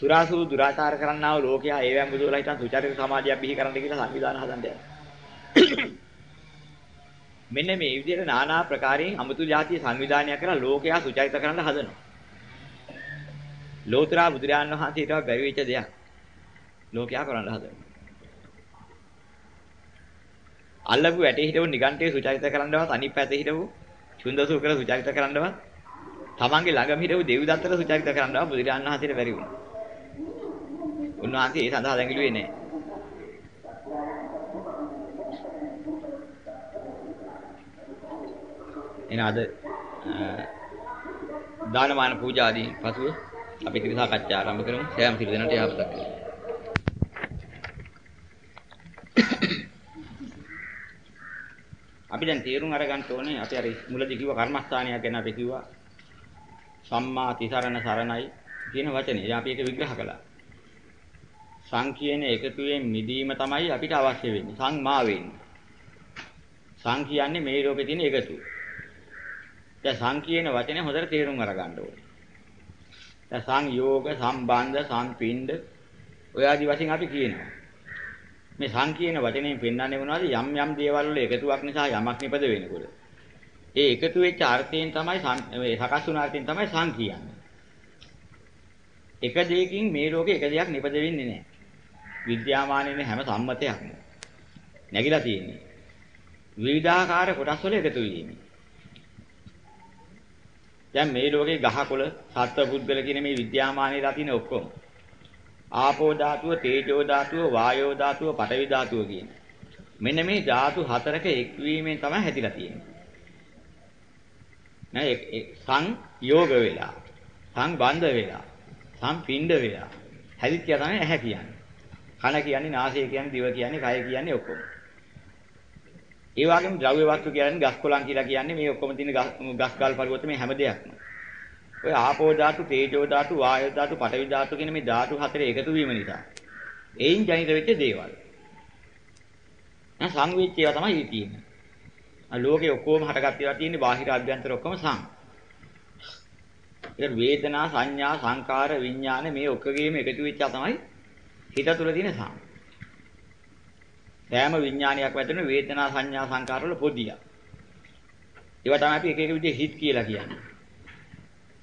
A: සුරාසුරු දුරාචාර කරන්නා වූ ලෝකයා ඒවැම් බුදුලා හිටන් සුචරිත සමාජයක් බිහි කරන්න කියලා සංවිධාන හදන්න යනවා. <clears throat> මෙන්න මේ විදිහට নানা ප්‍රකාරයෙන් අමුතු જાතිය සංවිධානය කරලා ලෝකයා සුචරිත කරන්න හදනවා. ලෝතර බුදුරජාණන් වහන්සේ ඊට බැරි වෙච්ච දෙයක් ලෝකයා කරන්න හදනවා. අල්ලපු වැටේ හිටවු නිගන්ඨයේ සුචරිත කරන්නවත් අනිත් පැත්තේ හිටවු චුන්දසූකර සුචරිත කරන්නවත් තමන්ගේ ළඟම හිටවු දෙවිදත්තර සුචරිත කරන්නවත් බුදුරජාණන් වහන්සේට බැරි වුණා. උන්වහන්සේ ඒ සඳහා දැඟලුවේ නැහැ. එන අද දානමාන පූජා ආදී පසුව අපි ත්‍රි සාකච්ඡා ආරම්භ කරමු. සෑම සිල් දෙනාට යහපතක් වේවා. අපි දැන් තේරුම් අරගන්න ඕනේ අපි අර මුලදී කිව්ව කර්මස්ථානයක් ගැන අපි කිව්වා සම්මා තිසරණ සරණයි කියන වචනේ. දැන් අපි ඒක විග්‍රහ කළා. සං කියන එකතුවෙන් මිදීම තමයි අපිට අවශ්‍ය වෙන්නේ. සංමා වෙන්නේ. සං කියන්නේ මේ ලෝකේ තියෙන එකතුව. දැන් සං කියන වචනේ හොඳට තේරුම් අරගන්න ඕනේ. දැන් සංයෝග, සම්බන්ධ, සංපින්ඩ ඔය ආදි වශයෙන් අපි කියනවා. මේ සං කියන වචනයෙන් පෙන්වන්නේ මොනවද? යම් යම් දේවල් වල එකතුවක් නිසා යමක් නිපද වෙනකොට. ඒ එකතු වෙච්ච අර්ථයෙන් තමයි මේ සකස් වුණ අර්ථයෙන් තමයි සං කියන්නේ. එක දෙයකින් මේ ලෝකේ එක දෙයක් නිපද වෙන්නේ නැහැ. විද්‍යාමානයේ හැම සම්මතයක්ම නැగిලා තියෙන්නේ. විවිධාකාර කොටස් වල එකතු වීමයි. දැන් මේ ලෝකේ ගහකොළ සත්ව පුද්ගල කියන මේ විද්‍යාමානයේ දකින්න ඔක්කොම ආපෝ ධාතුව තේජෝ ධාතුව වායෝ ධාතුව පඨවි ධාතුව කියන. මෙන්න මේ ධාතු හතරක එක්වීමෙන් තමයි හැදිලා තියෙන්නේ. නෑ සංයෝග වෙලා සංබන්ධ වෙලා සම්පින්ඩ වෙලා හැදිච්ච තමයි ඇහැ කියන්නේ. කන කියන්නේ නාසය කියන්නේ දිව කියන්නේ කය කියන්නේ ඔක්කොම. ඒ වගේම ද්‍රව්‍ය වස්තු කියන්නේ ගස් කොළන් කියලා කියන්නේ මේ ඔක්කොම තියෙන ගස් ගල් පරිවර්ත මේ හැම දෙයක්ම. ඔය ආපෝ ධාතු, තේජෝ ධාතු, වායෝ ධාතු, පඨවි ධාතු කියන මේ ධාතු හතරේ එකතු වීම නිසා එයින් ජනිත වෙච්ච දේවල්. නැහ සංවේච්ච ඒවා තමයි තියෙන්නේ. ආ ලෝකේ ඔක්කොම හටගත් ඒවා තියෙන්නේ බාහිර අභ්‍යන්තර ඔක්කොම සං. ඒක වේදනා, සංඥා, සංකාර, විඥාන මේ ඔක්කොගේම එකතු වෙච්චා තමයි හිත තුළ තියෙන සං. සෑම විඥානයක් වැටෙන වේදනා සංඥා සංකාර වල පොදිය. ඒවා තමයි අපි එක එක විදිහේ හිත් කියලා කියන්නේ.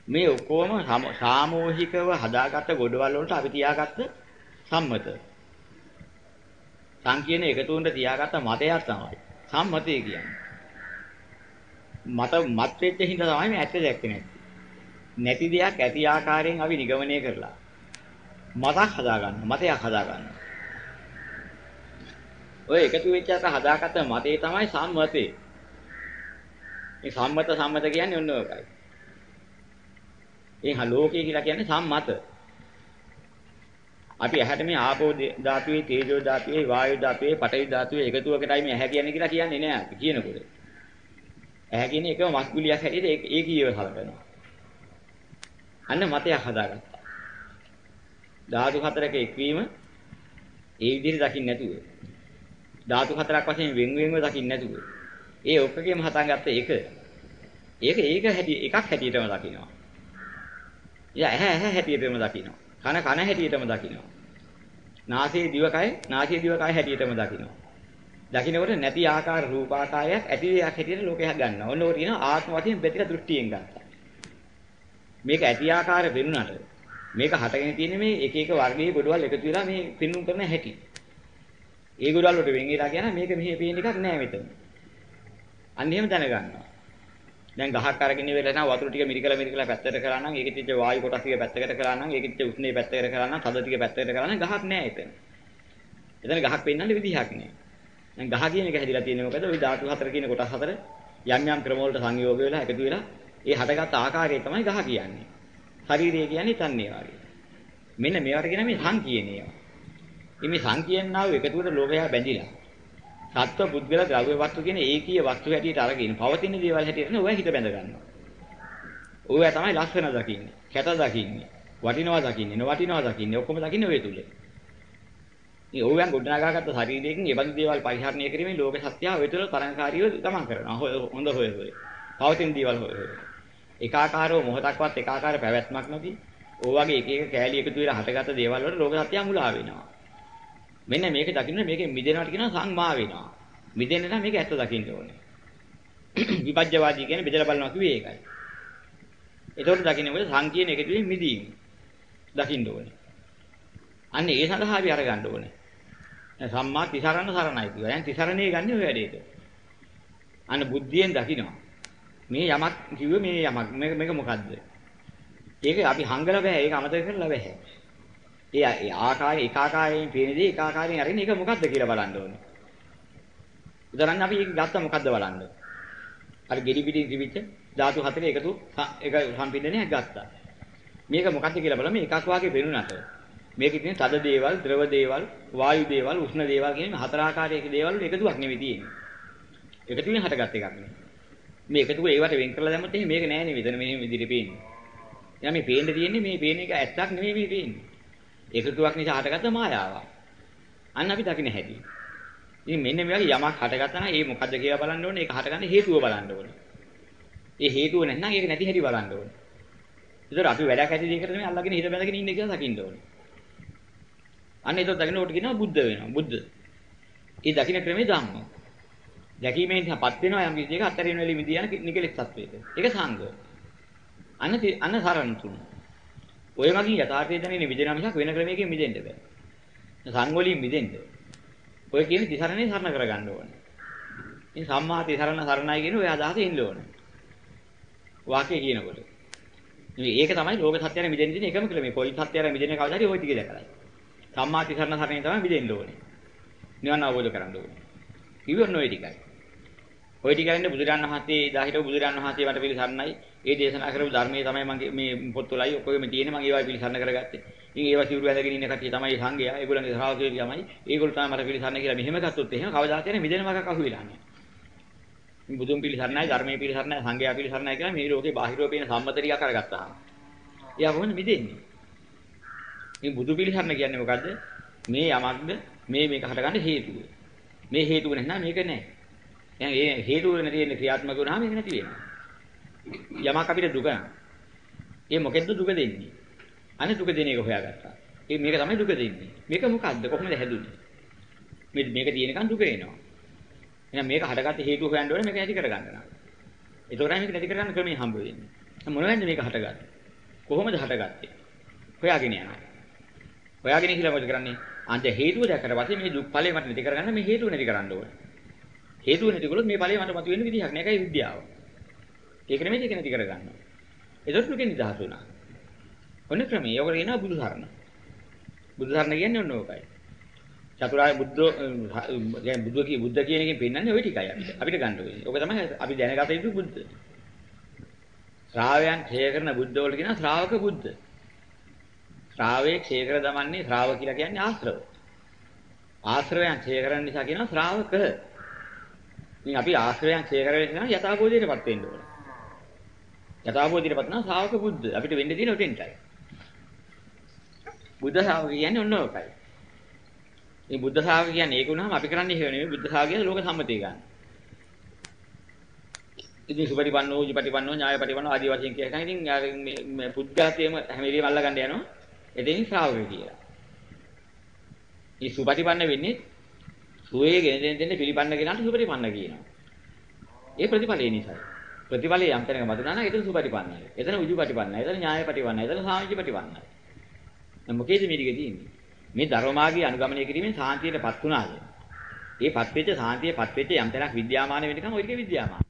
A: මේ ඔක්කොම සාමූහිකව හදාගත්ත ගොඩවල් වලට අපි තියාගත්ත සම්මත. සංකීර්ණ එකතුන්ට තියාගත්ත මතයක් තමයි සම්මතය කියන්නේ. මත මත් වෙච්ච හින්දා තමයි මේ ඇත්ත දැක්කේ නැති. නැති දෙයක් ඇති ආකාරයෙන් අපි නිගමනය කරලා මතක් හදාගන්න මතයක් හදාගන්න. ඔය එකතු වෙච්ච අත හදාගත්ත මතේ තමයි සම්මතේ. මේ සම්මත සම්මත කියන්නේ ඔන්න ඔයකයි. ඒ ලෝකය කියලා කියන්නේ සම්මත. අපි ඇහැට මේ ආපෝ ධාතුවේ තේජෝ ධාතුවේ වායු ධාතුවේ පඨවි ධාතුවේ එකතුවකටයි මේ ඇහැ කියන්නේ කියලා කියන්නේ නෑ අපි කියනකොට. ඇහැ කියන්නේ එකම මස්ගුලියක් හැටියට ඒ කීව හලකනවා. අන්න මතයක් හදාගත්තා. ධාතු හතරක එක්වීම ඒ විදිහට දකින්න නැතුව ධාතු හතරක් වශයෙන් වෙන් වෙන්ව දකින්න නැතුව. ඒ ඔක්කගේම හතන් ගත්ත එක. ඒක ඒක හැටි එකක් හැටියටම දකිනවා. එයා ඇහැ ඇහැ හැටියටම දකිනවා. කන කන හැටියටම දකිනවා. නාසයේ දිවකය නාසයේ දිවකය හැටියටම දකිනවා. දකින්නකොට නැති ආකාර රූපාකාරයක් ඇති දෙයක් හැටියට ලෝකයක් ගන්නවා. ඔන්න ඕක කියනවා ආත්ම වශයෙන් බෙදිලා දෘෂ්ටියෙන් ගන්නවා. මේක ඇති ආකාර වෙනුනට මේක හටගෙන තියෙන්නේ මේ එක එක වර්ගයේ ගොඩවල් එකතු වෙලා මේ පින්නුම් කරන හැටි. ඒ ගොඩවල් වලට වෙන් වෙලා කියන මේක මෙහෙ පේන එකක් නෑ මෙතන. අන්න එහෙම දැනගන්නවා. දැන් ගහක් අරගෙන ඉවරලා නම් වතුර ටික මිරිකලා මිරිකලා පැත්තට කරා නම් ඒකෙ තියෙච්ච වායු කොටස් ටික පැත්තකට කරා නම් ඒකෙ තියෙච්ච උෂ්ණේ පැත්තකට කරා නම් තද ටික පැත්තකට කරා නම් ගහක් නෑ එතන. එතන ගහක් පෙන්වන්න විදිහක් නෑ. දැන් ගහ කියන එක හැදිලා තියෙන්නේ මොකද? ওই ධාතු හතර කියන කොටස් හතර යම් යම් ක්‍රම වලට සංයෝග වෙලා එකතු වෙලා ඒ හටගත් ආකාරය තමයි ගහ කියන්නේ. ශරීරය කියන්නේ තන්නේ වගේ. මෙන්න මේවට කියන මේ සං කියන ඒවා. මේ සං කියනවා එකතුවට ලෝකයා බැඳිලා. සත්ව පුද්ගල ද්‍රව්‍ය වස්තු කියන ඒකීය වස්තු හැටියට අරගෙන පවතින දේවල් හැටියට නේ ඔය හිත බැඳ ගන්නවා. ඔය තමයි ලස්සන දකින්නේ, කැත දකින්නේ, වටිනවා දකින්නේ, නොවටිනවා දකින්නේ ඔක්කොම දකින්නේ ඔය තුල. මේ ඕයන් ගොඩනගාගත්ත ශරීරයෙන් ඒ බඳු දේවල් පරිහරණය කිරීමෙන් ලෝක සත්‍යය ඔය තුල තරංකාරීව ගමන් කරනවා. හොඳ හොය හොය. පවතින දේවල් හොය හොය. එකාකාරව මොහොතක්වත් එකාකාර පැවැත්මක් නැති ඕ වගේ එක එක කෑලි එකතු වෙලා හටගත්ත දේවල් වලට ලෝක සත්‍යය මුලා වෙනවා. මෙන්න මේක දකින්න මේකෙන් මිදෙනවට කියනවා සංමා වෙනවා. මිදෙන්න නම් මේක ඇත්ත දකින්න ඕනේ. <clears throat> විපජ්ජවාදී කියන්නේ බෙදලා බලනවා කිව්වේ ඒකයි. ඒතකොට දකින්න මොකද සං කියන එකතුලින් මිදීම දකින්න ඕනේ. අන්න ඒ සඳහා අපි අරගන්න ඕනේ. සම්මා තිසරණ සරණයි කියනවා. දැන් තිසරණේ ගන්න ඔය වැඩේට. අන්න බුද්ධියෙන් දකින්නවා. මේ යමක් කිව්වේ මේ යමක් මේක මේක මොකද්ද? ඒක අපි හංගලා බෑ. ඒක අමතක කරලා බෑ. ඒ ආකාරය එක ආකාරයෙන් පේන දේ එක ආකාරයෙන් අරින්න ඒක මොකද්ද කියලා බලන්න ඕනේ. උදාහරණ අපි ඒක ගත්ත මොකද්ද බලන්න. අර ගෙඩි පිටි තිබිච්ච ධාතු හතරේ එකතු එක සම්පින්නනයක් ගත්තා. මේක මොකද්ද කියලා බලමු එකක් වාගේ පේනුනට. මේකේ තියෙන තද දේවල්, ද්‍රව දේවල්, වායු දේවල්, උෂ්ණ දේවල් කියන හතර ආකාරයක දේවල් එකතුවක් නෙවෙයි තියෙන්නේ. එකතුවෙන් හටගත් එකක් නෙවෙයි. මේ එකතුව ඒවට වෙන් කරලා දැම්මොත් එහෙනම් මේක නෑ නෙවෙයි. මෙතන මේ විදිහට පේන්නේ. එහෙනම් මේ පේන්න තියෙන්නේ මේ පේන එක ඇත්තක් නෙවෙයි මේ පේන්නේ. එකතුවක් නිසා හටගත්ත මායාවක්. අන්න අපි දකින්න හැටි. ඉතින් මෙන්න මේ වගේ යමක් හටගත්තා නම් ඒ මොකද්ද කියලා බලන්න ඕනේ. ඒක හටගන්න හේතුව බලන්න ඕනේ. ඒ හේතුව නැත්නම් ඒක නැති හැටි බලන්න ඕනේ. ඒතර අපි වැඩක් ඇති දෙයකට නෙමෙයි අල්ලගෙන හිත බැඳගෙන ඉන්නේ කියලා දකින්න ඕනේ. අන්න ඒක දකින්න උට කියනවා බුද්ධ වෙනවා. බුද්ධ. ඒ දකින්න ක්‍රමේ ධම්ම. දැකීමෙන් පත් වෙනවා යම් කිසි දෙයක අත්තරින් වෙලෙ මිදිය යන නිකලෙක් සත්වයක. ඒක සංඝ. අන්න අන්න සරණ තුන. ඔය වගේ යථාර්ථය දැනෙන්නේ මිදෙනා මිසක් වෙන ක්‍රමයකින් මිදෙන්න බෑ. සංගෝලියෙන් මිදෙන්න. ඔය කියන්නේ තිසරණේ සරණ කරගන්න ඕනේ. ඉතින් සම්මා තිසරණ සරණයි කියන ඔය අදහස ඉන්න ඕනේ. වාක්‍ය කියනකොට. මේක තමයි ලෝක සත්‍යයෙන් මිදෙන්න තියෙන එකම ක්‍රමය. කොයි සත්‍යයෙන් මිදෙන්නේ කවදාද ඔය ටික දැකලා. සම්මා තිසරණ සරණේ තමයි මිදෙන්න ඕනේ. නිවන අවබෝධ කරගන්න ඕනේ. ඉවරන ඔය ටිකයි. ඔය ටික කියන්නේ බුදුරන් වහන්සේ එදා හිටපු බුදුරන් වහන්සේ මට පිළිසරණයි. ඒ දේශනා කරපු ධර්මයේ තමයි මගේ මේ පොත්වලයි ඔක්කොගෙම තියෙන්නේ මම ඒවා පිළිසරණ කරගත්තේ. ඉතින් ඒවා සිවුරු ඇඳගෙන ඉන්න කට්ටිය තමයි සංඝයා. ඒගොල්ලන්ගේ ශ්‍රාවකයෝ තමයි. ඒගොල්ලෝ තමයි මට පිළිසරණ කියලා මෙහෙම ගත්තොත් එහෙම කවදාත් යන්නේ මිදෙන මගක් අහු වෙලා නැහැ. මේ බුදුන් පිළිසරණයි ධර්මයේ පිළිසරණයි සංඝයා පිළිසරණයි කියලා මේ ලෝකේ බාහිරව පේන සම්මතරියක් කරගත්තාම. එයා කොහොමද මිදෙන්නේ? මේ බුදු පිළිසරණ කියන්නේ මොකද්ද? මේ යමක්ද මේ මේක හටගන්න හේතුව. මේ හේතුව නැත්නම් මේක නැහැ. එහෙනම් ඒ හේතු වෙන තියෙන ක්‍රියාත්මක වුණාම ඒක නැති වෙනවා. යමක් අපිට දුක නම්. ඒ මොකෙන්ද දුක දෙන්නේ? අනේ දුක දෙන එක හොයාගත්තා. ඒ මේක තමයි දුක දෙන්නේ. මේක මොකද්ද? කොහොමද හැදුනේ? මේ මේක තියෙනකන් දුක එනවා. එහෙනම් මේක හටගත්ත හේතුව හොයන්න ඕනේ මේක නැති කරගන්න නම්. ඒතකොට මේක නැති කරගන්න ක්‍රමය හම්බ වෙන්නේ. මොනවද මේක හටගත්තේ? කොහොමද හටගත්තේ? හොයාගෙන යනවා. හොයාගෙන කියලා මොකද කරන්නේ? අන්ත හේතුව දැක්කට පස්සේ මේ දුක් ඵලෙ මට නැති කරගන්න මේ හේතුව නැති කරන්න ඕනේ. හේතුව නැති කළොත් මේ ඵලය මට මතුවෙන්න විදිහක් නෑ. ඒකයි විද්‍යාව. ඒක නෙමෙයි ඒක නැති කරගන්නවා. ඒකට දුකෙන් නිදහස් වුණා. ඔන්න ක්‍රමය. යෝග කියනවා බුදුසරණ. බුදුසරණ කියන්නේ ඔන්න ඕකයි. චතුරාර්ය බුද්ධ يعني බුද්ධ කිය බුද්ධ කියන එකෙන් පෙන්නන්නේ ওই ටිකයි අපිට. අපිට ගන්න ඕනේ. ඕක තමයි අපි දැනගත යුතු බුද්ධ. ශ්‍රාවයන් ක්ෂය කරන බුද්ධ වල කියන ශ්‍රාවක බුද්ධ. ශ්‍රාවයේ ක්ෂය කර දමන්නේ ශ්‍රාව කියලා කියන්නේ ආශ්‍රව. ආශ්‍රවයන් ක්ෂය කරන නිසා කියනවා ශ්‍රාවක. ඉතින් අපි ආශ්‍රයයන් ක්ෂය කරගෙන යනවා යථාබෝධයටපත් වෙන්න ඕන. යථාබෝධයටපත් නම් ශා วก බුද්ධ. අපිට වෙන්න තියෙන උටෙන්ටයි. බුද්ධ ශා วก කියන්නේ ඔන්න ඔකයි. මේ බුද්ධ ශාසනය කියන්නේ ඒක වුණාම අපි කරන්නේ හේව නෙමෙයි බුද්ධ ශාසනය ලෝක සම්මතය ගන්න. ඉතින් සුපටිපන්නෝ, උජිපටිපන්නෝ, ඥායපටිපන්නෝ ආදී වශයෙන් කියනවා. ඉතින් මේ පුද්ගලත්වයේම හැම වෙලේම අල්ල ගන්න යනවා. එතෙන් ශ්‍රාවකය කියලා. මේ සුපටිපන්න වෙන්නේ සුවේ ගෙන දෙන්න දෙන්න පිළිපන්න කෙනාට සුපටිපන්න කියනවා. ඒ ප්‍රතිඵලය නිසා. ප්‍රතිඵලය යම් තැනක මතුනා නම් එතන සුපටිපන්නයි. එතන උජුපටිපන්නයි. එතන ඥායපටිපන්නයි. එතන සාමිජිපටිපන්නයි. දැන් මොකේද මේ ටික තියෙන්නේ? මේ ධර්මමාර්ගය අනුගමනය කිරීමෙන් සාන්තියටපත් වුණාද? ඒපත් වෙච්ච සාන්තියපත් වෙච්ච යම් තැනක් විද්‍යාමාන වෙනකම් ওই ටික විද්‍යාමාන.